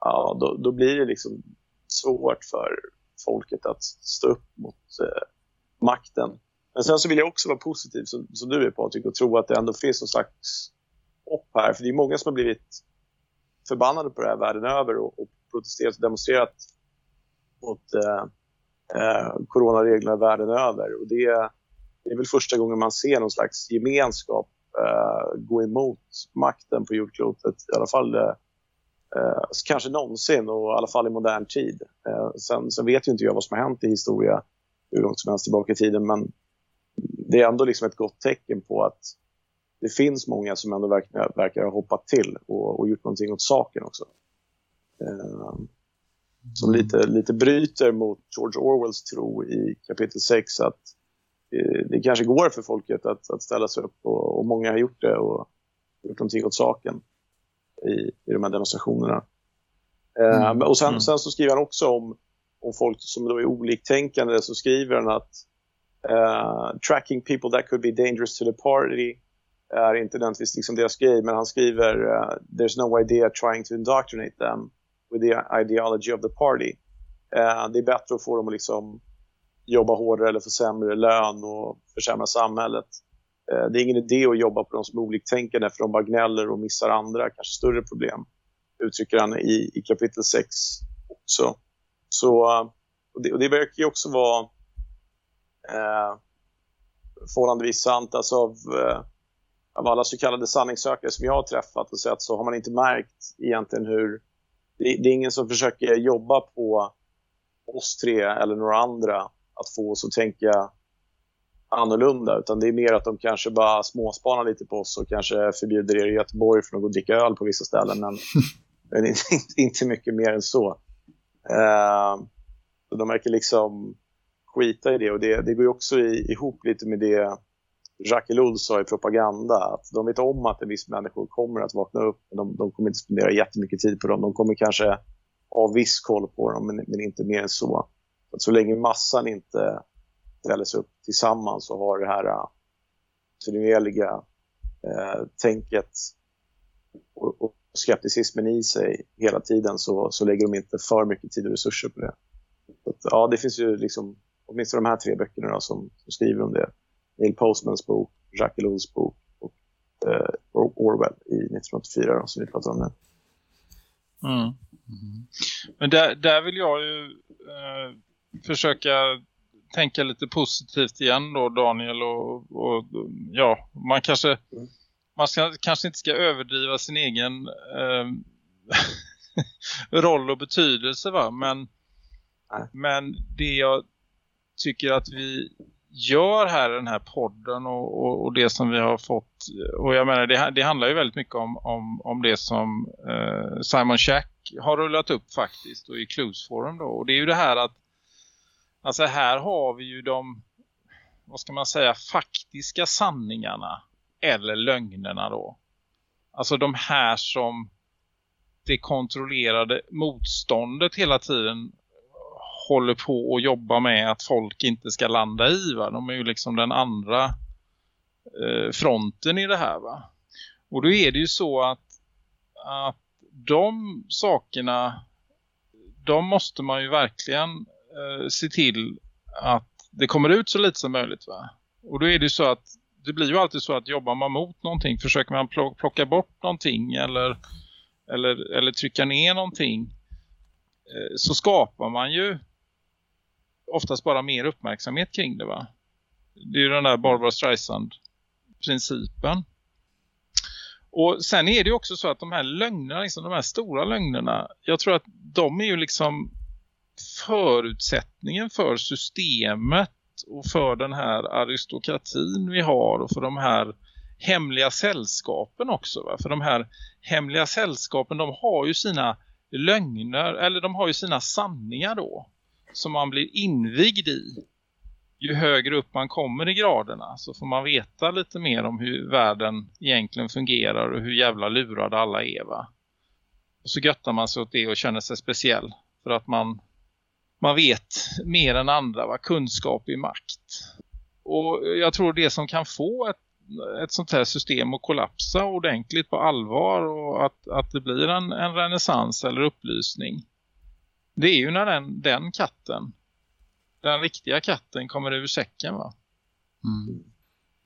ja, då, då blir det liksom svårt för folket att stå upp mot eh, makten. Men sen så vill jag också vara positiv som, som du är Patrik och tro att det ändå finns någon slags hopp här. För det är många som har blivit förbannade på det här världen över och, och protesterat och demonstrerat mot eh, eh, coronareglerna världen över. Och det, det är väl första gången man ser någon slags gemenskap eh, gå emot makten på jordklotet. I alla fall eh, eh, kanske någonsin och i alla fall i modern tid. Eh, sen, sen vet ju inte jag vad som har hänt i historia hur långt som helst tillbaka i tiden men det är ändå liksom ett gott tecken på att det finns många som ändå verkar, verkar ha hoppat till och, och gjort någonting åt saken också. Eh, som lite, lite bryter mot George Orwells tro i kapitel 6 att eh, det kanske går för folket att, att ställa sig upp och, och många har gjort det och gjort någonting åt saken i, i de här demonstrationerna. Eh, Mm. och sen, Mm. sen så skriver han också om, om folk som då är oliktänkande så skriver han att eh, tracking people that could be dangerous to the party är inte nödvändigtvis liksom deras grej men han skriver eh, there's no idea trying to indoctrinate them with the ideology of the party. Eh, det är bättre att få dem att liksom jobba hårdare eller få sämre lön och försämra samhället. Eh, det är ingen idé att jobba på de som är oliktänkande för de bara gnäller och missar andra, kanske större problem. Uttrycker han i, i kapitel 6 också. Så, eh, och det, och det verkar ju också vara eh, förhållandevis sant. Alltså av, eh, av alla så kallade sanningssökare som jag har träffat och sett så har man inte märkt egentligen hur det, det är ingen som försöker jobba på oss tre eller några andra att få oss att tänka annorlunda utan det är mer att de kanske bara småspanar lite på oss och kanske förbjuder er i Göteborg från att gå och dricka öl på vissa ställen men, men inte, inte mycket mer än så. Så de verkar liksom skita i det och det, det går ju också i, ihop lite med det Jacques Ellul sa i propaganda att de vet om att en viss människor kommer att vakna upp men de, de kommer inte spendera jättemycket tid på dem. De kommer kanske ha viss koll på dem men, men inte mer än så. Så länge massan inte ställer sig upp tillsammans och har det här äh, kontinuerliga äh, tänket och, och skepticismen i sig hela tiden så, så lägger de inte för mycket tid och resurser på det. Så att, ja, det finns ju liksom åtminstone de här tre böckerna då, som, som skriver om det. Neil Postmans bok, Jacques Ellul's bok och eh, Orwell i 1984 då, som vi pratar om nu. Mm. mm. Men där, där vill jag ju eh, försöka tänka lite positivt igen då Daniel och, och ja, man kanske man ska, kanske inte ska överdriva sin egen eh, roll och betydelse va, men Nej. men det jag tycker att vi gör här i den här podden och, och, och det som vi har fått och jag menar det, det handlar ju väldigt mycket om, om, om det som eh, Simon Shack har rullat upp faktiskt och i Clues Forum då. Och det är ju det här att alltså här har vi ju de vad ska man säga faktiska sanningarna eller lögnerna då alltså de här som det kontrollerade motståndet hela tiden håller på att jobba med att folk inte ska landa i va. De är ju liksom den andra eh, fronten i det här va. Och då är det ju så att, att de sakerna de måste man ju verkligen eh, se till att det kommer ut så lite som möjligt va. Och då är det ju så att det blir ju alltid så att jobbar man mot någonting, försöker man plocka bort någonting eller, eller, eller trycka ner någonting eh, så skapar man ju oftast bara mer uppmärksamhet kring det va. Det är ju den där Barbara Streisand-principen. Och sen är det ju också så att de här lögnerna, liksom de här stora lögnerna, jag tror att de är ju liksom förutsättningen för systemet och för den här aristokratin vi har och för de här hemliga sällskapen också. Va? För de här hemliga sällskapen de har ju sina lögner eller de har ju sina sanningar då som man blir invigd i. Ju högre upp man kommer i graderna så får man veta lite mer om hur världen egentligen fungerar och hur jävla lurade alla är va. Och så göttar man sig åt det och känner sig speciell för att man man vet mer än andra vad kunskap är makt. Och jag tror det som kan få ett, ett sånt här system att kollapsa ordentligt på allvar och att, att det blir en, en renässans eller upplysning. Det är ju när den, den katten, den riktiga katten kommer ur säcken va? Mm.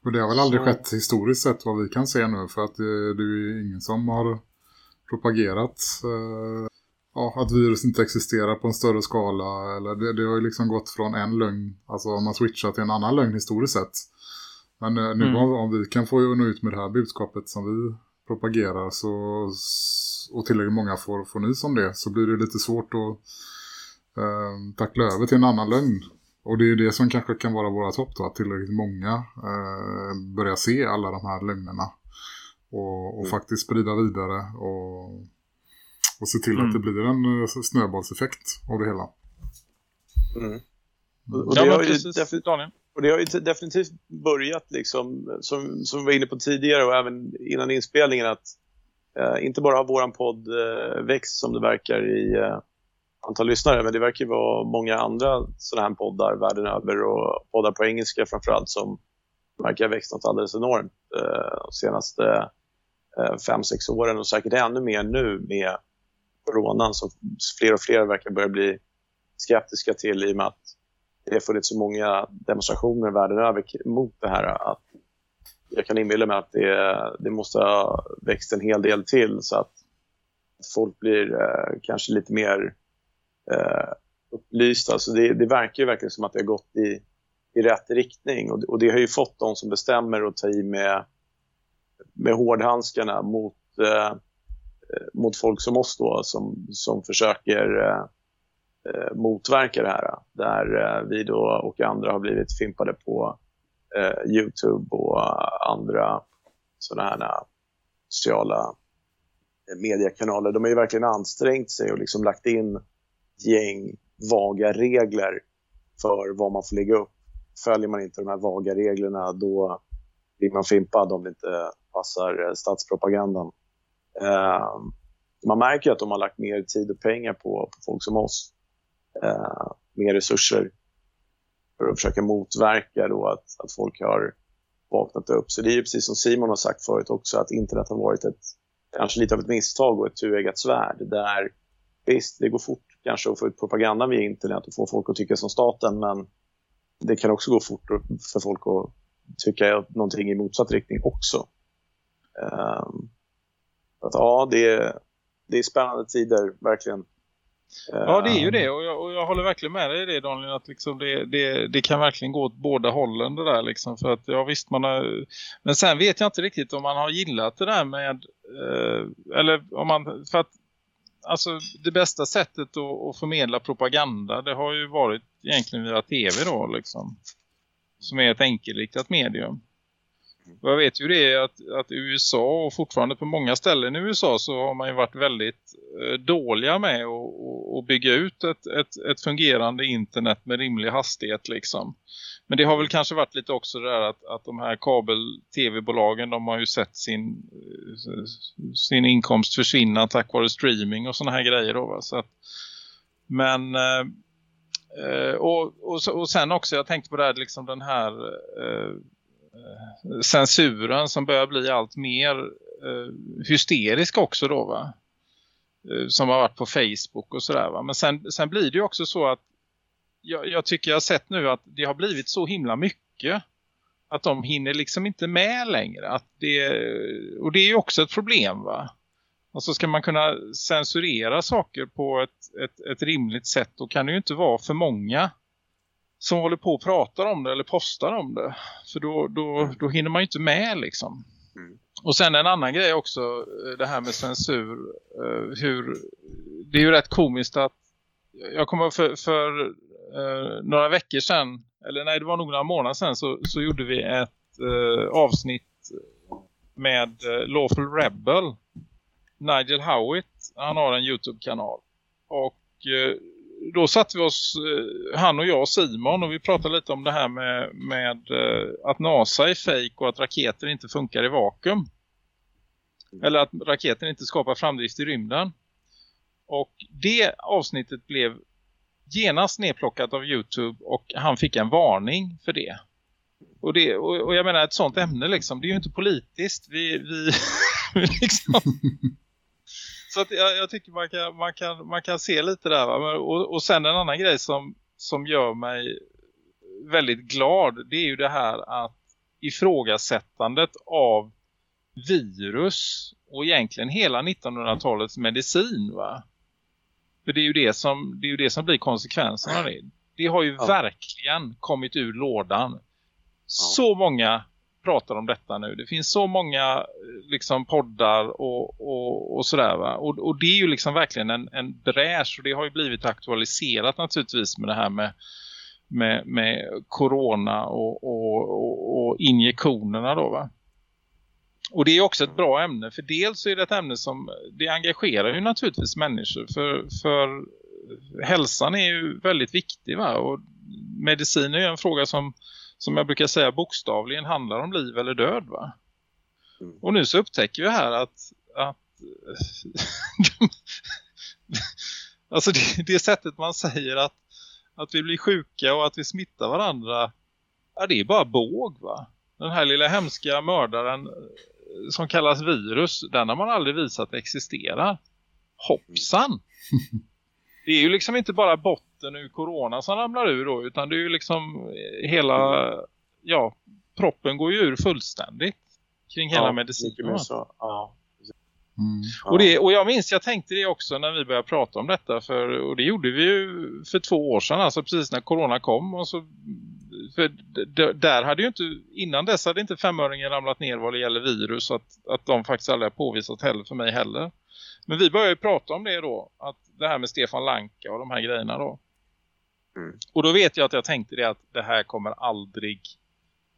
Och det har väl aldrig Så- skett historiskt sett vad vi kan se nu för att det, det är ju ingen som har propagerat eh, ja, att virus inte existerar på en större skala. Eller det, det har ju liksom gått från en lögn, alltså om man switchar till en annan lögn historiskt sett. Men eh, nu Mm. om, vi kan få nå ut med det här budskapet som vi propagerar så, och tillräckligt många får, får nys om det så blir det lite svårt att eh, tackla över till en annan lögn. Och det är ju det som kanske kan vara våra topp då, att tillräckligt många eh, börjar se alla de här lögnerna. Och, och faktiskt sprida vidare och, och se till Mm. att det blir en eh, snöbollseffekt av det hela. Mm. Och, och, det precis, Daniel. och det har ju definitivt börjat, liksom, som, som vi var inne på tidigare och även innan inspelningen, att eh, inte bara har våran podd eh, växt som det verkar i eh, antal lyssnare, men det verkar ju vara många andra sådana här poddar världen över och poddar på engelska framförallt som verkar ha växt något alldeles enormt eh, de senaste eh, fem, sex åren och säkert ännu mer nu med coronan som fler och fler verkar börja bli skeptiska till i och med att det har funnits så många demonstrationer världen över mot det här att jag kan inbilla mig att det, det måste ha växt en hel del till så att folk blir eh, kanske lite mer eh, upplysta. Alltså det, det verkar ju verkligen som att det har gått i, i rätt riktning och, det- och det har ju fått de som bestämmer att ta i med, med hårdhandskarna mot, eh, Eh, mot folk som oss då som, som försöker eh, eh, motverka det här. Där eh, vi då och andra har blivit fimpade på eh, Youtube och andra sådana här eh, sociala mediekanaler. De har ju verkligen ansträngt sig och liksom lagt in gäng vaga regler för vad man får lägga upp. Följer man inte de här vaga reglerna då blir man fimpad om det inte passar statspropagandan. Eh, man märker ju att de har lagt mer tid och pengar på, på folk som oss eh, mer resurser för att försöka motverka då att, att folk har vaknat upp. Så det är ju precis som Simon har sagt förut också att internet har varit ett, kanske lite av ett misstag och ett tueggat svärd där visst, det går fort kanske att få ut propaganda via internet och få folk att tycka som staten men det kan också gå fort för folk att tycka någonting i motsatt riktning också. Um, att, ja, det är, det är spännande tider, verkligen. Ja det är ju Ehm, det och jag, och jag håller verkligen med dig i det Daniel att liksom det, det, det kan verkligen gå åt båda hållen det där liksom för att ja visst man har men sen vet jag inte riktigt om man har gillat det där med eh, eller om man för att alltså det bästa sättet att, att förmedla propaganda det har ju varit egentligen via tv då liksom som är ett enkelriktat medium. Och jag vet ju det att, att i USA och fortfarande på många ställen i USA så har man ju varit väldigt eh, dåliga med att- bygga ut ett, ett, ett fungerande internet med rimlig hastighet liksom. Men det har väl kanske varit lite också det där att, att de här kabel-tv-bolagen de har ju sett sin, eh, sin inkomst försvinna tack vare streaming och såna här grejer då va? Så att, men eh, eh och, och, och sen också jag tänkte på det här liksom den här eh, Eh, censuren som börjar bli allt mer eh, hysterisk också då va. eh, som har varit på Facebook och sådär va. Men sen, sen blir det ju också så att jag, jag tycker jag har sett nu att det har blivit så himla mycket att de hinner liksom inte med längre. Att det, och det är ju också ett problem va. Alltså ska man kunna censurera saker på ett, ett, ett rimligt sätt då kan det ju inte vara för många som håller på och pratar om det eller postar om det. För då, då, då hinner man ju inte med liksom. Mm. Och sen en annan grej också, eh, det här med censur. eh, Hur, det är ju rätt komiskt att jag kommer för, för eh, några veckor sedan, eller nej det var nog några månader sedan så, så gjorde vi ett eh, avsnitt med eh, Lawful Rebel. Nigel Howitt, han har en Youtube-kanal. Och eh, då satte vi oss, eh, han och jag och Simon och vi pratade lite om det här med, med eh, att NASA är fake och att raketer inte funkar i vakuum. Eller att raketer inte skapar framdrift i rymden. Och det avsnittet blev genast nedplockat av Youtube och han fick en varning för det. Och, det, och, och jag menar ett sånt ämne liksom, det är ju inte politiskt. Vi, vi liksom... Så att jag, jag tycker man kan, man, kan, man kan se lite där va? Och, och sen en annan grej som, som gör mig väldigt glad det är ju det här att ifrågasättandet av virus och egentligen hela 1900-talets medicin va. För det är ju det som, det är ju det som blir konsekvenserna av det. Det har ju Ja. verkligen kommit ur lådan. Så många pratar om detta nu. Det finns så många eh, liksom poddar och, och, och sådär va. Och, och det är ju liksom verkligen en, en bräsch och det har ju blivit aktualiserat naturligtvis med det här med med, med corona och, och, och, och injektionerna då va. Och det är också ett bra ämne för dels så är det ett ämne som det engagerar ju naturligtvis människor för, för hälsan är ju väldigt viktig va och medicin är ju en fråga som som jag brukar säga bokstavligen handlar om liv eller död va. Mm. Och nu så upptäcker vi här att, att alltså det, det sättet man säger att, att vi blir sjuka och att vi smittar varandra ja, det är bara båg va. Den här lilla hemska mördaren eh, som kallas virus, den har man aldrig visat existerar. Hoppsan! Det är ju liksom inte bara botten ur corona som ramlar ur då, utan det är ju liksom eh, hela, ja, proppen går ju ur fullständigt kring hela Ja, medicinen. Ja. Mm. Och, det, och jag minns, jag tänkte det också när vi började prata om detta för, och det gjorde vi ju för två år sedan, alltså precis när corona kom och så, för där hade ju inte, innan dess hade inte femöringen ramlat ner vad det gäller virus att, att de faktiskt aldrig har påvisat heller för mig heller. Men vi började ju prata om det då, att det här med Stefan Lanka och de här grejerna då. Mm. Och då vet jag att jag tänkte det att det här kommer aldrig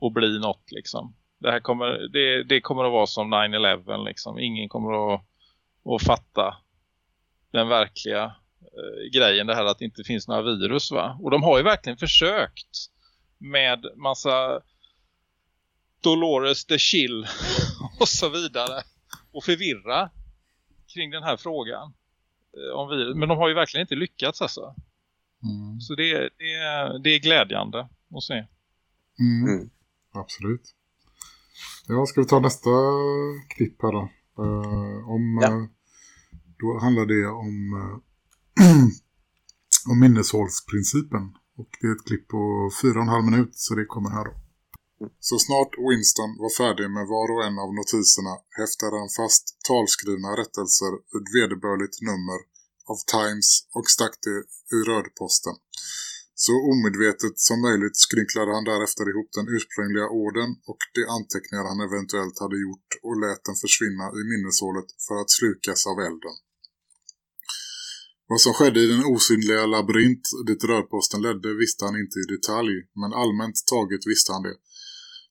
att bli något liksom. Det här kommer, det, det kommer att vara som 9-11 liksom. Ingen kommer att, att fatta den verkliga eh, grejen. Det här att det inte finns några virus va. Och de har ju verkligen försökt med massa Dolores de Chill och så vidare. Och förvirra kring den här frågan. Eh, om virus. Men de har ju verkligen inte lyckats alltså. Mm. Så det, det, är- det är glädjande att se. Mm. Mm. Absolut. Ja, ska vi ta nästa klipp här då? Eh, om, Ja. eh, då handlar det om, eh, om minneshållsprincipen. Och det är ett klipp på fyra och en halv minut så det kommer här då. Så snart Winston var färdig med var och en av notiserna häftade han fast talskrivna rättelser vid vederbörligt nummer av Times och stack det ur rödposten. Så omedvetet som möjligt skrynklade han därefter ihop den ursprungliga orden och de anteckningar han eventuellt hade gjort och lät den försvinna i minneshålet för att slukas av elden. Vad som skedde i den osynliga labyrint dit rörposten ledde visste han inte i detalj, men allmänt taget visste han det.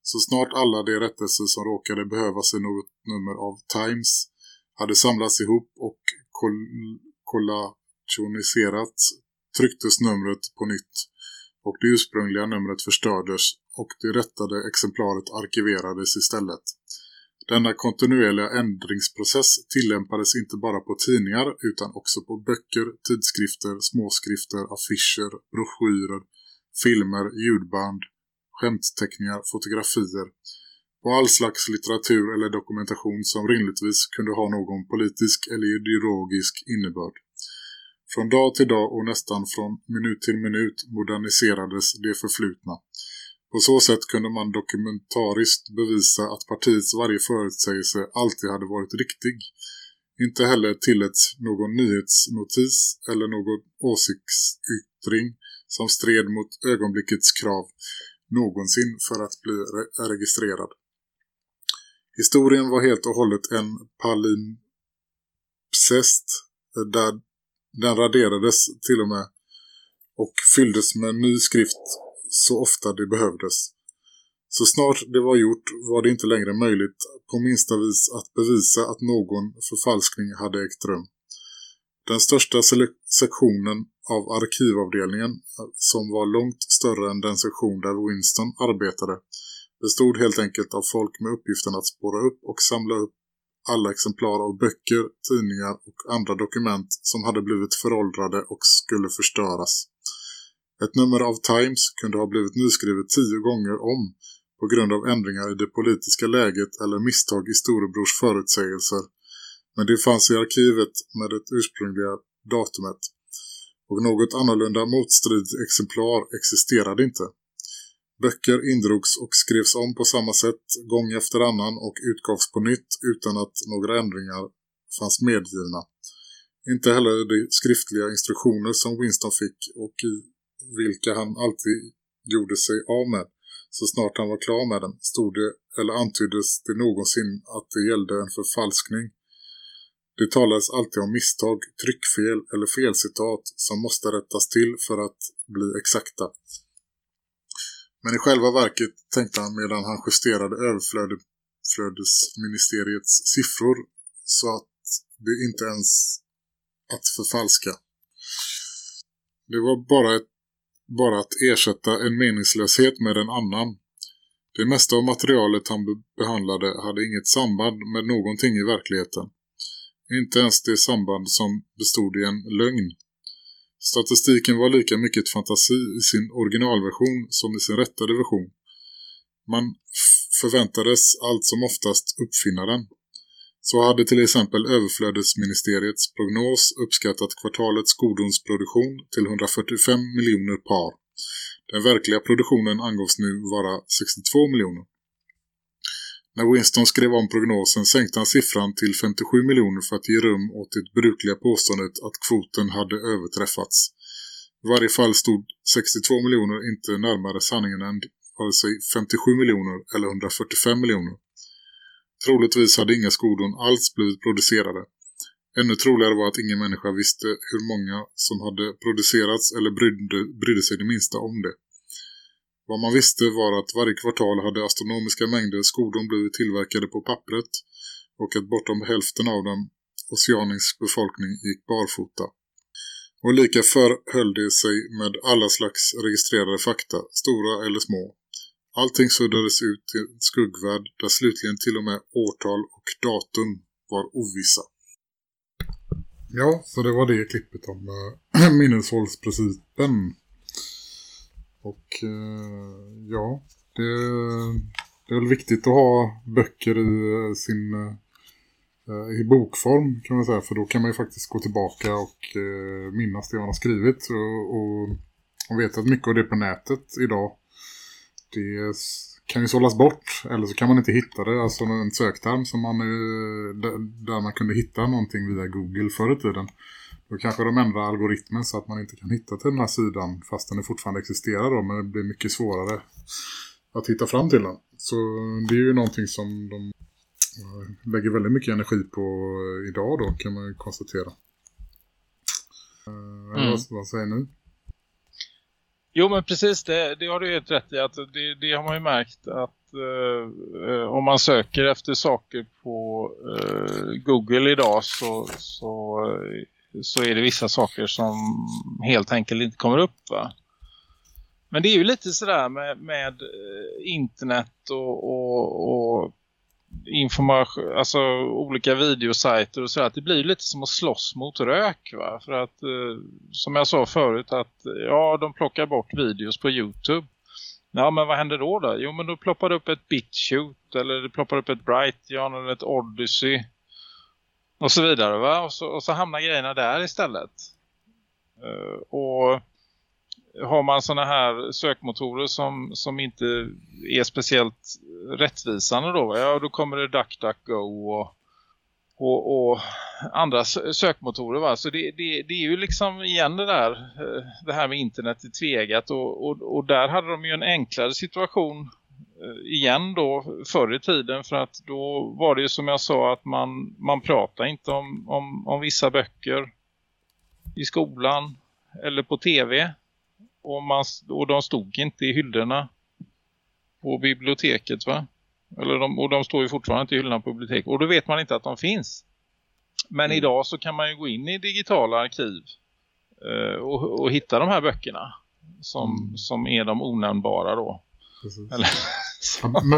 Så snart alla de rättelser som råkade behövas i något nummer av Times hade samlats ihop och kollationiserat trycktes numret på nytt och det ursprungliga numret förstördes och det rättade exemplaret arkiverades istället. Denna kontinuerliga ändringsprocess tillämpades inte bara på tidningar utan också på böcker, tidskrifter, småskrifter, affischer, broschyrer, filmer, ljudband, skämtteckningar, fotografier, och all slags litteratur eller dokumentation som rimligtvis kunde ha någon politisk eller ideologisk innebörd. Från dag till dag och nästan från minut till minut moderniserades det förflutna. På så sätt kunde man dokumentariskt bevisa att partiets varje förutsägelse alltid hade varit riktig. Inte heller tilläts någon nyhetsnotis eller någon åsiktsyttring som stred mot ögonblickets krav någonsin för att bli re registrerad. Historien var helt och hållet en palimpsest eh, där den raderades till och med och fylldes med ny skrift så ofta det behövdes. Så snart det var gjort var det inte längre möjligt på minsta vis att bevisa att någon förfalskning hade ägt rum. Den största sektionen av arkivavdelningen, eh, som var långt större än den sektion där Winston arbetade, bestod helt enkelt av folk med uppgiften att spåra upp och samla upp alla exemplar av böcker, tidningar och andra dokument som hade blivit föråldrade och skulle förstöras. Ett nummer av Times kunde ha blivit nyskrivet tio gånger om på grund av ändringar i det politiska läget eller misstag i storebrors förutsägelser. Men det fanns i arkivet med det ursprungliga datumet. Och något annorlunda motstridigt exemplar existerade inte. Böcker indrogs och skrevs om på samma sätt gång efter annan och utgavs på nytt utan att några ändringar fanns medgivna. Inte heller de skriftliga instruktioner som Winston fick och i vilka han alltid gjorde sig av med. Så snart han var klar med den stod det eller antyddes det någonsin att det gällde en förfalskning. Det talades alltid om misstag, tryckfel eller felcitat som måste rättas till för att bli exakta. Men i själva verket tänkte han medan han justerade överflödesministeriets siffror så att det inte ens att förfalska. Det var bara ett bara att ersätta en meningslöshet med en annan. Det mesta av materialet han behandlade hade inget samband med någonting i verkligheten. Inte ens det samband som bestod i en lögn. Statistiken var lika mycket fantasi i sin originalversion som i sin rättade version. Man förväntades allt som oftast uppfinna den. Så hade till exempel överflödesministeriets prognos uppskattat kvartalets skodonsproduktion till 145 miljoner par. Den verkliga produktionen angavs nu vara 62 miljoner. När Winston skrev om prognosen sänkte han siffran till 57 miljoner för att ge rum åt det brukliga påståendet att kvoten hade överträffats. I varje fall stod 62 miljoner inte närmare sanningen än vare sig 57 miljoner eller 145 miljoner. Troligtvis hade inga skodon alls blivit producerade. Ännu troligare var att ingen människa visste hur många som hade producerats eller brydde, brydde sig det minsta om det. Vad man visste var att varje kvartal hade astronomiska mängder skodon blivit tillverkade på pappret och att bortom hälften av dem oceanisk befolkning gick barfota. Och lika förhöll det sig med alla slags registrerade fakta, stora eller små. Allting suddades ut i en skuggvärld där slutligen till och med årtal och datum var ovissa. Ja, så det var det klippet om äh, minnesvåldsprincipen. Och eh, ja, det, det, är väl viktigt att ha böcker i eh, sin eh, i bokform kan man säga. För då kan man ju faktiskt gå tillbaka och minnas det man har skrivit. Och, och, och vet att mycket av det på nätet idag det kan ju sållas bort eller så kan man inte hitta det. Alltså en sökterm som man, där man kunde hitta någonting via Google förr i tiden. Då kanske de ändrar algoritmen så att man inte kan hitta till den här sidan fast den fortfarande existerar då. Men det blir mycket svårare att hitta fram till den. Så det är ju någonting som de eh, lägger väldigt mycket energi på idag då kan man ju konstatera. Eh, mm. Vad, vad säger ni? Jo men precis, det, det har du helt rätt i. Att det, det har man ju märkt att eh, om man söker efter saker på eh, Google idag så, så, så är det vissa saker som helt enkelt inte kommer upp va? Men det är ju lite sådär med, med eh, internet och, och, och information, alltså olika videosajter och sådär, att det blir lite som att slåss mot rök va? För att eh, som jag sa förut att ja de plockar bort videos på Youtube. Ja, men vad händer då då? Jo, men då ploppar det upp ett BitChute eller det ploppar upp ett Brighteon eller ett Odyssey och så vidare va? Och så, och så hamnar grejerna där istället. Uh, och har man såna här sökmotorer som, som inte är speciellt rättvisande då, ja då kommer det DuckDuckGo och, och, och andra sökmotorer va. Så det, det, det är ju liksom igen det där, eh, det här med internet i tvegat och, och, och där hade de ju en enklare situation igen då förr i tiden för att då var det ju som jag sa att man, man pratade inte om, om, om vissa böcker i skolan eller på tv och, man, och de stod inte i hyllorna på biblioteket va? Eller de, och de står ju fortfarande inte i hyllorna på biblioteket. Och då vet man inte att de finns. Men mm. idag så kan man ju gå in i digitala arkiv eh, och, och, hitta de här böckerna som, mm. som är de onämnbara då. Eller,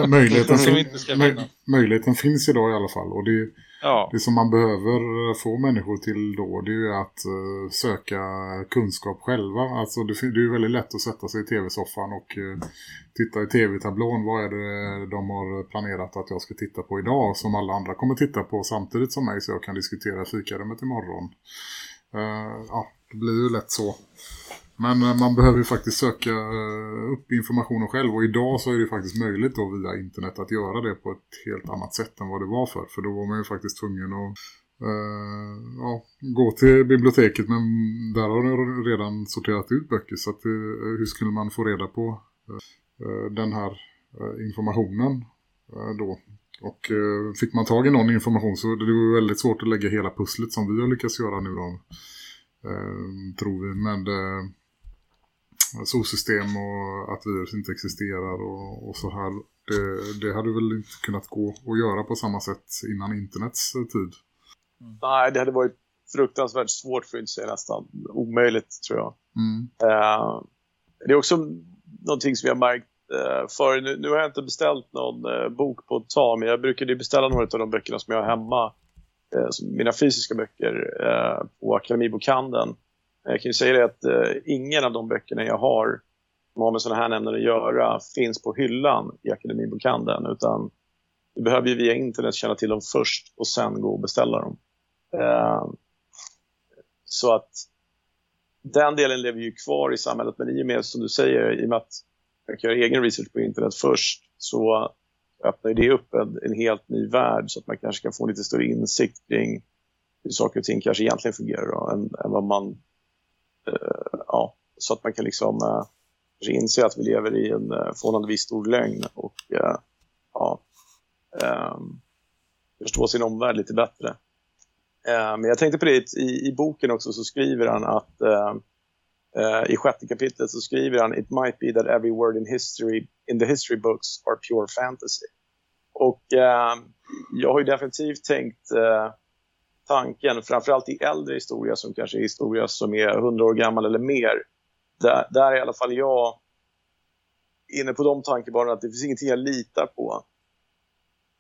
möjligheten, fin möj möjligheten finns idag i alla fall och det, ja. det som man behöver få människor till då det är att uh, söka kunskap själva. Alltså det, det är ju väldigt lätt att sätta sig i tv-soffan och uh, titta i tv-tablån. Vad är det de har planerat att jag ska titta på idag som alla andra kommer titta på samtidigt som mig så jag kan diskutera fikarummet imorgon. Uh, ja, det blir ju lätt så. Men eh, man behöver ju faktiskt söka eh, upp informationen själv och idag så är det faktiskt möjligt då via internet att göra det på ett helt annat sätt än vad det var för. För då var man ju faktiskt tvungen att uh, ja, gå till biblioteket men där har de redan sorterat ut böcker så att, uh, hur skulle man få reda på uh, den här informationen då? Och fick man tag i någon information så det var väldigt svårt att lägga hela pusslet som vi har lyckats göra nu då. tror vi med solsystem och att virus inte existerar och, och så här. Det, det, hade väl inte kunnat gå att göra på samma sätt innan internets tid. Nej, det hade varit fruktansvärt svårt för att inte säga nästan omöjligt tror jag. Mm. Uh, det är också någonting som vi har märkt uh, för nu, nu, har jag inte beställt någon uh, bok på ett tag men jag brukade beställa några av de böckerna som jag har hemma mina fysiska böcker på Akademibokhandeln jag kan ju säga det att eh, ingen av de böckerna jag har som har med sådana här ämnen att göra finns på hyllan i Akademibokhandeln utan du behöver ju via internet känna till dem först och sen gå och beställa dem. Eh, så att den delen lever ju kvar i samhället men i och med som du säger, i och med att jag kan göra egen research på internet först så öppnar det upp en, en helt ny värld så att man kanske kan få lite större insikt kring hur saker och ting kanske egentligen fungerar då, än, än vad man Eh, ja, så att man kan liksom eh, inse att vi lever i en eh, förhållandevis stor lögn och eh, ja, ehm, förstå sin omvärld lite bättre. Eh, men jag tänkte på det, i, i boken också så skriver han att Uh, I sjätte kapitlet så skriver han It might be that every word in history in the history books are pure fantasy. Och uh, jag har ju definitivt tänkt uh, tanken, framförallt i äldre historia som kanske är historia som är hundra år gammal eller mer. Där, där är i alla fall jag inne på de tankebanorna att det finns ingenting jag litar på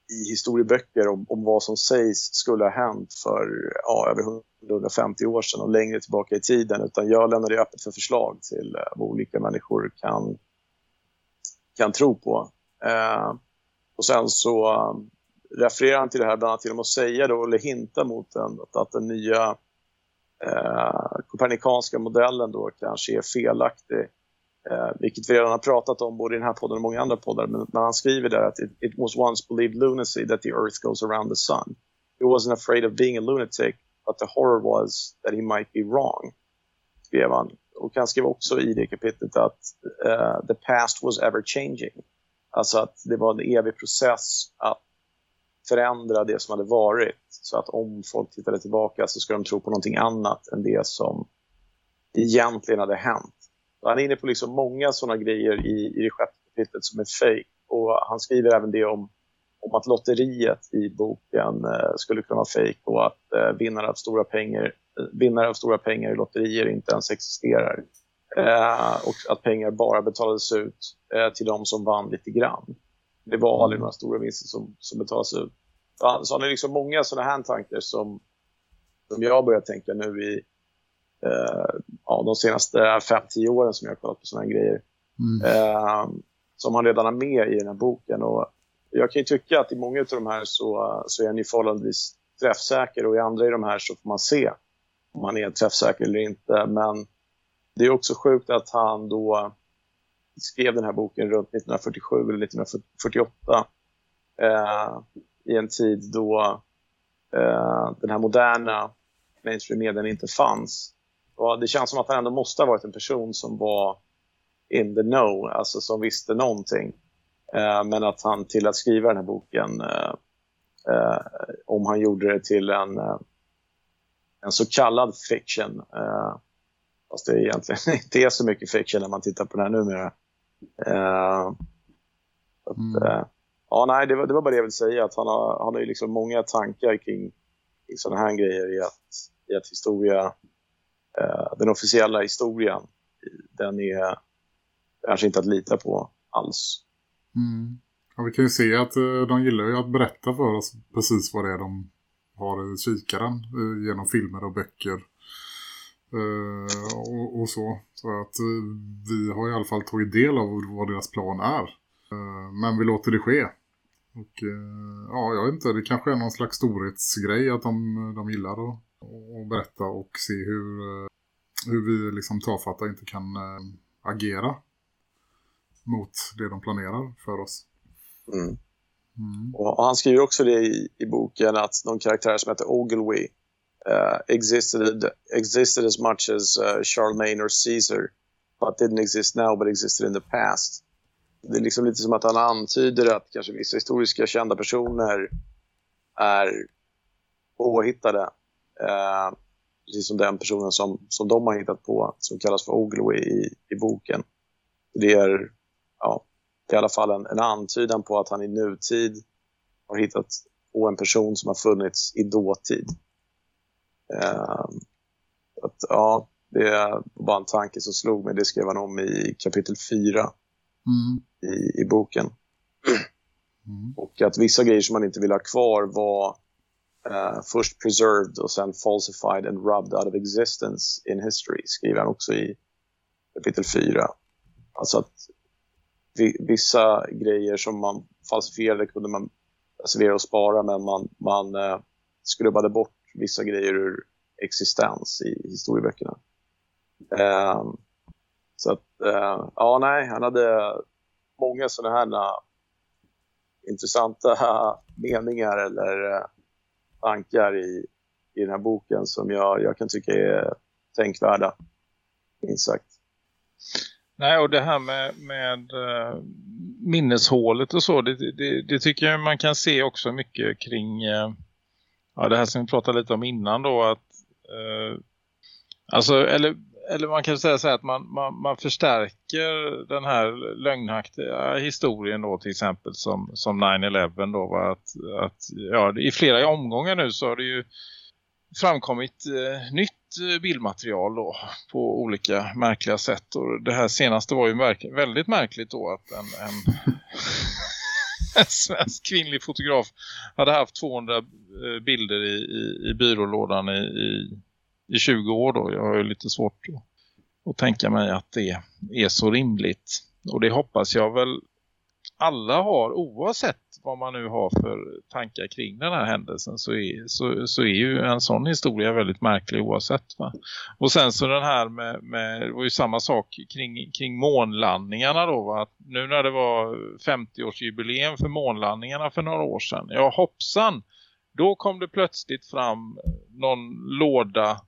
i historieböcker om, om vad som sägs skulle ha hänt för ja, över 150 år sedan och längre tillbaka i tiden utan jag lämnar det öppet för förslag till eh, vad olika människor kan, kan tro på. Eh, och sen så refererar han till det här bland annat genom att säga då, eller hinta mot den, att, att den nya eh, kopernikanska modellen då kanske är felaktig. Eh, vilket vi redan har pratat om både i den här podden och många andra poddar. Men, men han skriver där att it, it, was once believed lunacy that the earth goes around the sun. He wasn't afraid of being a lunatic but the horror was that he might be wrong. Skrev han. Och han skrev också i det kapitlet att uh, the past was ever changing. Alltså att det var en evig process att förändra det som hade varit. Så att om folk tittade tillbaka så ska de tro på någonting annat än det som egentligen hade hänt. Och han är inne på liksom många sådana grejer i, i det sjätte kapitlet som är fake. Och han skriver även det om, om att lotteriet i boken eh, skulle kunna vara fake och att eh, vinnare, av stora pengar, eh, vinnare av stora pengar i lotterier inte ens existerar. Eh, och att pengar bara betalades ut eh, till de som vann lite grann. Det var aldrig några stora vinster som, som betalas ut. Så han är liksom många sådana här tankar som, som jag har börjat tänka nu i eh, ja, de senaste 5-10 åren som jag har kollat på sådana här grejer. Mm. Eh, som han redan har med i den här boken. Och jag kan ju tycka att i många av de här så, så är han ju förhållandevis träffsäker och i andra i de här så får man se om han är träffsäker eller inte. Men det är också sjukt att han då skrev den här boken runt 1947 eller 1948 eh, i en tid då eh, den här moderna mainstream-medien inte fanns. Och det känns som att han ändå måste ha varit en person som var in the know, alltså som visste någonting. Eh, men att han till att skriva den här boken, eh, eh, om han gjorde det till en, eh, en så kallad fiction, eh, fast det egentligen inte är så mycket fiction när man tittar på den här numera. Eh, att, Mm. eh, ja, nej, det var, det var bara det jag ville säga, att han har, han har ju liksom många tankar kring, kring sådana här grejer i att, i att historia, eh, den officiella historien, den är kanske inte att lita på alls. Mm. Ja, vi kan ju se att de gillar ju att berätta för oss precis vad det är de har i kikaren genom filmer och böcker och, och så. Så att eh, vi har i alla fall tagit del av vad deras plan är. Eh, men vi låter det ske. Och eh, ja, jag vet inte, det kanske är någon slags storhetsgrej att de, de gillar att, att berätta och se hur, eh, hur vi liksom tafatta inte kan eh, agera mot det de planerar för oss. Mm. Mm. Och han skriver också det i, i boken att någon karaktär som heter Ogilvy uh, existed, existed as much as uh, Charlemagne or Caesar but didn't exist now but existed in the past. Det är liksom lite som att han antyder att kanske vissa historiska kända personer är påhittade. Uh, precis som den personen som, som de har hittat på som kallas för Ogilvy i, i boken. Det är ja, i alla fall en, en antydan på att han i nutid har hittat på en person som har funnits i dåtid. Ehm, att, ja, det bara en tanke som slog mig. Det skrev han om i kapitel 4 Mm. i, i boken. Mm. Och att vissa grejer som man inte ville ha kvar var eh, först preserved och sen falsified and rubbed out of existence in history, skriver han också i kapitel 4. Alltså att vi, vissa grejer som man falsifierade kunde man reservera och spara men man, man eh, skrubbade bort vissa grejer ur existens i historieböckerna. Eh, så att, eh, ja nej, han hade många sådana här intressanta meningar eller eh, tankar i, i den här boken som jag, jag kan tycka är tänkvärda, minst sagt. Nej, och det här med, med eh, minneshålet och så, det, det, det tycker jag man kan se också mycket kring eh, ja, det här som vi pratade lite om innan då, att eh, alltså, eller, eller man kan säga så här att man, man, man förstärker den här lögnaktiga historien då till exempel som, som 9-11 då, va? att, att ja, i flera omgångar nu så har det ju framkommit eh, nytt eh, bildmaterial då på olika märkliga sätt och det här senaste var ju märk väldigt märkligt då att en, en, en svensk kvinnlig fotograf hade haft 200 Eh, bilder i, i, i byrålådan i, i, i 20 år då. Jag har ju lite svårt att, att tänka mig att det är så rimligt och det hoppas jag väl alla har oavsett vad man nu har för tankar kring den här händelsen så är, så, så är ju en sån historia väldigt märklig oavsett va? Och sen så den här med, med det var ju samma sak kring, kring månlandningarna då va? Att nu när det var 50-årsjubileum för månlandningarna för några år sedan. Ja hoppsan, då kom det plötsligt fram någon låda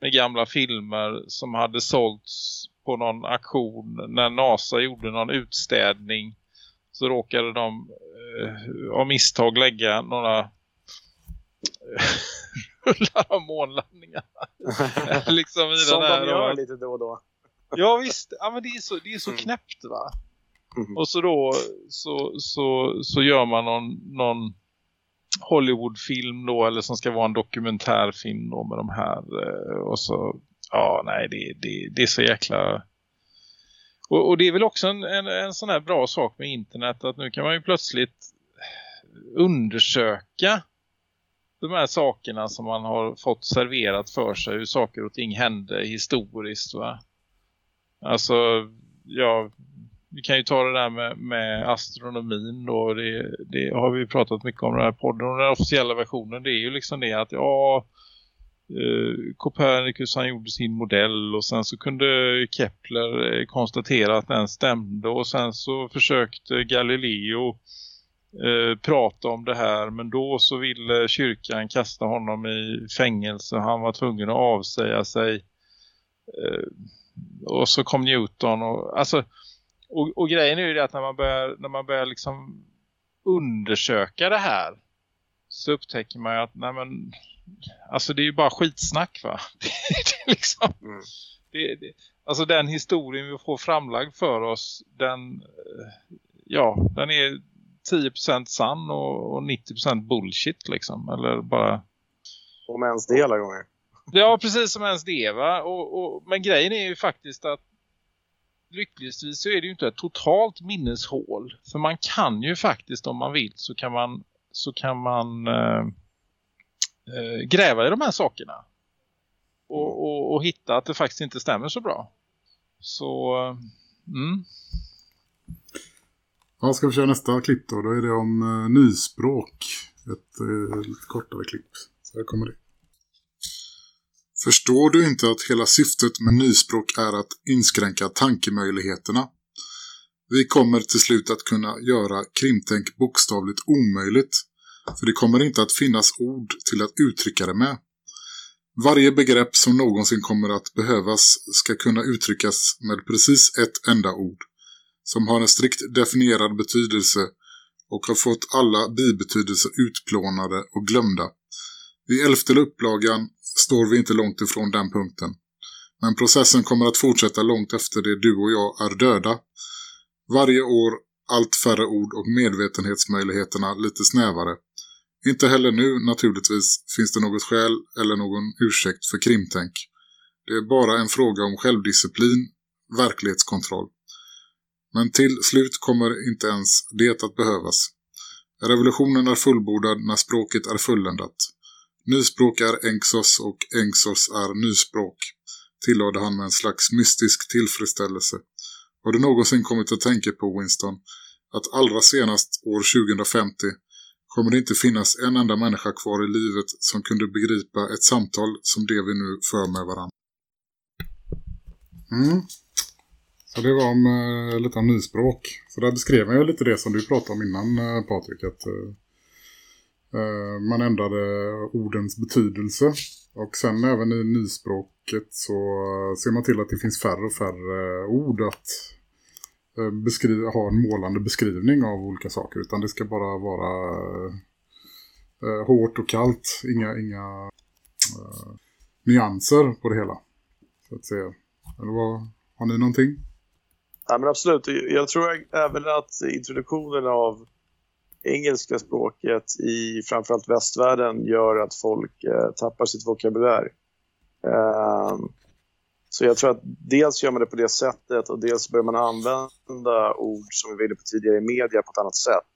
med gamla filmer som hade sålts på någon aktion när NASA gjorde någon utstädning så råkade de eh, av misstag lägga några rullar av månlandningar. liksom i Som den här de gör och- lite då och då. Ja visst, ja, men det är så, det är så Mm. knäppt va. Mhm. Och så då så, så, så gör man någon, någon Hollywoodfilm då eller som ska vara en dokumentärfilm då med de här eh, och så ja nej det, det, det är så jäkla och, och det är väl också en, en, en sån här bra sak med internet att nu kan man ju plötsligt undersöka de här sakerna som man har fått serverat för sig hur saker och ting hände historiskt va. Alltså, ja, vi kan ju ta det där med, med astronomin då. Det, det har vi pratat mycket om i den här podden. Och den officiella versionen det är ju liksom det att ja... Eh, Copernicus han gjorde sin modell och sen så kunde Kepler eh, konstatera att den stämde och sen så försökte Galileo eh, prata om det här men då så ville kyrkan kasta honom i fängelse han var tvungen att avsäga sig eh, och så kom Newton och alltså och, och grejen är ju det att när man börjar, när man börjar liksom undersöka det här så upptäcker man ju att nej men, alltså det är ju bara skitsnack va? det liksom, Mm. det, det, alltså den historien vi får framlagd för oss den, eh, ja den är 10% sann och, och 90% bullshit liksom. Eller bara Om ens det alla gånger. Ja, precis som ens det va. Och, och, men grejen är ju faktiskt att lyckligtvis så är det ju inte ett totalt minneshål. För man kan ju faktiskt om man vill så kan man, så kan man eh, eh, gräva i de här sakerna. Och, och, och hitta att det faktiskt inte stämmer så bra. Så, eh, mm. Ja, ska vi köra nästa klipp då? Då är det om eh, nyspråk. Ett eh, lite kortare klipp. Så här kommer det. Förstår du inte att hela syftet med nyspråk är att inskränka tankemöjligheterna? Vi kommer till slut att kunna göra krimtänk bokstavligt omöjligt. För det kommer inte att finnas ord till att uttrycka det med. Varje begrepp som någonsin kommer att behövas ska kunna uttryckas med precis ett enda ord som har en strikt definierad betydelse och har fått alla bibetydelser utplånade och glömda. I elfte upplagan står vi inte långt ifrån den punkten. Men processen kommer att fortsätta långt efter det du och jag är döda. Varje år allt färre ord och medvetenhetsmöjligheterna lite snävare. Inte heller nu naturligtvis finns det något skäl eller någon ursäkt för krimtänk. Det är bara en fråga om självdisciplin, verklighetskontroll. Men till slut kommer inte ens det att behövas. Revolutionen är fullbordad när språket är fulländat. Nyspråk är Enxos och Enxos är nyspråk, tillade han med en slags mystisk tillfredsställelse. Har du någonsin kommit att tänka på, Winston, att allra senast år 2050 kommer det inte finnas en enda människa kvar i livet som kunde begripa ett samtal som det vi nu för med varandra. Mm. Så det var om eh, lite om nyspråk. Så där beskrev jag ju lite det som du pratade om innan eh, Patrik. Att eh, Eh, man ändrade ordens betydelse. Och sen även i nyspråket så ser man till att det finns färre och färre ord att eh, beskriva, ha en målande beskrivning av olika saker. Utan det ska bara vara eh, hårt och kallt. Inga, inga eh, nyanser på det hela. Så att säga. Eller vad, har ni någonting? Nej men absolut. Jag tror även att introduktionen av engelska språket i framförallt västvärlden gör att folk eh, tappar sitt vokabulär. Ehm, så jag tror att dels gör man det på det sättet och dels börjar man använda ord som vi var inne på tidigare i media på ett annat sätt.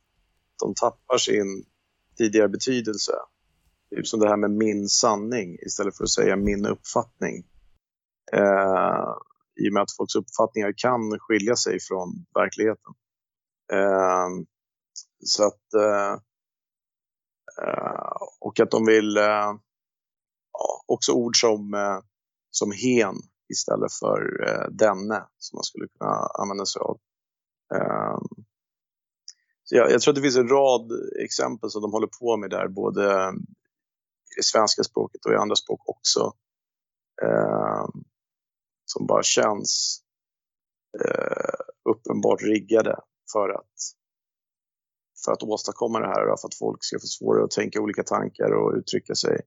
De tappar sin tidigare betydelse. Typ som det här med min sanning istället för att säga min uppfattning. Eh, I och med att folks uppfattningar kan skilja sig från verkligheten. Eh, så att... Eh, och att de vill... Eh, också ord som, eh, som hen istället för eh, denne som man skulle kunna använda sig av. Eh, så jag, jag tror att det finns en rad exempel som de håller på med där, både i det svenska språket och i andra språk också. Eh, som bara känns eh, uppenbart riggade för att, för att åstadkomma det här. För att folk ska få svårare att tänka olika tankar och uttrycka sig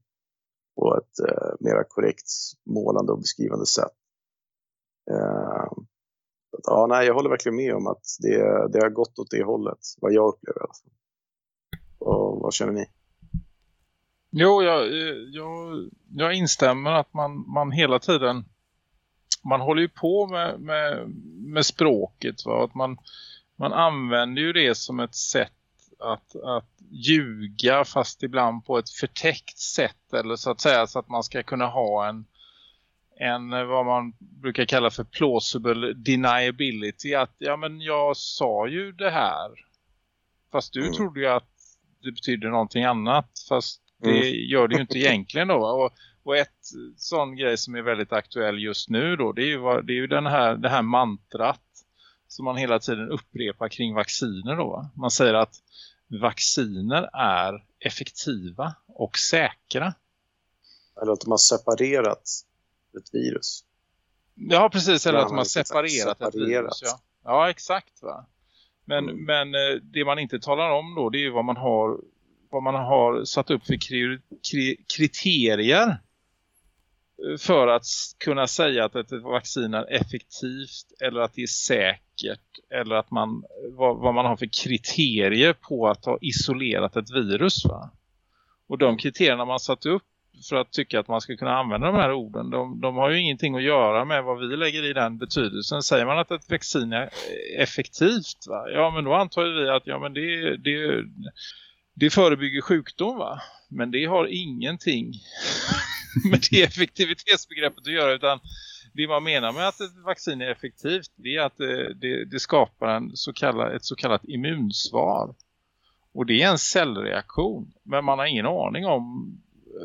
på ett eh, mera korrekt målande och beskrivande sätt. Eh, att, ja, nej, jag håller verkligen med om att det, det har gått åt det hållet, vad jag upplever i alla fall. Och vad känner ni? Jo, jag, jag, jag instämmer att man, man hela tiden man håller ju på med, med, med språket. Va? Att man, man använder ju det som ett sätt att, att ljuga fast ibland på ett förtäckt sätt eller så att säga så att man ska kunna ha en, en vad man brukar kalla för plausible deniability. Att ja men jag sa ju det här. Fast du Mm. trodde ju att det betyder någonting annat. Fast det gör det ju inte egentligen då. Och, och ett sån grej som är väldigt aktuell just nu då. Det är ju, det är ju den här, det här mantrat. Som man hela tiden upprepar kring vacciner då. Man säger att vacciner är effektiva och säkra. Eller att de har separerat ett virus. Ja, precis. Eller Ja, att de har separerat, ett separerat. virus. Ja, ja exakt. Va? Men, Mm. men eh, det man inte talar om då det är ju vad man har, vad man har satt upp för kri, kri, kriterier eh, för att kunna säga att ett vaccin är effektivt eller att det är säkert eller att man, vad, vad man har för kriterier på att ha isolerat ett virus. Va? Och de kriterierna man satt upp för att tycka att man ska kunna använda de här orden. De, de har ju ingenting att göra med vad vi lägger i den betydelsen. Säger man att ett vaccin är effektivt, va? ja men då antar ju vi att ja, men det, det, det förebygger sjukdom. va? Men det har ingenting med det effektivitetsbegreppet att göra utan det man menar med att ett vaccin är effektivt det är att det, det, det skapar en så kallad, ett så kallat immunsvar. Och det är en cellreaktion. Men man har ingen aning om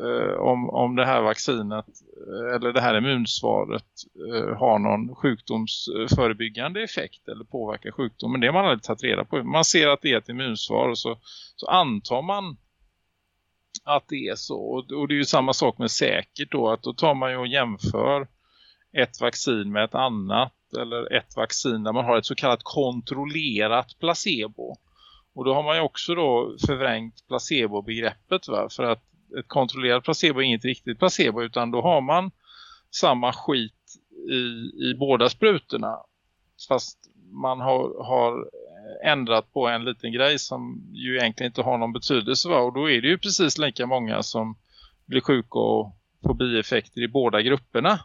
eh, om, om det här vaccinet eh, eller det här immunsvaret eh, har någon sjukdomsförebyggande eh, effekt eller påverkar sjukdomen. Det har man aldrig tagit reda på. Man ser att det är ett immunsvar och så, så antar man att det är så. Och, och det är ju samma sak med säkert då. Att då tar man ju och jämför ett vaccin med ett annat. Eller ett vaccin där man har ett så kallat kontrollerat placebo. Och då har man ju också då förvrängt placebo-begreppet va? För att ett kontrollerat placebo är inget riktigt placebo utan då har man samma skit i, i båda sprutorna. Fast man har, har ändrat på en liten grej som ju egentligen inte har någon betydelse va? Och då är det ju precis lika många som blir sjuka och får bieffekter i båda grupperna.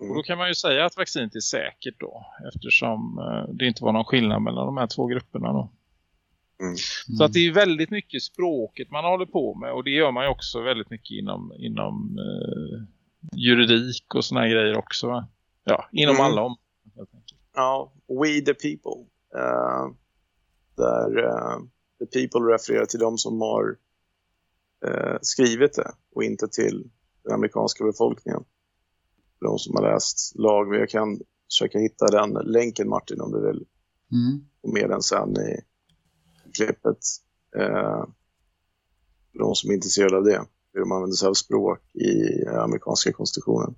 Mm. Och då kan man ju säga att vaccinet är säkert då eftersom eh, det inte var någon skillnad mellan de här två grupperna då. Så att det är väldigt mycket språket man håller på med och det gör man ju också väldigt mycket inom, inom eh, juridik och såna här grejer också. Va? Ja, inom Mm. alla om. Ja, we the people. Eh, där eh, the people refererar till de som har eh, skrivit det och inte till den amerikanska befolkningen. De som har läst lag. Jag kan försöka hitta den länken Martin om du vill Mm. få med den sen i klippet. Eh, för de som är intresserade av det. Hur de använder sig av språk i eh, amerikanska konstitutionen.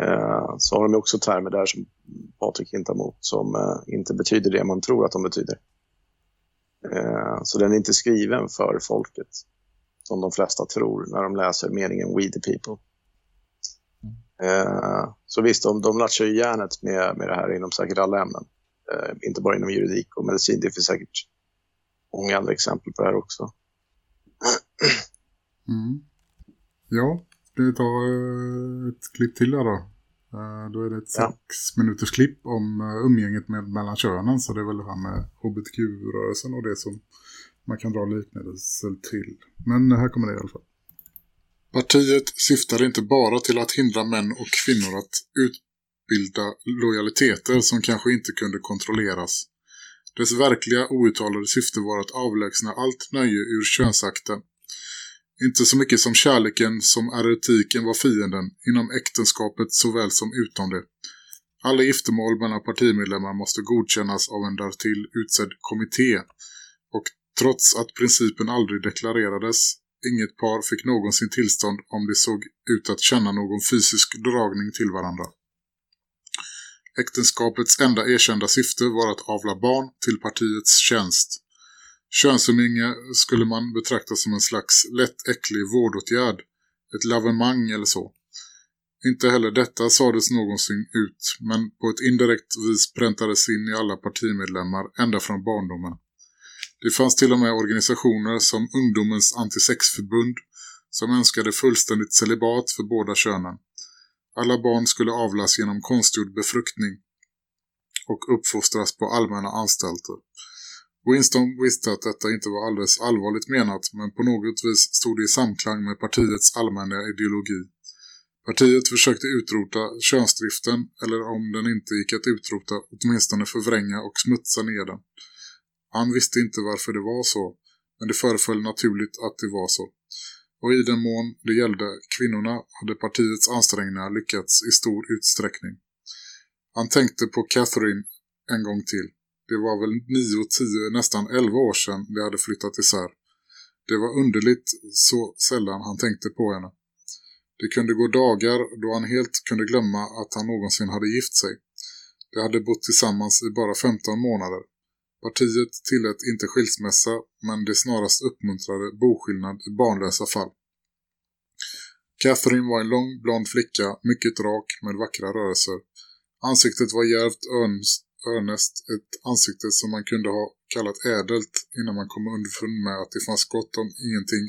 Eh, så har de också termer där som Patrik hintar mot som eh, inte betyder det man tror att de betyder. Eh, så den är inte skriven för folket som de flesta tror när de läser meningen We the people. Eh, så visst, de, de latchar ju järnet med, med det här inom säkert alla ämnen. Eh, inte bara inom juridik och medicin. Det finns säkert många andra exempel på det här också. Mm. Ja, det tar eh, ett klipp till där då. Eh, Då är det ett Ja. sex minuters klipp om eh, umgänget med, mellan könen. Så det är väl det här med hbtq-rörelsen och det som man kan dra liknelser till. Men här kommer det i alla fall. Partiet syftar inte bara till att hindra män och kvinnor att utbilda lojaliteter som kanske inte kunde kontrolleras. Dess verkliga outtalade syfte var att avlägsna allt nöje ur könsakten inte så mycket som kärleken som erotiken var fienden, inom äktenskapet såväl som utom det. Alla giftermål mellan partimedlemmar måste godkännas av en därtill utsedd kommitté. Och trots att principen aldrig deklarerades, inget par fick någonsin tillstånd om de såg ut att känna någon fysisk dragning till varandra. Äktenskapets enda erkända syfte var att avla barn till partiets tjänst. Könsumgänge skulle man betrakta som en slags lätt äcklig vårdåtgärd, ett lavemang eller så. Inte heller detta sades någonsin ut, men på ett indirekt vis präntades in i alla partimedlemmar ända från barndomen. Det fanns till och med organisationer som Ungdomens antisexförbund som önskade fullständigt celibat för båda könen. Alla barn skulle avlas genom konstgjord befruktning och uppfostras på allmänna anstalter. Winston visste att detta inte var alldeles allvarligt menat men på något vis stod det i samklang med partiets allmänna ideologi. Partiet försökte utrota könsdriften eller om den inte gick att utrota åtminstone förvränga och smutsa ner den. Han visste inte varför det var så, men det föreföll naturligt att det var så. Och i den mån det gällde kvinnorna hade partiets ansträngningar lyckats i stor utsträckning. Han tänkte på Catherine en gång till. Det var väl nio, tio, nästan elva år sedan de hade flyttat isär. Det var underligt så sällan han tänkte på henne. Det kunde gå dagar då han helt kunde glömma att han någonsin hade gift sig. De hade bott tillsammans i bara 15 månader. Partiet tillät inte skilsmässa men det snarast uppmuntrade boskillnad i barnlösa fall. Catherine var en lång blond flicka, mycket rak med vackra rörelser. Ansiktet var djärvt örnest, ett ansikte som man kunde ha kallat ädelt innan man kom underfund med att det fanns gott om ingenting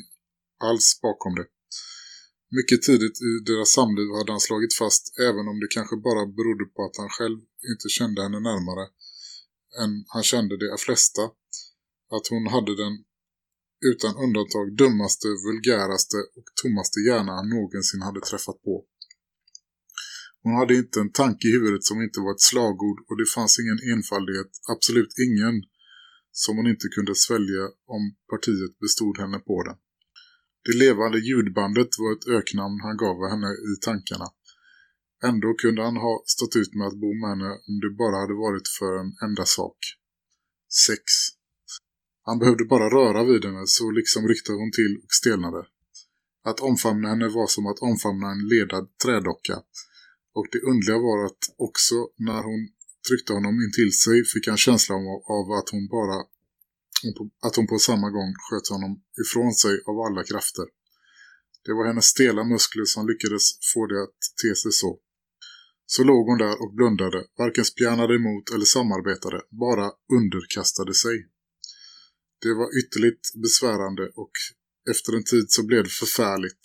alls bakom det. Mycket tidigt i deras samliv hade han slagit fast, även om det kanske bara berodde på att han själv inte kände henne närmare än han kände de flesta, att hon hade den utan undantag dummaste, vulgäraste och tommaste hjärna han någonsin hade träffat på. Hon hade inte en tanke i huvudet som inte var ett slagord och det fanns ingen enfaldighet, absolut ingen, som hon inte kunde svälja om partiet bestod henne på den. Det levande ljudbandet var ett öknamn han gav henne i tankarna. Ändå kunde han ha stått ut med att bo med henne om det bara hade varit för en enda sak. Sex. Han behövde bara röra vid henne så liksom ryckte hon till och stelnade. Att omfamna henne var som att omfamna en ledad trädocka. Och det undliga var att också när hon tryckte honom in till sig fick han känslan av att hon bara att hon på samma gång sköt honom ifrån sig av alla krafter. Det var hennes stela muskler som lyckades få det att te sig så. Så låg hon där och blundade, varken spjärnade emot eller samarbetade, bara underkastade sig. Det var ytterligt besvärande och efter en tid så blev det förfärligt.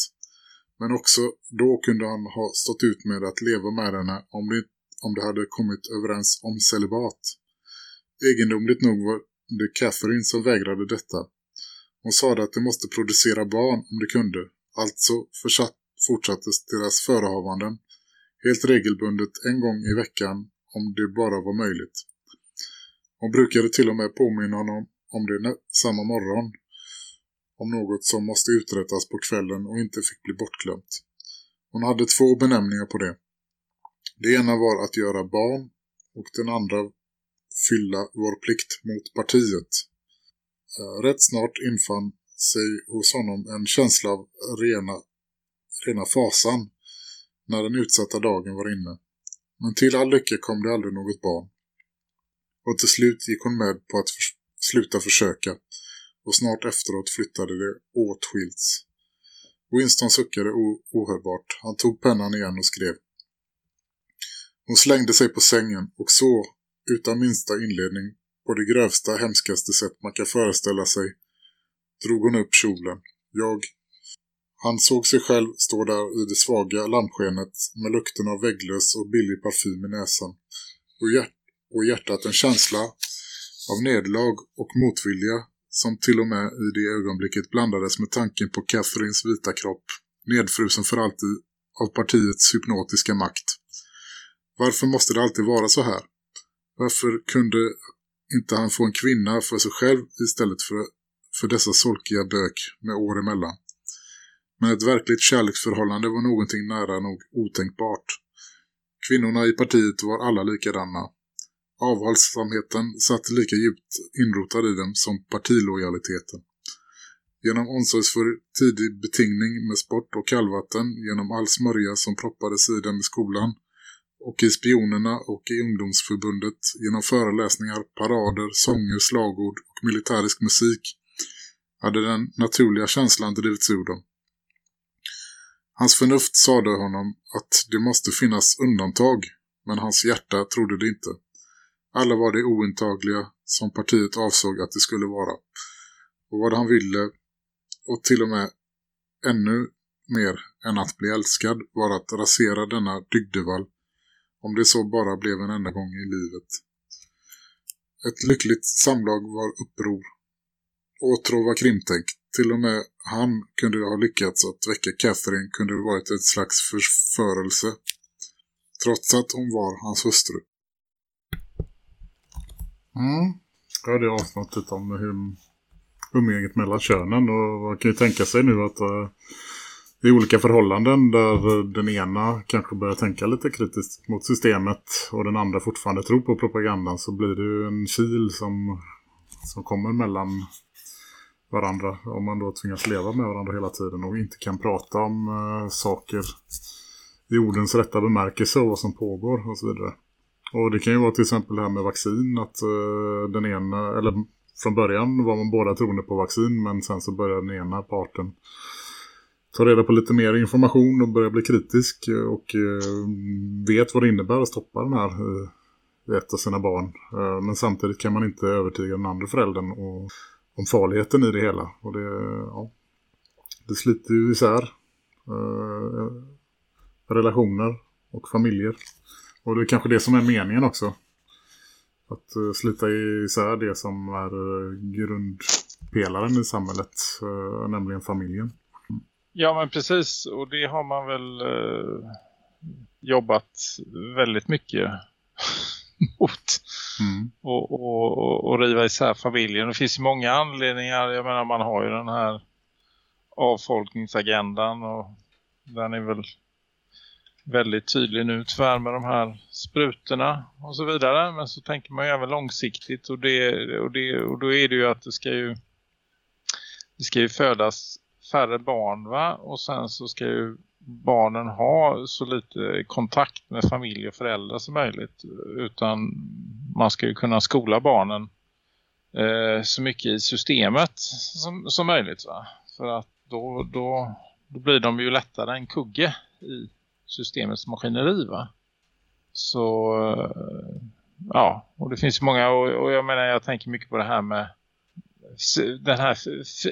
Men också då kunde han ha stått ut med att leva med henne om det, om det hade kommit överens om celibat. Egendomligt nog var det Catherine som vägrade detta. Hon sa att de måste producera barn om de kunde. Alltså fortsattes deras förehavanden helt regelbundet en gång i veckan om det bara var möjligt. Hon brukade till och med påminna honom om det samma morgon om något som måste uträttas på kvällen och inte fick bli bortglömt. Hon hade två benämningar på det. Det ena var att göra barn och den andra fylla vår plikt mot partiet. Eh, rätt snart infann sig hos honom en känsla av rena, rena fasan när den utsatta dagen var inne. Men till all lycka kom det aldrig något barn. Och till slut gick hon med på att för sluta försöka och snart efteråt flyttade det åtskilts. Winston suckade ohörbart. Han tog pennan igen och skrev. Hon slängde sig på sängen och så, utan minsta inledning, på det grövsta, hemskaste sätt man kan föreställa sig, drog hon upp kjolen. Jag han såg sig själv stå där i det svaga lampskenet med lukten av vägglöss och billig parfym i näsan. Och, hjärt och hjärtat en känsla av nederlag och motvilja som till och med i det ögonblicket blandades med tanken på Catherines vita kropp, nedfrusen för alltid av partiets hypnotiska makt. Varför måste det alltid vara så här? Varför kunde inte han få en kvinna för sig själv istället för, för dessa solkiga bök med år emellan? Men ett verkligt kärleksförhållande var någonting nära nog otänkbart. Kvinnorna i partiet var alla likadana. Avhållsamheten satt lika djupt inrotad i dem som partilojaliteten. Genom omsorgsfull tidig betingning med sport och kallvatten, genom all smörja som proppades i dem i skolan och i spionerna och i ungdomsförbundet, genom föreläsningar, parader, sånger, slagord och militärisk musik hade den naturliga känslan drivits ur dem. Hans förnuft sade honom att det måste finnas undantag, men hans hjärta trodde det inte. Alla var det ointagliga som partiet avsåg att det skulle vara. Och vad han ville, och till och med ännu mer än att bli älskad, var att rasera denna dygdevall, om det så bara blev en enda gång i livet. Ett lyckligt samlag var uppror. Åtrå var krimtänkt till och med han kunde ha lyckats att väcka Catherine kunde det varit ett slags förförelse. Trots att hon var hans hustru. Mm. Det är avsnittet om hur umgänget mellan könen och man kan ju tänka sig nu att uh, i olika förhållanden där den ena kanske börjar tänka lite kritiskt mot systemet och den andra fortfarande tror på propagandan så blir det ju en kil som, som kommer mellan varandra om man då tvingas leva med varandra hela tiden och inte kan prata om eh, saker i ordens rätta bemärkelse och vad som pågår och så vidare. Och det kan ju vara till exempel det här med vaccin att eh, den ena, eller från början var man båda troende på vaccin men sen så börjar den ena parten ta reda på lite mer information och börja bli kritisk och eh, vet vad det innebär att stoppa den här uh, ett av sina barn. Eh, men samtidigt kan man inte övertyga den andra föräldern och, om farligheten i det hela. Och det, ja, det sliter ju isär eh, relationer och familjer. Och det är kanske det som är meningen också. Att eh, slita isär det som är eh, grundpelaren i samhället, eh, nämligen familjen. Ja men precis och det har man väl eh, jobbat väldigt mycket mot. Mm. Och, och, och, och riva isär familjen. Det finns ju många anledningar. Jag menar man har ju den här avfolkningsagendan och den är väl väldigt tydlig nu tyvärr med de här sprutorna och så vidare. Men så tänker man ju även långsiktigt och, det, och, det, och då är det ju att det ska ju det ska ju födas färre barn va? Och sen så ska ju barnen ha så lite kontakt med familj och föräldrar som möjligt. Utan man ska ju kunna skola barnen eh, så mycket i systemet som, som möjligt va? För att då, då, då blir de ju lättare en kugge i systemets maskineri va. Så eh, ja, och det finns många och, och, jag menar jag tänker mycket på det här med den här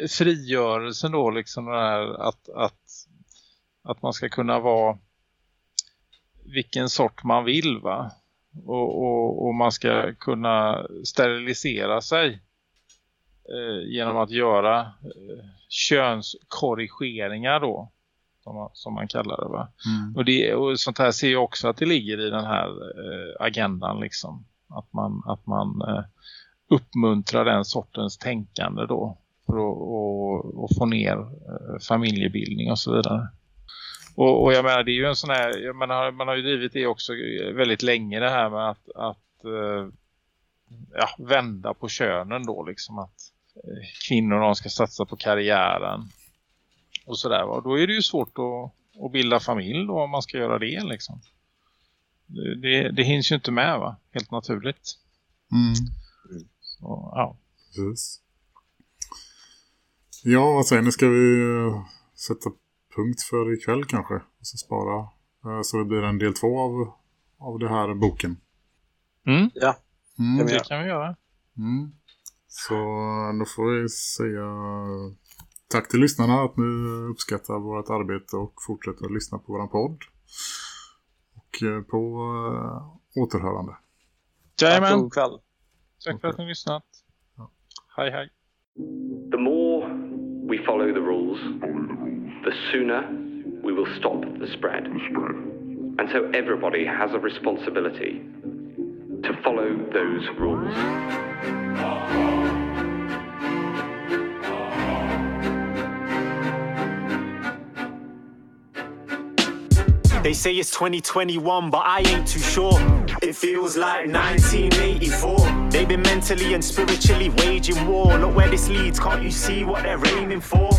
frigörelsen då liksom den här att, att, att man ska kunna vara vilken sort man vill va. Och, och, och man ska kunna sterilisera sig eh, genom att göra eh, könskorrigeringar då som man, som man kallar det va. Mm. Och, det, och sånt här ser jag också att det ligger i den här eh, agendan liksom. Att man, att man eh, uppmuntrar den sortens tänkande då. För att och, och få ner eh, familjebildning och så vidare. Och, och, jag menar det är ju en sån här, man har, man har ju drivit det också väldigt länge det här med att, att eh, ja, vända på könen då liksom att eh, kvinnor de ska satsa på karriären och sådär. Och då är det ju svårt att, att bilda familj då, om man ska göra det liksom. Det, det, det hinns ju inte med va? Helt naturligt. Mm. Så, ja. Precis. Ja, vad säger ni? Ska vi eh, sätta punkt för ikväll kanske? Och så spara eh, så det blir en del två av, av det här boken. Mm. Ja, mm. det kan vi göra. Mm. Så då får vi säga tack till lyssnarna att ni uppskattar vårt arbete och fortsätter att lyssna på vår podd. Och eh, på äh, återhörande. Jajamän. Tack, tack för att ni lyssnat. Ja. Hej hej. The more we follow the rules, the sooner we will stop the spread. And so everybody has a responsibility to follow those rules. They say it's 2021, but I ain't too sure. It feels like 1984. They've been mentally and spiritually waging war. Look where this leads, can't you see what they're aiming for?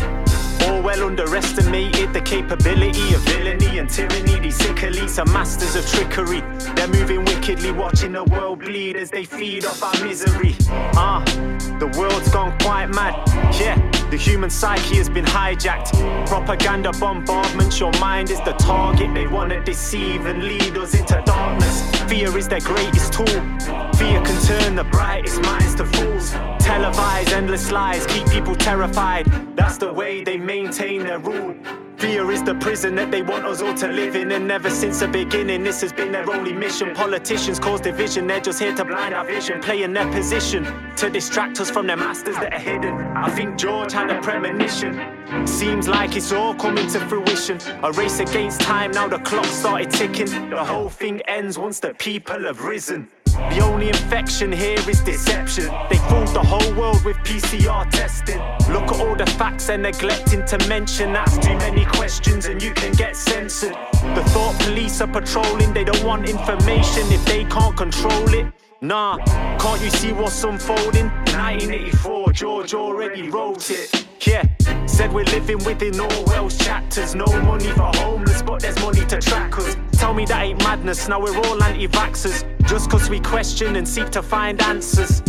Well underestimated the capability of villainy and tyranny. These sick elites are masters of trickery. They're moving wickedly, watching the world bleed as they feed off our misery. Ah, uh, the world's gone quite mad. Yeah, the human psyche has been hijacked. Propaganda bombardment, your mind is the target. They want to deceive and lead us into darkness. Fear is their greatest tool. Fear can turn the brightest minds to fools. Televise endless lies, keep people terrified. That's the way they maintain their rule. Fear is the prison that they want us all to live in. And ever since the beginning, this has been their only mission. Politicians cause division, they're just here to blind our vision, playing their position to distract us from their masters that are hidden. I think George had a premonition. Seems like it's all coming to fruition. A race against time, now the clock started ticking. The whole thing ends once the people have risen. The only infection here is deception. They fooled the whole world with PCR testing. Look at all the facts they're neglecting to mention. Ask too many questions and you can get censored. The thought police are patrolling, they don't want information if they can't control it. Nah, can't you see what's unfolding? 1984, George already wrote it. Yeah, said we're living within Orwell's chapters. No money for homeless, but there's money to track us. Tell me that ain't madness, now we're all anti vaxxers. Just cause we question and seek to find answers.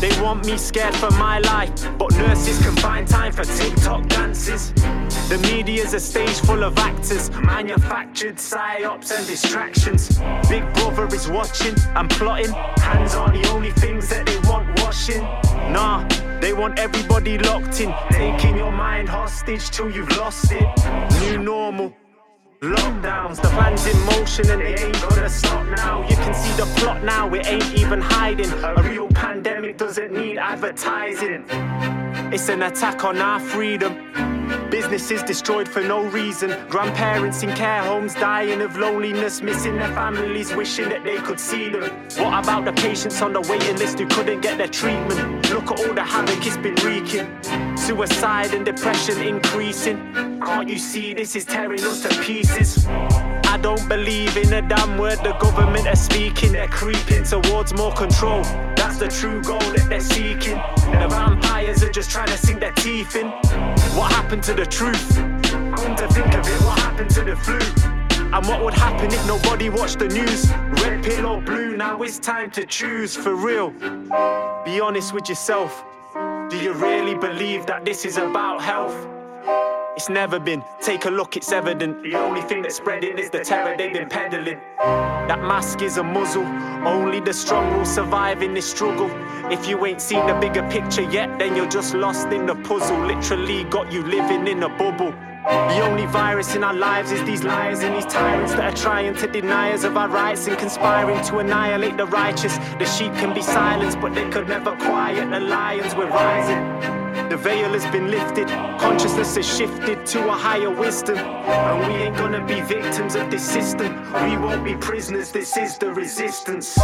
They want me scared for my life, but nurses can find time for TikTok dances. The media's a stage full of actors, manufactured psyops and distractions. Big brother is watching and plotting. Hands are the only things that they want washing. Nah, they want everybody locked in, taking your mind hostage till you've lost it. New normal. Lockdowns, the plan's in motion and they ain't gonna stop now. You can see the plot now, it ain't even hiding. A real pandemic doesn't need advertising. It's an attack on our freedom. Businesses destroyed for no reason. Grandparents in care homes dying of loneliness, missing their families, wishing that they could see them. What about the patients on the waiting list who couldn't get their treatment? Look at all the havoc it's been wreaking. Suicide and depression increasing. Can't you see this is tearing us to pieces? I don't believe in a damn word the government are speaking. They're creeping towards more control. That's the true goal that they're seeking. And the vampires are just trying to sink their teeth in. What happened to the truth? Come to think of it, what happened to the flu? And what would happen if nobody watched the news? Red pill or blue, now it's time to choose for real. Be honest with yourself. Do you really believe that this is about health? It's never been. Take a look, it's evident. The only thing that's spreading is the terror they've been peddling. That mask is a muzzle. Only the strong will survive in this struggle. If you ain't seen the bigger picture yet, then you're just lost in the puzzle. Literally got you living in a bubble. The only virus in our lives is these liars and these tyrants that are trying to deny us of our rights and conspiring to annihilate the righteous. The sheep can be silenced, but they could never quiet the lions. We're rising. The veil has been lifted, consciousness has shifted to a higher wisdom. And we ain't gonna be victims of this system. We won't be prisoners, this is the resistance.